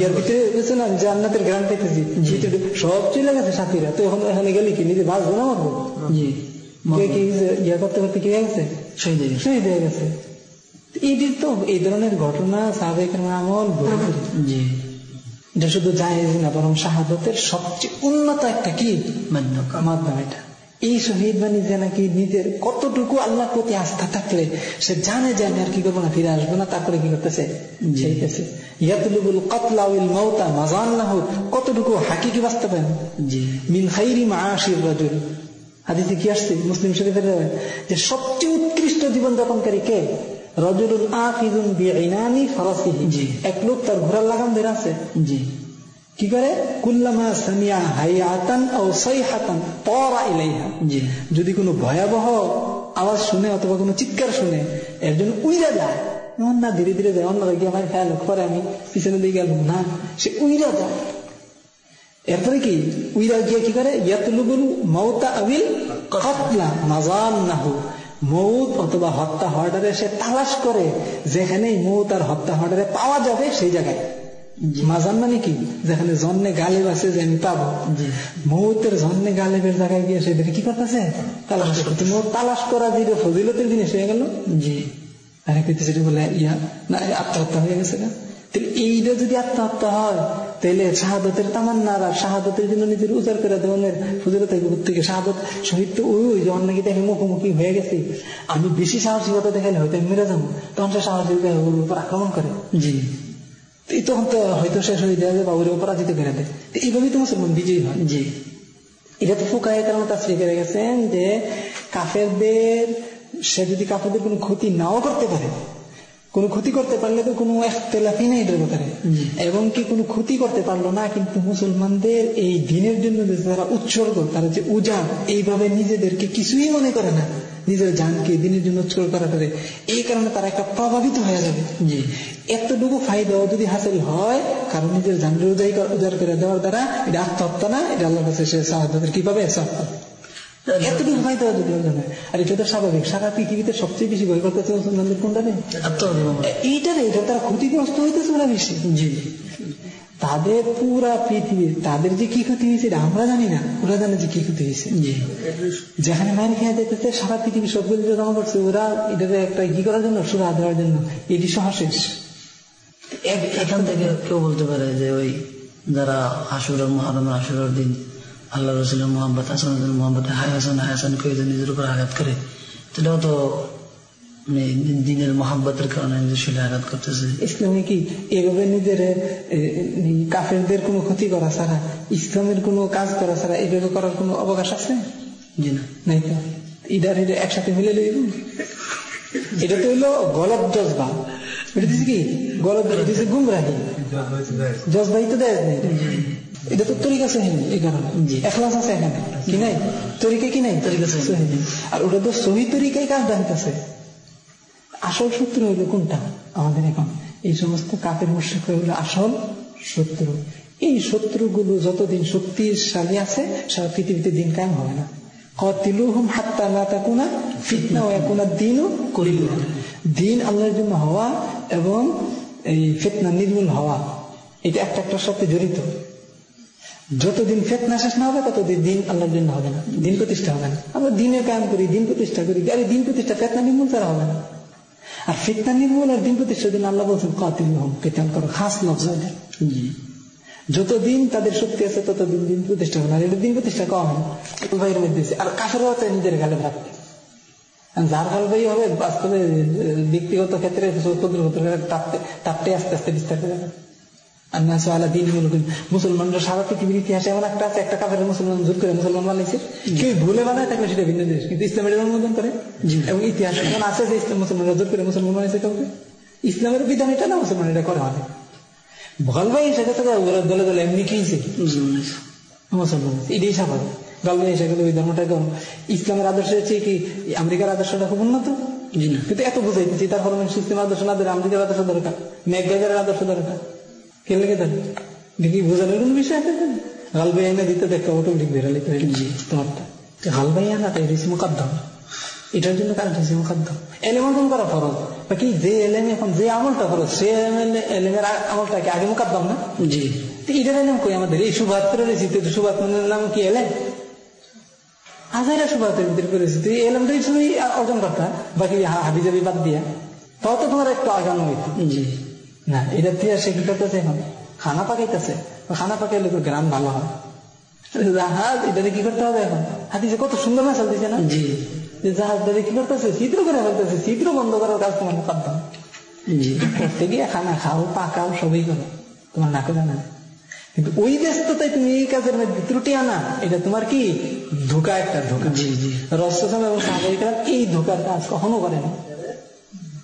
A: ইয়ার ভিতরে বুঝছে না জান্নাতের গ্রাম পেতেছি সব চলে গেছে সাথীরা তো এখন এখানে গেলে কি নিজে বাঁচবো না মারবো ইয়া করতে করতে কি হয়ে গেছে
B: শহীদ হয়ে গেছে।
A: এটি তো এই ধরনের ঘটনা সাবেকের আমল
B: জি।
A: এটা শুধু জাহেজ না বরং শাহাদতের সবচেয়ে উন্নত একটা কি? মাধ্যম এটা। এই শহীদ বাণী যে নাকি নিজের কতটুকু আল্লাহ প্রতি আস্থা থাকলে সে জানে যে আমি আর কি করব না ফিরে আসব না তারপরে কি করতেছে? সেইতেছে ইয়াতুলুবুল কাতলা উল মাউতা মাজান না হোক কতটুকু হাকিকি বাস্তবায়ন? মিন খাইরি মাআশির রাজুল। হাদিসে কি আসছে? মুসলিম শরীফের যে সবচেয়ে উৎকৃষ্ট জীবন যাপনকারী কে? রজুলুন ফারাসিহি। এক লোক তার ঘোড়ার লাগাম ধরে আছে।
B: জি।
A: কি করে? কুল্লামা সামিয়া হাইয়াতান ও সাইহাতান তরা ইলাইহা।
B: জি।
A: যদি কোনো ভয়াবহ আওয়াজ শুনে অথবা কোনো চিৎকার শুনে এর জন্য উইরা যায় না ধীরে ধীরে যায় অন্যরা গিয়ে আমার খেয়াল পরে আমি পিছনে দিয়ে গেল না সে উইরা যায়। এরপরে কি? উইরা গিয়ে কি করে? ইয়াতলুবুল মৌতা আবিল কতলা। মাজান নাহু মৌত অথবা হত্যা হর্ডারে সে তালাশ করে যেখানে মৌত আর হত্যা হর্ডারে পাওয়া যাবে সেই জায়গায়। মানে কি? যেখানে জন্মে গালেব আছে যে আমি পাবো। মৌতের জন্মে গালেবের জায়গায় গিয়ে সেদের কি করতেছে? তালাশ করতে মৌত তালাশ করা ফজিলতের জিনিস হয়ে গেল।
B: জি।
A: আরে কিন্তু সেটা বলে ইয়া না আত্মহত্যা হয়ে গেছে না তাহলে এইটা যদি আত্মহত্যা হয় তাহলে শাহাদতের তামান্না আর শাহাদতের জন্য নিজের উজার করে দেওয়ানের ফজিলত থেকে শাহাদত শহীদ তো ওই যে অন্যকে দেখে মুখোমুখি হয়ে গেছে। আমি বেশি সাহসিকতা দেখালে হয়তো আমি মেরে যাব। তখন সে সাহসিকতা উপর আক্রমণ করে।
B: জি।
A: তখন তো হয়তো শেষ হয়ে যায় বা ওর পরাজিত করে দেয়। তো এইভাবেই তো মুসলমান বিজয়ী হয়।
B: জি।
A: এটা তো ফুকায় কারণে তাসরি করে গেছেন যে কাফেরদের সে যদি কাফেরদের কোনো ক্ষতি নাও করতে পারে কোনো ক্ষতি করতে পারলে তো কোনো একতলাফি নেই এটার ব্যাপারে। এবং কি কোনো ক্ষতি করতে পারল না কিন্তু মুসলমানদের এই দিনের জন্য যে তারা উৎসর্গ তারা যে উজান এইভাবে নিজেদেরকে কিছুই মনে করে না। নিজের জানকে দিনের জন্য উৎসর্গ করা করে এই কারণে তারা একটা প্রভাবিত হয়ে যাবে।
B: জি।
A: এতটুকু ফায়দাও যদি হাসিল হয় কারণ নিজের জানকে উজাই উজাড় করে দেওয়ার দ্বারা এটা আত্মহত্যা না এটা আল্লাহ কাছে সে সাহায্য কীভাবে? সাহায্য এতটুকু ফায়দা যদি অর্জন আর এটা তো স্বাভাবিক। সারা পৃথিবীতে সবচেয়ে বেশি ভয় করতেছে মুসলমানদের কোনটা নেই এইটা রে এটা তারা ক্ষতিগ্রস্ত হইতেছে ওরা বেশি।
B: জি।
A: তাদের পুরা পৃথিবীর তাদের যে কি ক্ষতি হয়েছে আমরা জানি না। ওরা জানে যে কি ক্ষতি হয়েছে। যেখানে মায়ের খেয়ে যেতেছে সারা পৃথিবী সবগুলো জমা করছে ওরা এটাতে একটা কি করার জন্য সুরা দেওয়ার জন্য। এটি সহ শেষ
B: এক- এখান থেকে কেউ বলতে পারে যে ওই যারা হাসুর মহারম হাসুরের দিন আল্লাহ রসুলের মোহাম্মত হাসান মোহাম্মত হায় হাসান হায় হাসান করে যে নিজের উপর আঘাত করে সেটাও তো মানে দিনের মহাব্বতের কারণে নিজের আঘাত করতেছে।
A: ইসলামে কি এভাবে নিজের কাফেরদের কোনো ক্ষতি করা ছাড়া ইসলামের কোনো কাজ করা ছাড়া এভাবে করার কোনো অবকাশ আছে?
B: জি না।
A: নাই তো? ইদার এটা একসাথে মিলে লইব? এটা তো হইল গলত জজবা। এটা কি? গলত গুমরাহি। জজবাই তো দেয় এটা। তো তরিকা সহিনী এই কারণে এখলাস আছে এখানে কি নাই তরিকা কি নাই
B: তরিকা।
A: সহিনী আর ওটা তো সহি তরিকাই কাজ আসল শত্রু হইল কোনটা আমাদের এখন এই সমস্ত কাপের হইল আসল শত্রু এই শত্রুগুলো যতদিন শক্তিশালী আছে সারা পৃথিবীতে দিন কায়েম হবে না কতিলুহুম হাত্তা লা তাকুনা ফিতনা ইয়াকুনা দ্বীনু কুল্লুহু দিন আল্লাহর জন্য হওয়া এবং এই ফিতনা নির্মূল হওয়া এটা একটা একটার সাথে জড়িত যতদিন ফেতনা শেষ না হবে ততদিন দিন আল্লাহর জন্য হবে না। দিন প্রতিষ্ঠা হবে না। আমরা দিনের কায়ম করি দিন প্রতিষ্ঠা করি। আরে দিন প্রতিষ্ঠা ফেতনা নির্মূল ছাড়া হবে না। আর ফিতনা নির্মূল আর দিন প্রতিষ্ঠার জন্য আল্লাহ বলছেন কাতিল হম কেতাল করো খাস।
B: জি।
A: যতদিন তাদের শক্তি আছে ততদিন দিন প্রতিষ্ঠা হবে না। এটা দিন প্রতিষ্ঠা কম ভাইয়ের মধ্যে আর কাফেরও আছে নিজের গালে আর যার গাল ভাই হবে বাস্তবে ব্যক্তিগত ক্ষেত্রে তাপতে তাপটে আস্তে আস্তে বিস্তার করে। যাবে। মুসলমানরা সারা পৃথিবীর ইতিহাসে এমন একটা আছে একটা মুসলমান জোর করে মুসলমান বানাইছে। কেউ ভুলে বানায় থাকলে সেটা ভিন্ন জিনিস কিন্তু ইসলামের অনুমোদন করে। এবং ইতিহাস এমন আছে যে ইসলাম মুসলমানরা জোর করে মুসলমান বানাইছে কাউকে। ইসলামের বিধান এটা না মুসলমান এটা করে ভল ভাই সেটা থেকে ওরা দলে দলে এমনি খেয়েছে।
B: মুসলমান
A: এটাই স্বাভাবিক। গল্প এসে গেলে ওই ধর্মটা কেমন ইসলামের আদর্শ হচ্ছে কি আমেরিকার আদর্শটা খুব উন্নত। কিন্তু এত বুঝাইতেছি তার হরমোন সিস্টেম আদর্শ না ধরে আমেরিকার আদর্শ দরকার ম্যাকগাইজারের আদর্শ দরকার। কে লেগে দেন দেখি বোঝানোর কোনো বিষয় আছে গালবাই এনে দিতে দেখো অটোমেটিক তোমারটা তো গালবাই আনা তাই রেসি মোকাদ্দম এটার জন্য রেসি মোকাদ্দম এলেম অর্জন করা ফরজ বাকি যে এলেম এখন যে আমলটা ফরজ সে এলেমের আমলটাকে আগে মোকাদ্দম না
B: জি
A: এটার এলাম কই আমাদের এই সুভাত করে রয়েছি তো সুভাত মানে নাম কি এলেম হাজারা সুভাতের ভিতরে করেছি তুই এলামটাই শুধু অর্জন করতা বাকি হাবি জাবি বাদ দিয়া তাও তো তোমার একটু আগানো হইতো
B: জি
A: না এটা দিয়ে সে কি করতেছে এখন খানা পাকাইতেছে খানা পাকাইলে তো গ্রাম ভালো হয়। জাহাজ এটা দিয়ে কি করতে হবে এখন? কত সুন্দর না চলতেছে না?
B: জি।
A: যে জাহাজ ধরে কি করতেছে? চিত্র করে ফেলতেছে চিত্র বন্ধ করার কাজ তোমার মোকাদ্দম। করতে গিয়ে খানা খাও পাকাও সবই করো। তোমার নাকে জানা নেই। কিন্তু ওই ব্যস্ততায় তুমি এই কাজের মধ্যে ত্রুটি আনা এটা তোমার কি? ধোকা একটা ধোকা। রসম এবং এই ধোকার কাজ কখনো করে না।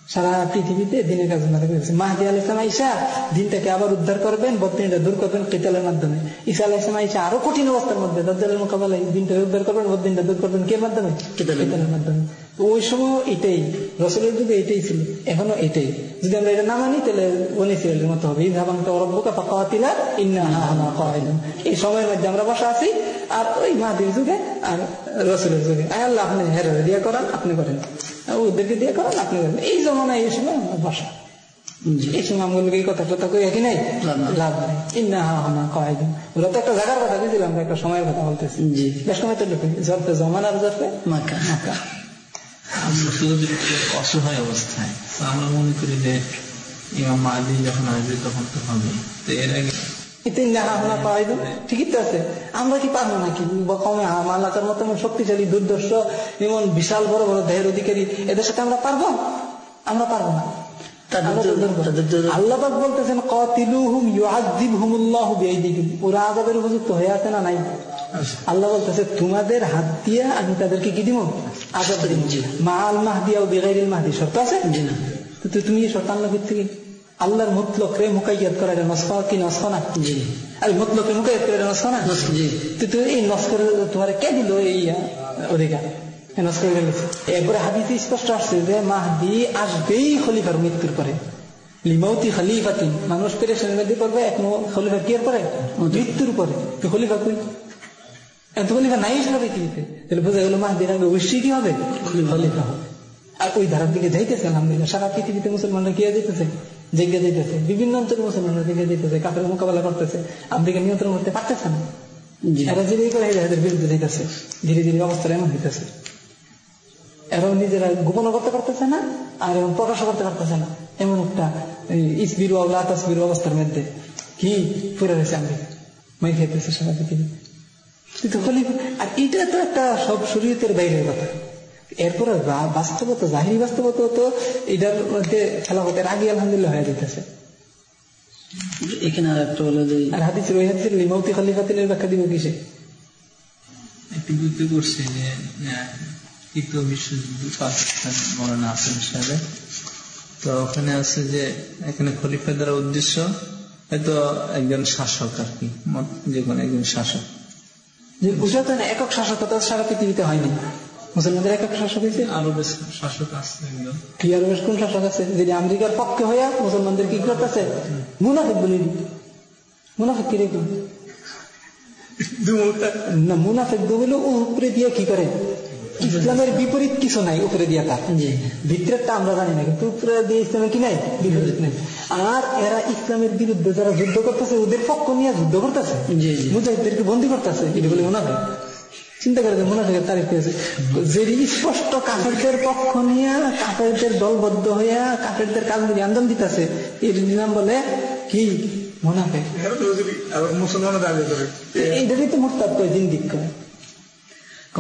A: সারা পৃথিবীতে দিনের কাজ না করেছে মাহদি আল ইসলাম আইসা দিনটাকে আবার উদ্ধার করবেন বদিনটা দূর করবেন কেতালের মাধ্যমে। ইসা আল ইসলাম আইসা আরও কঠিন অবস্থার মধ্যে দাজ্জালের মোকাবেলায় দিনটা উদ্ধার করবেন বদিনটা দূর করবেন কে মাধ্যমে।
B: কেতালের
A: মাধ্যমে। তো ওই সময় এটাই রসলের যুগে এটাই ছিল এখনও এটাই। যদি আমরা এটা না মানি তাহলে বনি সিরিয়ালের মতো হবে। ইধাবাং তো রব্বুকা ফাঁকা ইন্না এই সময়ের মধ্যে আমরা বসা আছি আর ওই মাহাদির যুগে আর রসুলের যুগে। আল্লাহ আপনি হেরে দিয়ে করান আপনি করেন। ওদেরকে দিয়ে করান আপনি করেন। এই জমানায় এই সময় আমরা বসা। এই সময় আমগুলোকে কথা টথা কই একই নাই? লাভ নাই। ইন্না হানা কাইলুন ওরা তো একটা জায়গার কথা বুঝলাম একটা সময়ের কথা বলতেছি। বেশ সময় তো ঢুকে। জরফে জমানার জরফে
B: মাকা।
A: মাকা।
C: যদি অসহায় অবস্থায় আমরা মনে করি যে ইমাম মাদি যখন আসবে তখন তো হবে। তো এর আগে
A: তিন জানা ঠিকই তো আছে। আমরা কি পারব নাকি? মালাকার মতো এমন শক্তিশালী দুর্দর্শ এমন বিশাল বড় বড় দেহের অধিকারী এদের সাথে আমরা পারব? আমরা পারব না। আল্লাহ পাক বলতেছেন কাতিলুহুম ইউআযিবহুমুল্লাহু বিআইদিহিম। ওরা আযাবের উপযুক্ত হয়ে আছে না নাই? আল্লাহ বলতেছে তোমাদের হাত দিয়ে আমি তাদেরকে কি দিব আযাব দিব মাআল মাহদি ও বিগাইরিল মাহদি শর্ত আছে? তো তুমি এই শর্ত আল্লাহ থেকে? আল্লাহর মতলক রে মুকাইয়াত করা নস্ক কি নস্ক না? আর মতলব মুকাইয়াত করে এটা নস্ক না? তো তুই এই নস্কর তোমার কে দিল এই অধিকার? এই নস্কর গেল এরপরে হাদিসে স্পষ্ট আসছে যে মাহদি আসবেই খলিফার মৃত্যুর পরে। লিমাউতি খলিফাতি মানুষ পেরেশানের মধ্যে পড়বে এক খলিফার কি এর পরে? মৃত্যুর পরে। তো খলিফা কই? নাই ছিল পৃথিবীতে তাহলে বোঝা গেল মাহদির আগে অবশ্যই কি হবে? হবে। আর ওই ধারার দিকে যাইতেছে আলহামদুলিল্লাহ। সারা পৃথিবীতে মুসলমানরা কি যাইতেছে জেগে যাইতেছে। বিভিন্ন অঞ্চলে মুসলমানরা যাইতেছে কাপের মোকাবেলা করতেছে। আমেরিকা নিয়ন্ত্রণ করতে পারতেছে না। এরা করে এদের বিরুদ্ধে যাইতেছে। ধীরে ধীরে অবস্থা এমন হইতেছে। এরাও নিজেরা গোপন করতে পারতেছে না আর এবং প্রকাশ করতে পারতেছে না। এমন একটা ইসবির অবস্থার মধ্যে। কি পড়ে রয়েছে আমেরিকা? মাই খাইতেছে সারা পৃথিবী। কিন্তু খলিফা আর এটা তো একটা সব শরীয়তের বাইরের কথা। এরপরে বাস্তবতা জাহিরি বাস্তবতা তো এটার মধ্যে খেলা হতে আগে আলহামদুলিল্লাহ হয়ে যেতেছে।
B: এখানে আর একটা হলো যে
A: আর হাদিসের ওই হাদিসের লিমাউতি খলিফাতিনের ব্যাখ্যা দিব কিসে?
C: একটু বুঝতে করছি যে তৃতীয় বিশ্বযুদ্ধ পাকিস্তান সাহেব তো ওখানে আছে যে এখানে খলিফা দ্বারা উদ্দেশ্য হয়তো একজন শাসক আর কি মত- যে কোনো একজন শাসক।
A: যে বুঝাতে না একক শাসকতা সারা পৃথিবীতে হয়নি। মুসলমানদের একক শাসক হয়েছে?
C: আরও বেশ শাসক আছে
A: কি আরবের কোন শাসক আছে? যদি আমেরিকার পক্ষে হইয়া মুসলমানদের কি করতেছে মুনাফিক বলি মুনাফিক কি রেখে না মুনাফিক ও উপরে দিয়ে কি করে? ইসলামের বিপরীত কিছু নাই উপরে দিয়া তার।
B: জি।
A: ভিতরেরটা আমরা জানি না কিন্তু উপরে দিয়ে ইসলামের কি নাই? বিপরীত নাই। আর এরা ইসলামের বিরুদ্ধে যারা যুদ্ধ করতেছে ওদের পক্ষ নিয়ে যুদ্ধ করতেছে।
B: জি জি।
A: মুজাহিদদেরকে বন্দি করতেছে। এটা বলে মুনাফিক। চিন্তা করে যে মুনাফিকের তারিফ পেয়েছে। যে স্পষ্ট কাফেরদের পক্ষ নিয়ে কাফেরদের দলবদ্ধ হইয়া কাফেরদের কাজগুলি আন্দোলন দিতেছে এর নাম বলে কি? মুনাফিক।
D: যদি করে
A: এইটারই তো মোরতাদ করে জিন্দিক করে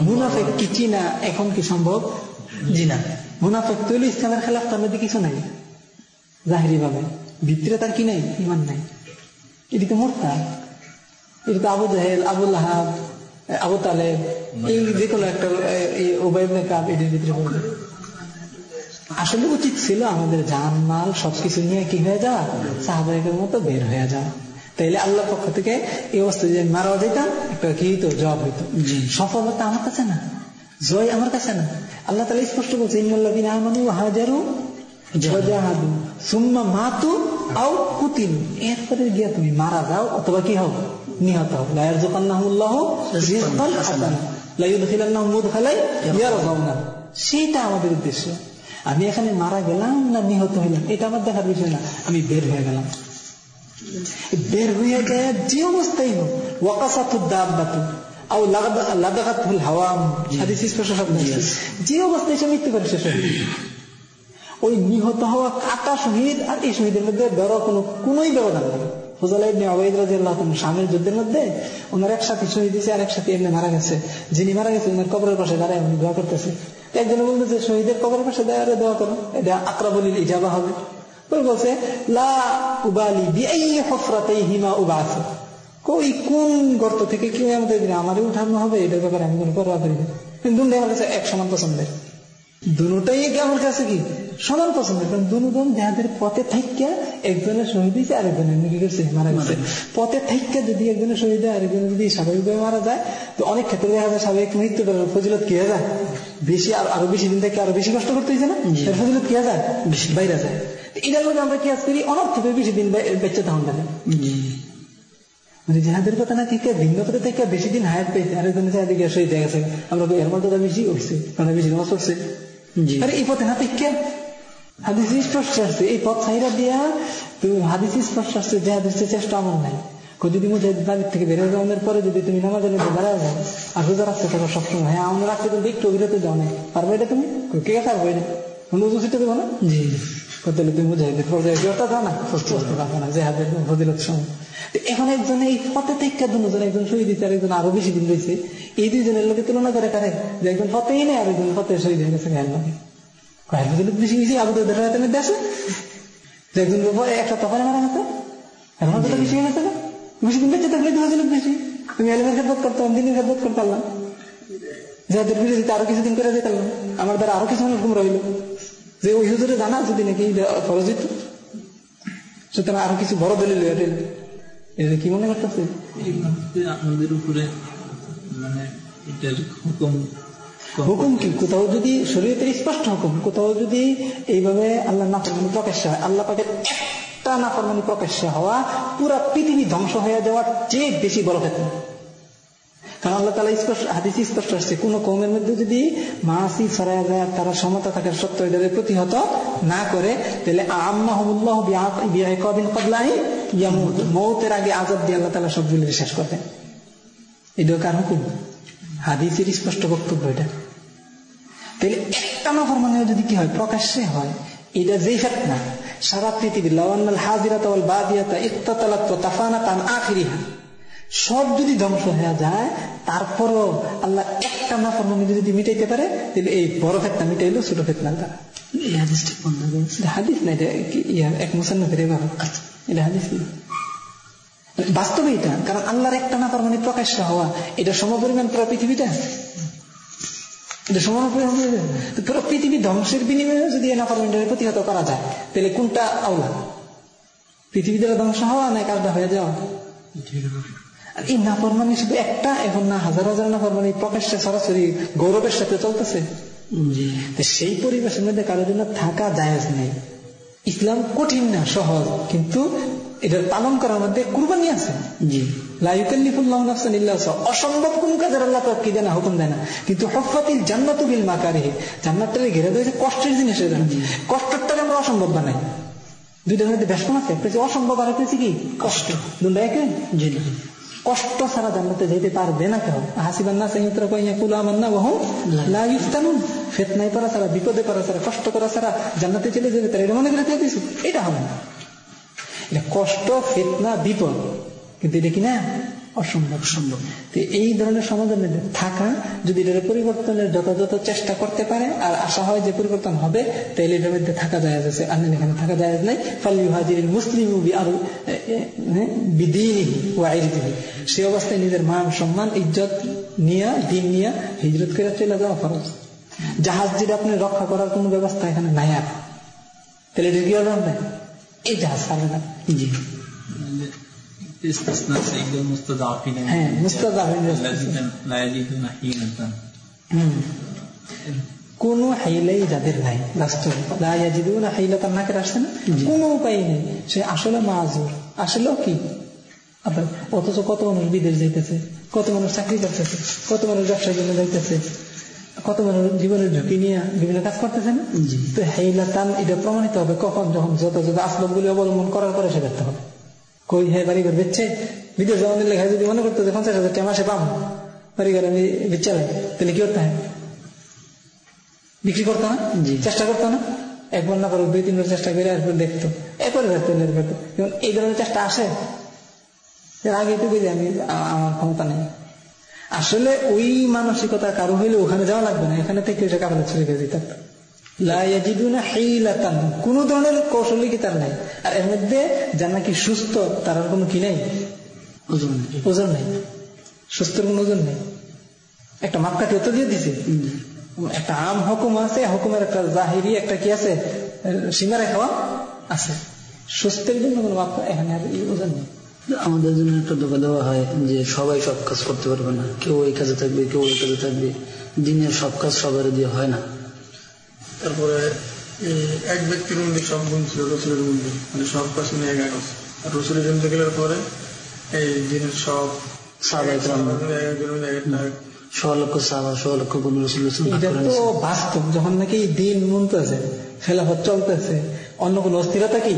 A: মুনাফেক কি চিনা এখন কি সম্ভব? জি না মুনাফেক তৈল ইসলামের খেলাফ তার মধ্যে কিছু নাই। জাহিরি ভাবে ভিতরে তার কি নাই? ইমান নাই। এটি তো মোরতাদ এটি তো আবু জাহেল আবুল হাব আবু তালেব এই যে কোনো একটা এই কাপ এটির ভিতরে পড়বে আসলে উচিত ছিল আমাদের জান মাল সবকিছু নিয়ে কি হয়ে যাওয়া? সাহাবাহিকের মতো বের হয়ে যাওয়া। তাইলে আল্লাহর পক্ষ থেকে এই অবস্থায় যে মারা যেতাম, একটা কি হইতো জব হইতো সফলতা আমার কাছে না, জয় আমার কাছে না। আল্লাহ তালা স্পষ্ট বলছে হাজারু আমি এখানে মারা গেলাম না নিহত হইলাম? এটা আমার দেখার বিষয় না। আমি বের হয়ে গেলাম। হাওয়াম, হাদিস স্পষ্ট শব্দ আছে। যে অবস্থায় সে মৃত্যু করে শেষ ওই নিহত হওয়া কাটা শহীদ আর এই শহীদের মধ্যে কোনো, কোনোই ব্যবধান নেই যিনি মারা গেছে কবরের পাশে দাঁড়ায় দোয়া করতেছে। একজনে বলতেছে, শহীদের কবরের পাশে দাঁড়ায় দোয়া করো, এটা আকরাবলিল ইজাবা হবে। বলছে লা উবালি বিআই হুফরাতাইহিমা উবাসু কই কোন গর্ত থেকে কেউ আমাদের দিনে আমারই উঠানো হবে এটার ব্যাপারে আমি কোনো পরোয়া করি না কিন্তু আমার এক সমান পছন্দের দুটাই কি আমার কাছে কি সমান পছন্দের কারণ দুজন যাদের পথে থাইকা একজনের শহীদ হয়েছে আরেকজনের কি করছে মারা গেছে পথে থাইকা যদি একজনের শহীদ হয় আরেকজনের যদি স্বাভাবিকভাবে মারা যায় তো অনেক ক্ষেত্রে দেখা যায় স্বাভাবিক মৃত্যুটার ফজিলত কি হয়ে যায় বেশি আরও বেশি দিন থেকে আরও বেশি কষ্ট করতে হয়েছে না? এর ফজিলত কি যায় বাইরে যায়। এটার মধ্যে আমরা কি করি? অনর্থক বেশি দিন বেঁচে তখন গেলে মানে জেহাদের কথা না থেকে ভিন্ন কথা থেকে বেশি দিন হায়াত পেয়েছে আর একজন এদিকে শহীদ হয়ে গেছে। আমরা এর মধ্যে বেশি উঠছে মানে বেশি নামাজ পড়ছে আরে এই পথে না থেকে হাদিস স্পষ্ট আসছে এই পথ সাইরা দিয়া তুমি হাদিস স্পষ্ট আসছে যে হাদিসের চেষ্টা আমার নাই। যদি মুজাহিদ থেকে বেরোয় যাওয়ার পরে যদি তুমি নামাজের মধ্যে দাঁড়ায় যাও আর রোজা রাখতে থাকো সবসময় হ্যাঁ আমরা রাখতে তুমি একটু যাও না পারবে এটা তুমি? কে পারব এটা? উজু ছিটে দেবো না?
B: জি
A: তাহলে তুমি মুজাহিদের পর্যায়ে কেউটা দাও না প্রস্তুত না যে ফজিলত সময় এখন একজন এই ফতে থেকে দুজন একজন শহীদ হয়েছে আর একজন আরও বেশি দিন রয়েছে এই দুইজনের লোকে তুলনা করে কারে? যে একজন ফতেই নেই আর একজন ফতে শহীদ হয়ে গেছে গায়ের লোকে। ফজিলত বেশি বেশি আবু হাতে যে একজন একটা তফানে মারা গেছে। এখন বেশি হয়ে গেছে না বেঁচে থাকলে তো বেশি তুমি আলিমের খেদত করতাম দিনের খেদত করতে পারলাম যাদের বিরোধিতা আরও কিছুদিন করে যেতে পারলাম আমার দ্বারা আরও কিছু মানুষ রইল। যে ওই হুজুরে জানা যদি নাকি ফরজিত সুতরাং আরও কিছু বড় দলিল এটা কি মনে করতেছে?
C: উপরে মানে এটার হুকুম
A: হুকুম কি? কোথাও যদি শরীয়তের স্পষ্ট হুকুম কোথাও যদি এইভাবে আল্লাহ না প্রকাশ্য হয় আল্লাহ পাকের একটা নাফরমানি প্রকাশ্য হওয়া, পুরা পৃথিবী ধ্বংস হয়ে যাওয়ার চেয়ে বেশি বড় ক্ষেত্রে কারণ আল্লাহ তালা স্পষ্ট, হাদিস স্পষ্ট আসছে, কোন মধ্যে যদি মাসি যায় তারা সমতা প্রতিহত না করে, তাহলে আম্মাহমুল্লাহ ইয়ামুত। মৌতের আগে আজাদ দিয়ে আল্লাহ তালা সবগুলি শেষ করবেন এটা কার হুকুম? হাদিসের স্পষ্ট বক্তব্য এটা। তাহলে একটা যদি কি হয়, প্রকাশ্যে হয়, এটা যেই ফেতনা সারা পৃথিবীর লওয়ান্নাল হাজিরাত ওয়াল বাদিয়াতা ইত্তাতালাত ওয়া তাফানাত আন আখিরিহা। সব যদি ধ্বংস হয়ে যায় তারপরও আল্লাহ একটা নাফরমানি যদি মিটাইতে পারে তাহলে এই বড় ফেতনা মিটাইলো ছোট ফেতনার দ্বারা
B: এই হাদিসটা কোন জায়গায় আছে?
A: এটা হাদিস না এটা ইয়া এক মুসান্নফের এবার এটা হাদিস না। বাস্তবে এটা কারণ আল্লাহর একটা না মানে প্রকাশ্য হওয়া এটা সমপরিমাণ পুরো পৃথিবীটা। হয়ে যাবে। পুরো পৃথিবী ধ্বংসের বিনিময়ে যদি এই প্রতিহত করা যায় তাহলে কোনটা আওলা পৃথিবী দ্বারা ধ্বংস হওয়া না কাজটা হয়ে যাওয়া? আর এই নাফরমানি শুধু একটা এখন না হাজার হাজার নাফরমানি প্রকাশ্যে সরাসরি গৌরবের সাথে চলতেছে। সেই পরিবেশের মধ্যে কারোর জন্য থাকা জায়েজ নেই। ইসলাম কঠিন না সহজ কিন্তু এটার পালন করার মধ্যে কুরবানি আছে।
B: জি।
A: অসম্ভব কোন কাজের আল্লাহ দেয় না হুকুম দেয় না। কিন্তু হফাতিল জান্নাতু বিল জান্নাতটাকে ঘিরে দিয়েছে কষ্টের জিনিস কষ্টটাকে আমরা অসম্ভব বানাই। দুইটার মধ্যে বেশ আছে। একটা অসম্ভব আর একটা কি? কষ্ট। দুটা একে?
B: জি।
A: কষ্ট ছাড়া জান্নাতে যেতে পারবে না কেউ। হাসিবান না সাইয়ুত্র কইয়া কুলা আমার না বহু ফিতনায় পড়া ছাড়া বিপদে পড়া ছাড়া কষ্ট করা ছাড়া জান্নাতে চলে যেতে তারা। এটা মনে করে এটা হবে না। এটা কষ্ট ফিতনা বিপদ। কিন্তু এটা কি না? অসম্ভব। সম্ভব তো এই ধরনের সমাজের মধ্যে থাকা যদি এটার পরিবর্তনের যথাযথ চেষ্টা করতে পারে আর আশা হয় যে পরিবর্তন হবে তাহলে এটার মধ্যে থাকা যায় আছে। আর এখানে থাকা যায় নাই। ফাল্লি হাজির মুসলিম আর বিদিনী সে অবস্থায় নিজের মান সম্মান ইজ্জত নিয়ে দিন নিয়ে হিজরত করে চলে যাওয়া খরচ জাহাজ যেটা আপনি রক্ষা করার কোন ব্যবস্থা এখানে নাই আর। তাহলে এটা কি হবে? এই জাহাজ পাবে না।
B: জি
A: হ্যাঁ কোন হাইলাই যাদের নাই বাস্তবে লাইয়াজিদুনা হাইলা তার নাকের আসছে না কোনো উপায় নেই সে আসলে মাজুর আসলেও কি আবার অথচ কত মানুষ বিদেশ যাইতেছে কত মানুষ চাকরি করতেছে কত মানুষ ব্যবসার জন্য যাইতেছে কত জীবনের ঝুঁকি নিয়ে বিভিন্ন কাজ করতেছে না তো হাইলাতান এটা প্রমাণিত হবে কখন? যখন যত যত আসলম গুলি অবলম্বন করার পরে সে ব্যর্থ হবে। কই হ্যাঁ বাড়ি ঘর বেচছে? বিদেশ জমানের লেখা যদি মনে করতো যে পঞ্চাশ হাজার টাকা মাসে পাবো বাড়ি ঘর আমি তাহলে কি করতে হয়? বিক্রি করতো না? চেষ্টা করতো না? একবার না করো দুই তিনবার চেষ্টা করে এরপর দেখতো। দেখতো এরপর যেমন এই ধরনের চেষ্টা আসে। এর আগে তো বুঝি আমি আমার ক্ষমতা নেই। আসলে ওই মানসিকতা কারও হইলে ওখানে যাওয়া লাগবে না। এখানে থেকে ওইটা কারণে ইয়াজিদুনা হিলাতান। কোন ধরনের কৌশলই কি তার নাই। আর এর মধ্যে যার নাকি সুস্থ তার আর কোনো কি নাই?
B: ওজন
A: ওজন নেই। সুস্থের কোন ওজন নেই। একটা মাপকাঠি তো দিয়ে দিছে। একটা আম হুকুম আছে হুকুমের একটা জাহিরি একটা কি আছে? সীমা রেখাও আছে। সুস্থের জন্য কোনো মাপ এখানে আর ওজন নেই।
B: আমাদের জন্য একটা ধোকা দেওয়া হয় যে সবাই সব কাজ করতে পারবে না। কেউ ওই কাজে থাকবে কেউ ওই কাজে থাকবে। দিনের সব কাজ সবার দিয়ে হয় না।
D: তারপরে এক ব্যক্তির মধ্যে সব গুণ ছিল রসুলের মধ্যে মানে সব কাজ নিয়ে গেছে রসুলের জন্য গেলার পরে এই দিনের সব
A: অন্য কোন অস্থিরতা কি?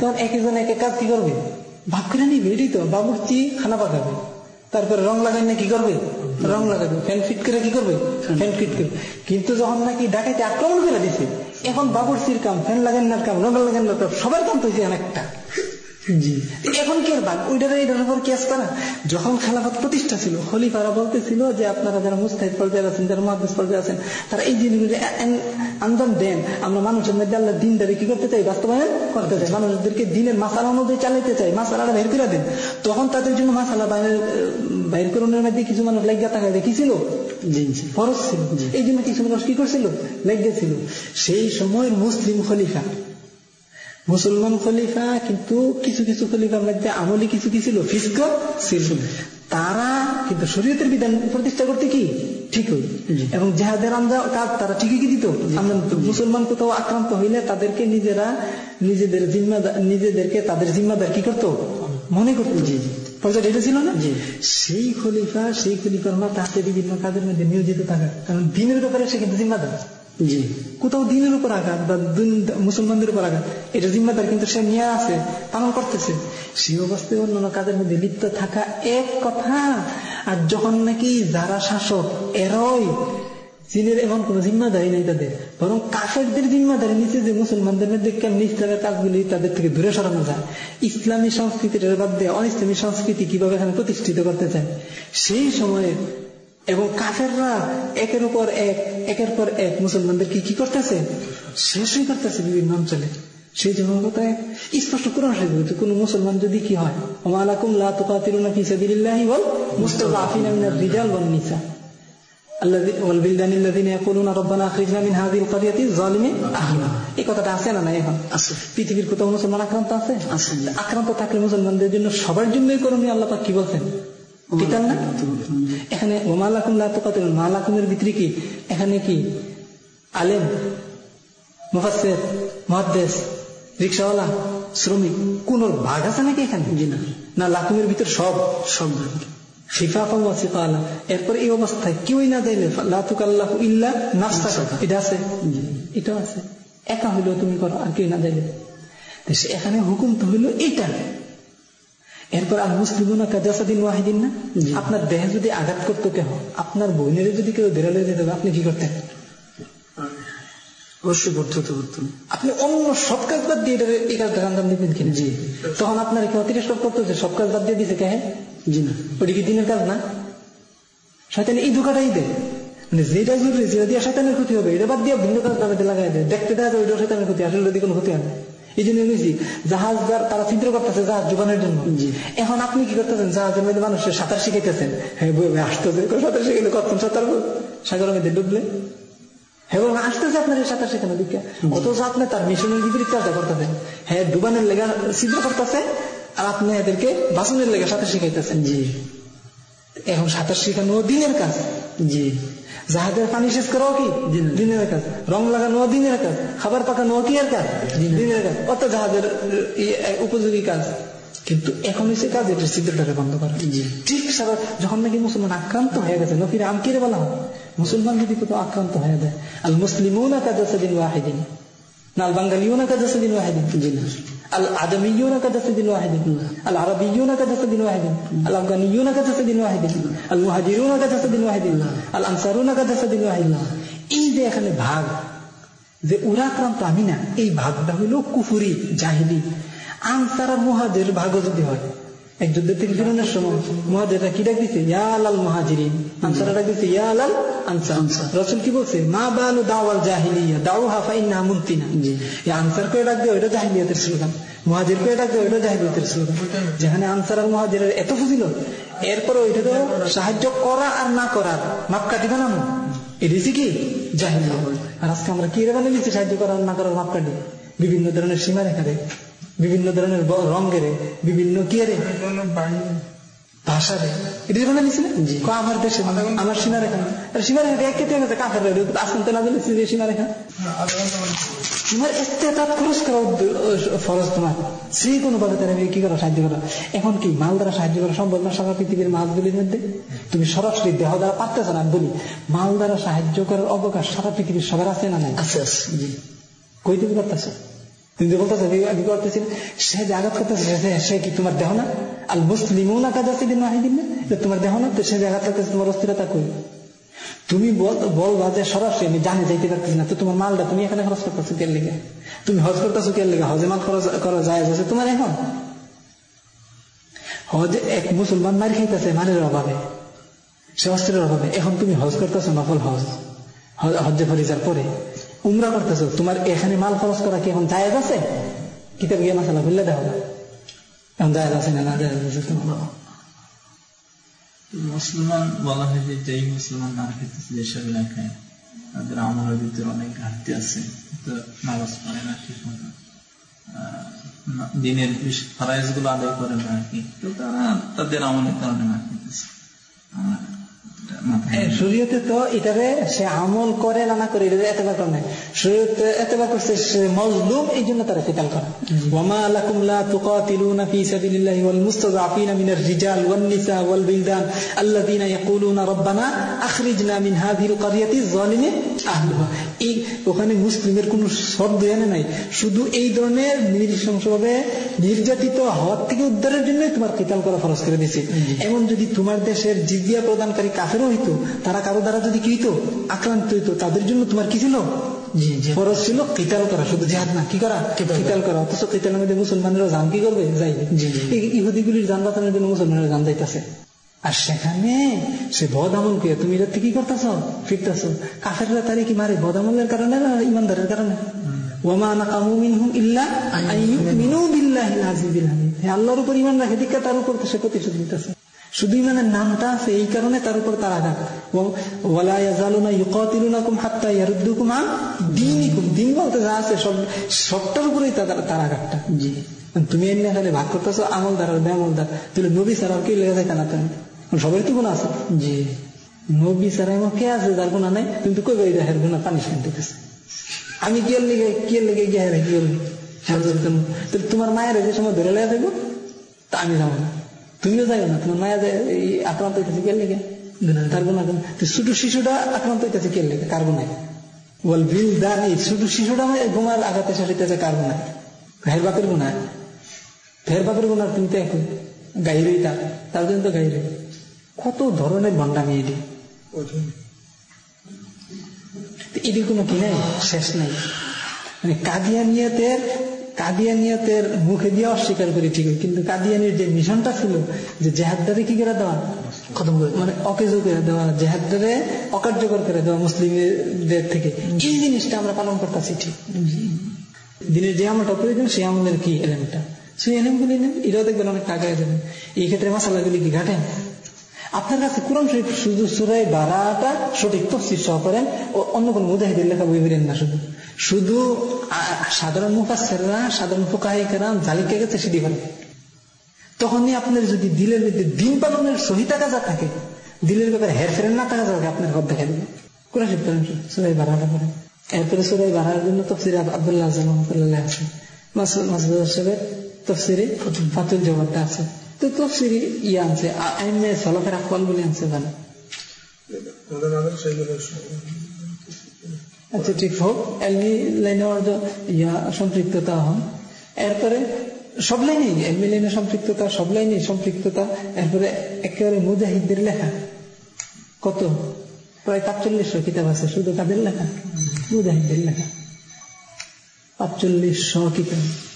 A: তখন একজন একে কাজ কি করবে? ভাগ করে নিবে এটাই তো বাবুর্চি খানা পাকাবে? তারপরে রং লাগাই না কি করবে? রং লাগাবে। ফ্যান ফিট করে কি করবে? ফ্যান ফিট করবে কিন্তু যখন নাকি ডাকাইতে আক্রমণ করে দিছে এখন বাবুর্চির কাম ফ্যান লাগানোর কাম রং লাগানোর কাম সবার কাম তো জি এখন কি আর বাদ? ওইটার এটার উপর কেস করা যখন খেলাফত প্রতিষ্ঠা ছিল খলিফারা বলতেছিল যে আপনারা যারা মুস্তাহিদ পর্যায়ে আছেন যারা মহাদেশ পর্যায়ে আছেন তারা এই জিনিসগুলি আন্দোলন দেন। আমরা মানুষের মধ্যে আল্লাহ দিনদারি কি করতে চাই? বাস্তবায়ন করতে চাই। মানুষদেরকে দিনের মাসালা অনুযায়ী চালাইতে চাই। মাসালাটা বের করে দেন। তখন তাদের জন্য মাসালা বাইরে বাইর করণের মধ্যে কিছু মানুষ লেগা থাকা কি ছিল? ফরজ ছিল। এই জন্য কিছু মানুষ কি করছিল? লেগে ছিল। সেই সময়ের মুসলিম খলিফা মুসলমান খলিফা কিন্তু কিছু কিছু খলিফার মধ্যে আমলি কিছু কি ছিল ফিস্ক ছিল তারা কিন্তু শরীয়তের বিধান প্রতিষ্ঠা করতে কি? ঠিকই এবং জেহাদের আমরা কাজ তারা ঠিকই কি দিত? আমরা মুসলমান কোথাও আক্রান্ত হইলে তাদেরকে নিজেরা নিজেদের জিম্মাদার নিজেদেরকে তাদের জিম্মাদার কি করতো? মনে করতো। জি জি। পর্যায়ে এটা ছিল না? সেই খলিফা সেই খলিফার মাথা হাতে বিভিন্ন কাজের মধ্যে নিয়োজিত থাকা। কারণ দিনের ব্যাপারে সে কিন্তু জিম্মাদার।
B: জি।
A: কোথাও দিনের উপর আঘাত বা মুসলমানদের উপর আঘাত, এটা জিম্মাদার কিন্তু সে নিয়ে আছে, পালন করতেছে। সেই অবস্থায় অন্যান্য কাজের মধ্যে লিপ্ত থাকা এক কথা, আর যখন নাকি যারা শাসক, এরই চীনের এমন কোন জিম্মাদারি নেই তাদের, বরং কাফেরদের জিম্মাদারি নিচে যে মুসলমানদের মধ্যে কাজগুলি তাদের থেকে দূরে সরানো যায়। ইসলামী সংস্কৃতির বাদ দিয়ে অনিসলামী সংস্কৃতি কীভাবে এখানে প্রতিষ্ঠিত করতে চায়? সেই সময়ে এবং কাফেররা একের উপর এক একের পর এক মুসলমানদের কি কি করতেছে? শেষই করতেছে বিভিন্ন অঞ্চলে। সেই জন্য কোথায় স্পষ্ট কোরআন শরীফ কোনো মুসলমান যদি কি হয় আক্রান্ত আছে? আক্রান্ত থাকলে মুসলমানদের জন্য সবার জন্যই করুন আল্লাহ কি বলছেন? ঠিক না এখানে ওমালাকুম লাতুকাতুল মালাকুমের ভিতরে কি এখানে কি আলেম মুফাসসির মুহাদ্দিস রিকশাওয়ালা শ্রমিক কোন ভাগ আছে নাকি এখানে
B: না।
A: লাকুমের ভিতর সব
B: সব
A: এরপর এই অবস্থায় কেউই না যাইলে লাতুকাল্লাহু ইল্লা নাফসাকা এটা আছে এটা আছে একা হইলেও তুমি করো আর কেউ না যাইলে এখানে হুকুম তো হইল এইটা এরপর আল মুসলিমুনা কাজাসাদিন ওয়াহিদিন না আপনার দেহে যদি আঘাত করতো কেহ আপনার বোনের যদি কেউ বেরোলে যেতে আপনি কি করতেন?
B: অবশ্যই করতে হতে করতাম।
A: আপনি অন্য সব কাজ বাদ দিয়ে এই কাজটা আঞ্জাম কিনা জি। তখন আপনার কেউ তিরস্কার করতেছে সব কাজ বাদ দিয়ে দিছে কে
B: জি না।
A: ওটা কি দিনের কাজ না? শয়তান এই ধোকাটাই দেয়। মানে যেটা জরুরি যেটা দিয়ে শয়তানের ক্ষতি হবে এটা বাদ দিয়ে ভিন্ন কাজ লাগাই দেয়। দেখতে দেখা যায় ওইটা শয়তানের ক্ষতি আসলে দিয়ে কোনো ক্ষতি হয় না। এই জন্য জাহাজ যার তারা ছিদ্র করতেছে জাহাজ যোগানোর জন্য। এখন আপনি কি করতেছেন? জাহাজের মধ্যে মানুষের সাঁতার শিখাইতেছেন। হ্যাঁ বই আসতেছে। সাঁতার শিখাইলে? সাঁতার সাগরের মধ্যে ডুবলে। হ্যাঁ আসতেছে আপনার সাঁতার শেখানো দিকে। অথচ আপনি তার মিশনের বিপরীত কাজটা করতেছেন। হ্যাঁ ডুবানের লেগা ছিদ্র করতেছে আর আপনি এদেরকে বাসনের লেগে সাঁতার শিখাইতেছেন। জি। এখন সাঁতার শেখানো দিনের কাজ।
B: জি।
A: জাহাজের পানি শেষ করাও কি? দিনের কাজ। রং লাগানো দিনের কাজ। খাবার পাকানো কি এর কাজ? দিনের কাজ। অত জাহাজের উপযোগী কাজ। কিন্তু এখন হচ্ছে কাজ এটা ছিদ্রটাকে বন্ধ করা। ঠিক সারা যখন নাকি মুসলমান আক্রান্ত হয়ে গেছে নফির আমকিরে বলা হয়? মুসলমান যদি কোথাও আক্রান্ত হয়ে যায় আল কাজাসাদিন ওয়াহিদিন। না আল বাঙ্গালিউনা কাজাসাদিন ওয়াহিদিন। জি না। আল আদমিউনা কাজাসাদিন ওয়াহিদিন আল আরবিউনা কাজাসাদিন ওয়াহিদিন আল আফগানিউনা কাজাসাদিন ওয়াহিদিন আল মুহাজিরুনা কাজাসাদিন واحد. আনসারুনা কাজাসাদিন ওয়াহিদিন এই যে এখানে ভাগ, যে ওরা ক্রান্ত, আমি না, এই ভাগটা হইল কুফুরি জাহিদি আনসার মুহাজের ভাগও যদি হয় এক যুদ্ধ থেকে ফিরানোর সময় মুহাজেরা কি ডাক দিছে? আলাল মুহাজিরিন। আনসারা ডাক দিছে আনসার। রসুল কি বলছে? মা বালু দাওয়াল জাহিলিয়া দাও হাফা ইন্না মুন্তিনা এই আনসার করে ডাক দেয় ওইটা জাহিলিয়াতের স্লোগান। মুহাজির করে ডাক দেয় ওইটা জাহিলিয়াতের স্লোগান। যেখানে আনসার আর মুহাজিরের এত ফুজিল এরপরে ওইটা তো সাহায্য করা আর না করার। মাপকাঠি বানানো এটাই কি? জাহিলিয়া। আর আজকে আমরা কি রে বানিয়ে দিচ্ছি সাহায্য করার না করার মাপকাঠি বিভিন্ন ধরনের সীমা রেখা দেয়। বিভিন্ন ধরনের রঙের বিভিন্ন কিয়ারে ভাষারে এটা কি আমার দেশে আমার কেটে গেছে কাফের তো না সীমা রেখা তোমার এস্তেতাত খরচ করা ফরজ তোমার। সেই কোনো ভাবে তারা কি করা সাহায্য করা? এখন কি মাল দ্বারা সাহায্য করা? সম্ভব না সারা পৃথিবীর মাছগুলির মধ্যে? তুমি সরাসরি দেহ দ্বারা পারতেছ না আমি বলি মাল দ্বারা সাহায্য করার অবকাশ সারা পৃথিবীর সবার আছে না নাই?
B: আছে
A: কই তুমি করতেছ সে যে আঘাত করতেছে, সে- কি তোমার দেহ না? তোমার দেহ না? তো সে যে আঘাত করতেছে, তোমার অস্থিরতা কই? তুমি বলবা যে সরাসরি আমি জানে যাইতে পারতেছি না। তো তোমার মালটা তুমি এখানে খরচ করতেছো কের লেগে? তুমি হজ করতেছো কের লেগে? হজে মাল করা যায় আছে তোমার এখন? হজ এক মুসলমান মার খাইতেছে মানের অভাবে। সে অস্ত্রের অভাবে। এখন তুমি হজ করতেছো নকল হজ। হ- হজ্জে ফরিজার পরে। উমরা করতেছো? তোমার এখানে মাল খরচ করা কি এখন জায়েজ আছে? কিতাব গিয়ে মাসালা খুললে দেখো। না। এখন জায়েজ আছে না না
C: মুসলমান বলা হয় যে যেই মুসলমান না খেতেছে যেসব এলাকায় তাদের আমলের অনেক ঘাটতি আছে। তো নামাজ পড়ে না ঠিক মতো। দিনের ফরাইজগুলো আদায় করে না আর কি। তো তারা তাদের আমলের কারণে না খেতেছে
A: শরীয়তে তো এটারে সে আমল করে না না করে এটা এতবার করে নাই। এতবার করছে, সে মজলুম এই জন্য তারা কেতাল করে। ওয়ামা লাকুম লা তুকাতিলুনা ফি সাবিলিল্লাহি ওয়াল মুস্তাযআফিনা মিনার রিজাল ওয়ান নিসা ওয়াল বিলদান আল্লাযিনা ইয়াকুলুনা রাব্বানা আখরিজনা মিন হাযিহিল ক্বরিয়াতি যালিমি আহলুহা এই ওখানে মুসলিমের কোনো শব্দ এনে নাই। শুধু এই ধরনের নৃশংসভাবে নির্যাতিত হওয়ার থেকে উদ্ধারের জন্যই তোমার কিতাল করা খরচ করে দিয়েছে। এমন যদি তোমার দেশের জিজিয়া প্রদানকারী কাফেরও হইতো তারা কারও দ্বারা যদি কি হইতো আক্রান্ত হইতো তাদের জন্য তোমার কি ছিল? ফরজ ছিল কিতাল করা শুধু জেহাদ না কি করা? কিতাল করা। অথচ কিতালের মধ্যে মুসলমানেরা জান কি করবে? যাই। ইহুদিগুলির যান বাঁচানোর জন্য মুসলমানেরা জান যাইতেছে। আর সেখানে সে বদ আমল কে তুমি এটা কি করতেছ? ফিরতেছ। কাফেররা তারে কি মারে? বদ আমলের কারণে না ইমানদারের কারণে? ওয়ামা নাকামু মিনহুম ইল্লা আন ইউমিনু বিল্লাহিল আজিজিল হামিদ। হে আল্লাহর উপর ঈমান রাখে দীক্ষা তার উপর সে প্রতিশোধ নিতেছে। শুধু ইমানের নামটা আছে এই কারণে তার উপর তার আঘাত। ওয়া- ওয়ালা ইয়াজালুনা ইউকাতিলুনাকুম হাত্তা ইয়ারুদ্দুকুম আন দীনিকুম। দিন বলতে যা আছে সব সবটার উপরেই তার আঘাতটা।
B: জি।
A: তুমি এমনি এখানে ভাগ করতেছো আমলদার আর বেমলদার তাহলে নবী ছাড়া কেউ লেগে যায় না তুমি সবাই তো গুণ আছে।
B: জি।
A: নবী ছাড়া এমন কে আছে? যার গুণা নাই। তুমি তো কই গাই দেহের গুণা? পানিশমেন্ট দিতেছে। আমি কি লেগে কি লেগে গিয়ে কি করব? তাহলে তোমার মায়ের যে সময় ধরে লেগে থাকব তা আমি যাব না। তুমিও যাবে না। তোমার মায়া যে এই আক্রান্ত হইতেছে কে লেগে? তার গুণা ছোট শিশুটা আক্রান্ত হইতেছে কে লেগে? কার গুণায়? বল বিল দান এই ছোট শিশুটা ঘুমার আঘাতে শেষ হইতেছে কার গুণায়? ভাইয়ের বাপের গুণায়। ফের বাপের গুণার তুমি তো এখন গাইরেই তার। তার জন্য তো গাইরে কত ধরনের ভণ্ডামি এটি? তো এটির কোনো কি নাই? শেষ নাই। মানে কাদিয়ানিয়তের কাদিয়ানিয়তের মুখে দিয়ে অস্বীকার করি ঠিক কিন্তু কাদিয়ানির যে মিশনটা ছিল যে জেহাদদারে কি করে দেওয়া? খতম করে মানে অকেজ করে দেওয়া জেহাদদারে অকার্যকর করে দেওয়া মুসলিমদের থেকে। এই জিনিসটা আমরা পালন করতেছি ঠিক। দিনের যে আমলটা প্রয়োজন সেই আমলের কি এলেমটা সেই এলেমগুলি নেন এটাও দেখবেন অনেক টাকা যাবে এই ক্ষেত্রে মশালাগুলি কি ঘাটেন? আপনার কাছে কোরআন শরীফ, শুধু সুরাই বারাটা সঠিক তফসির সহ করেন অন্য কোন মুজাহিদের লেখা বই বেরেন না শুধু। শুধু সাধারণ মুফাসেররা সাধারণ ফোকাহিকেরা জালিকে গেছে সেটি করেন তখনই আপনার যদি দিলের মধ্যে দিন পালনের সহিতা কাজা থাকে, দিলের ব্যাপারে হেরফেরের না থাকা যাবে আপনার ঘর দেখা দেবে কোরআন শরীফ করেন সুরাই বারাটা করেন এরপরে সুরাই বাড়ার জন্য তফসির আব্দুল্লাহ আজম রহমতুল্লাহ আছে। মাসুদ সাহেবের তফসিরে ফাতুল জবাবটা আছে। তো তফসিরি ইয়ে আনছে আইনে সলফের আকবাল বলে আনছে ভালো আচ্ছা ঠিক হোক এলমি লাইনে ইয়া সম্পৃক্ততা হন এরপরে সব লাইনে এলমি লাইনে সম্পৃক্ততা সব লাইনে সম্পৃক্ততা এরপরে একেবারে মুজাহিদদের লেখা। কত? প্রায় পাঁচচল্লিশশো কিতাব আছে শুধু তাদের লেখা মুজাহিদদের লেখা। পাঁচচল্লিশশো কিতাব।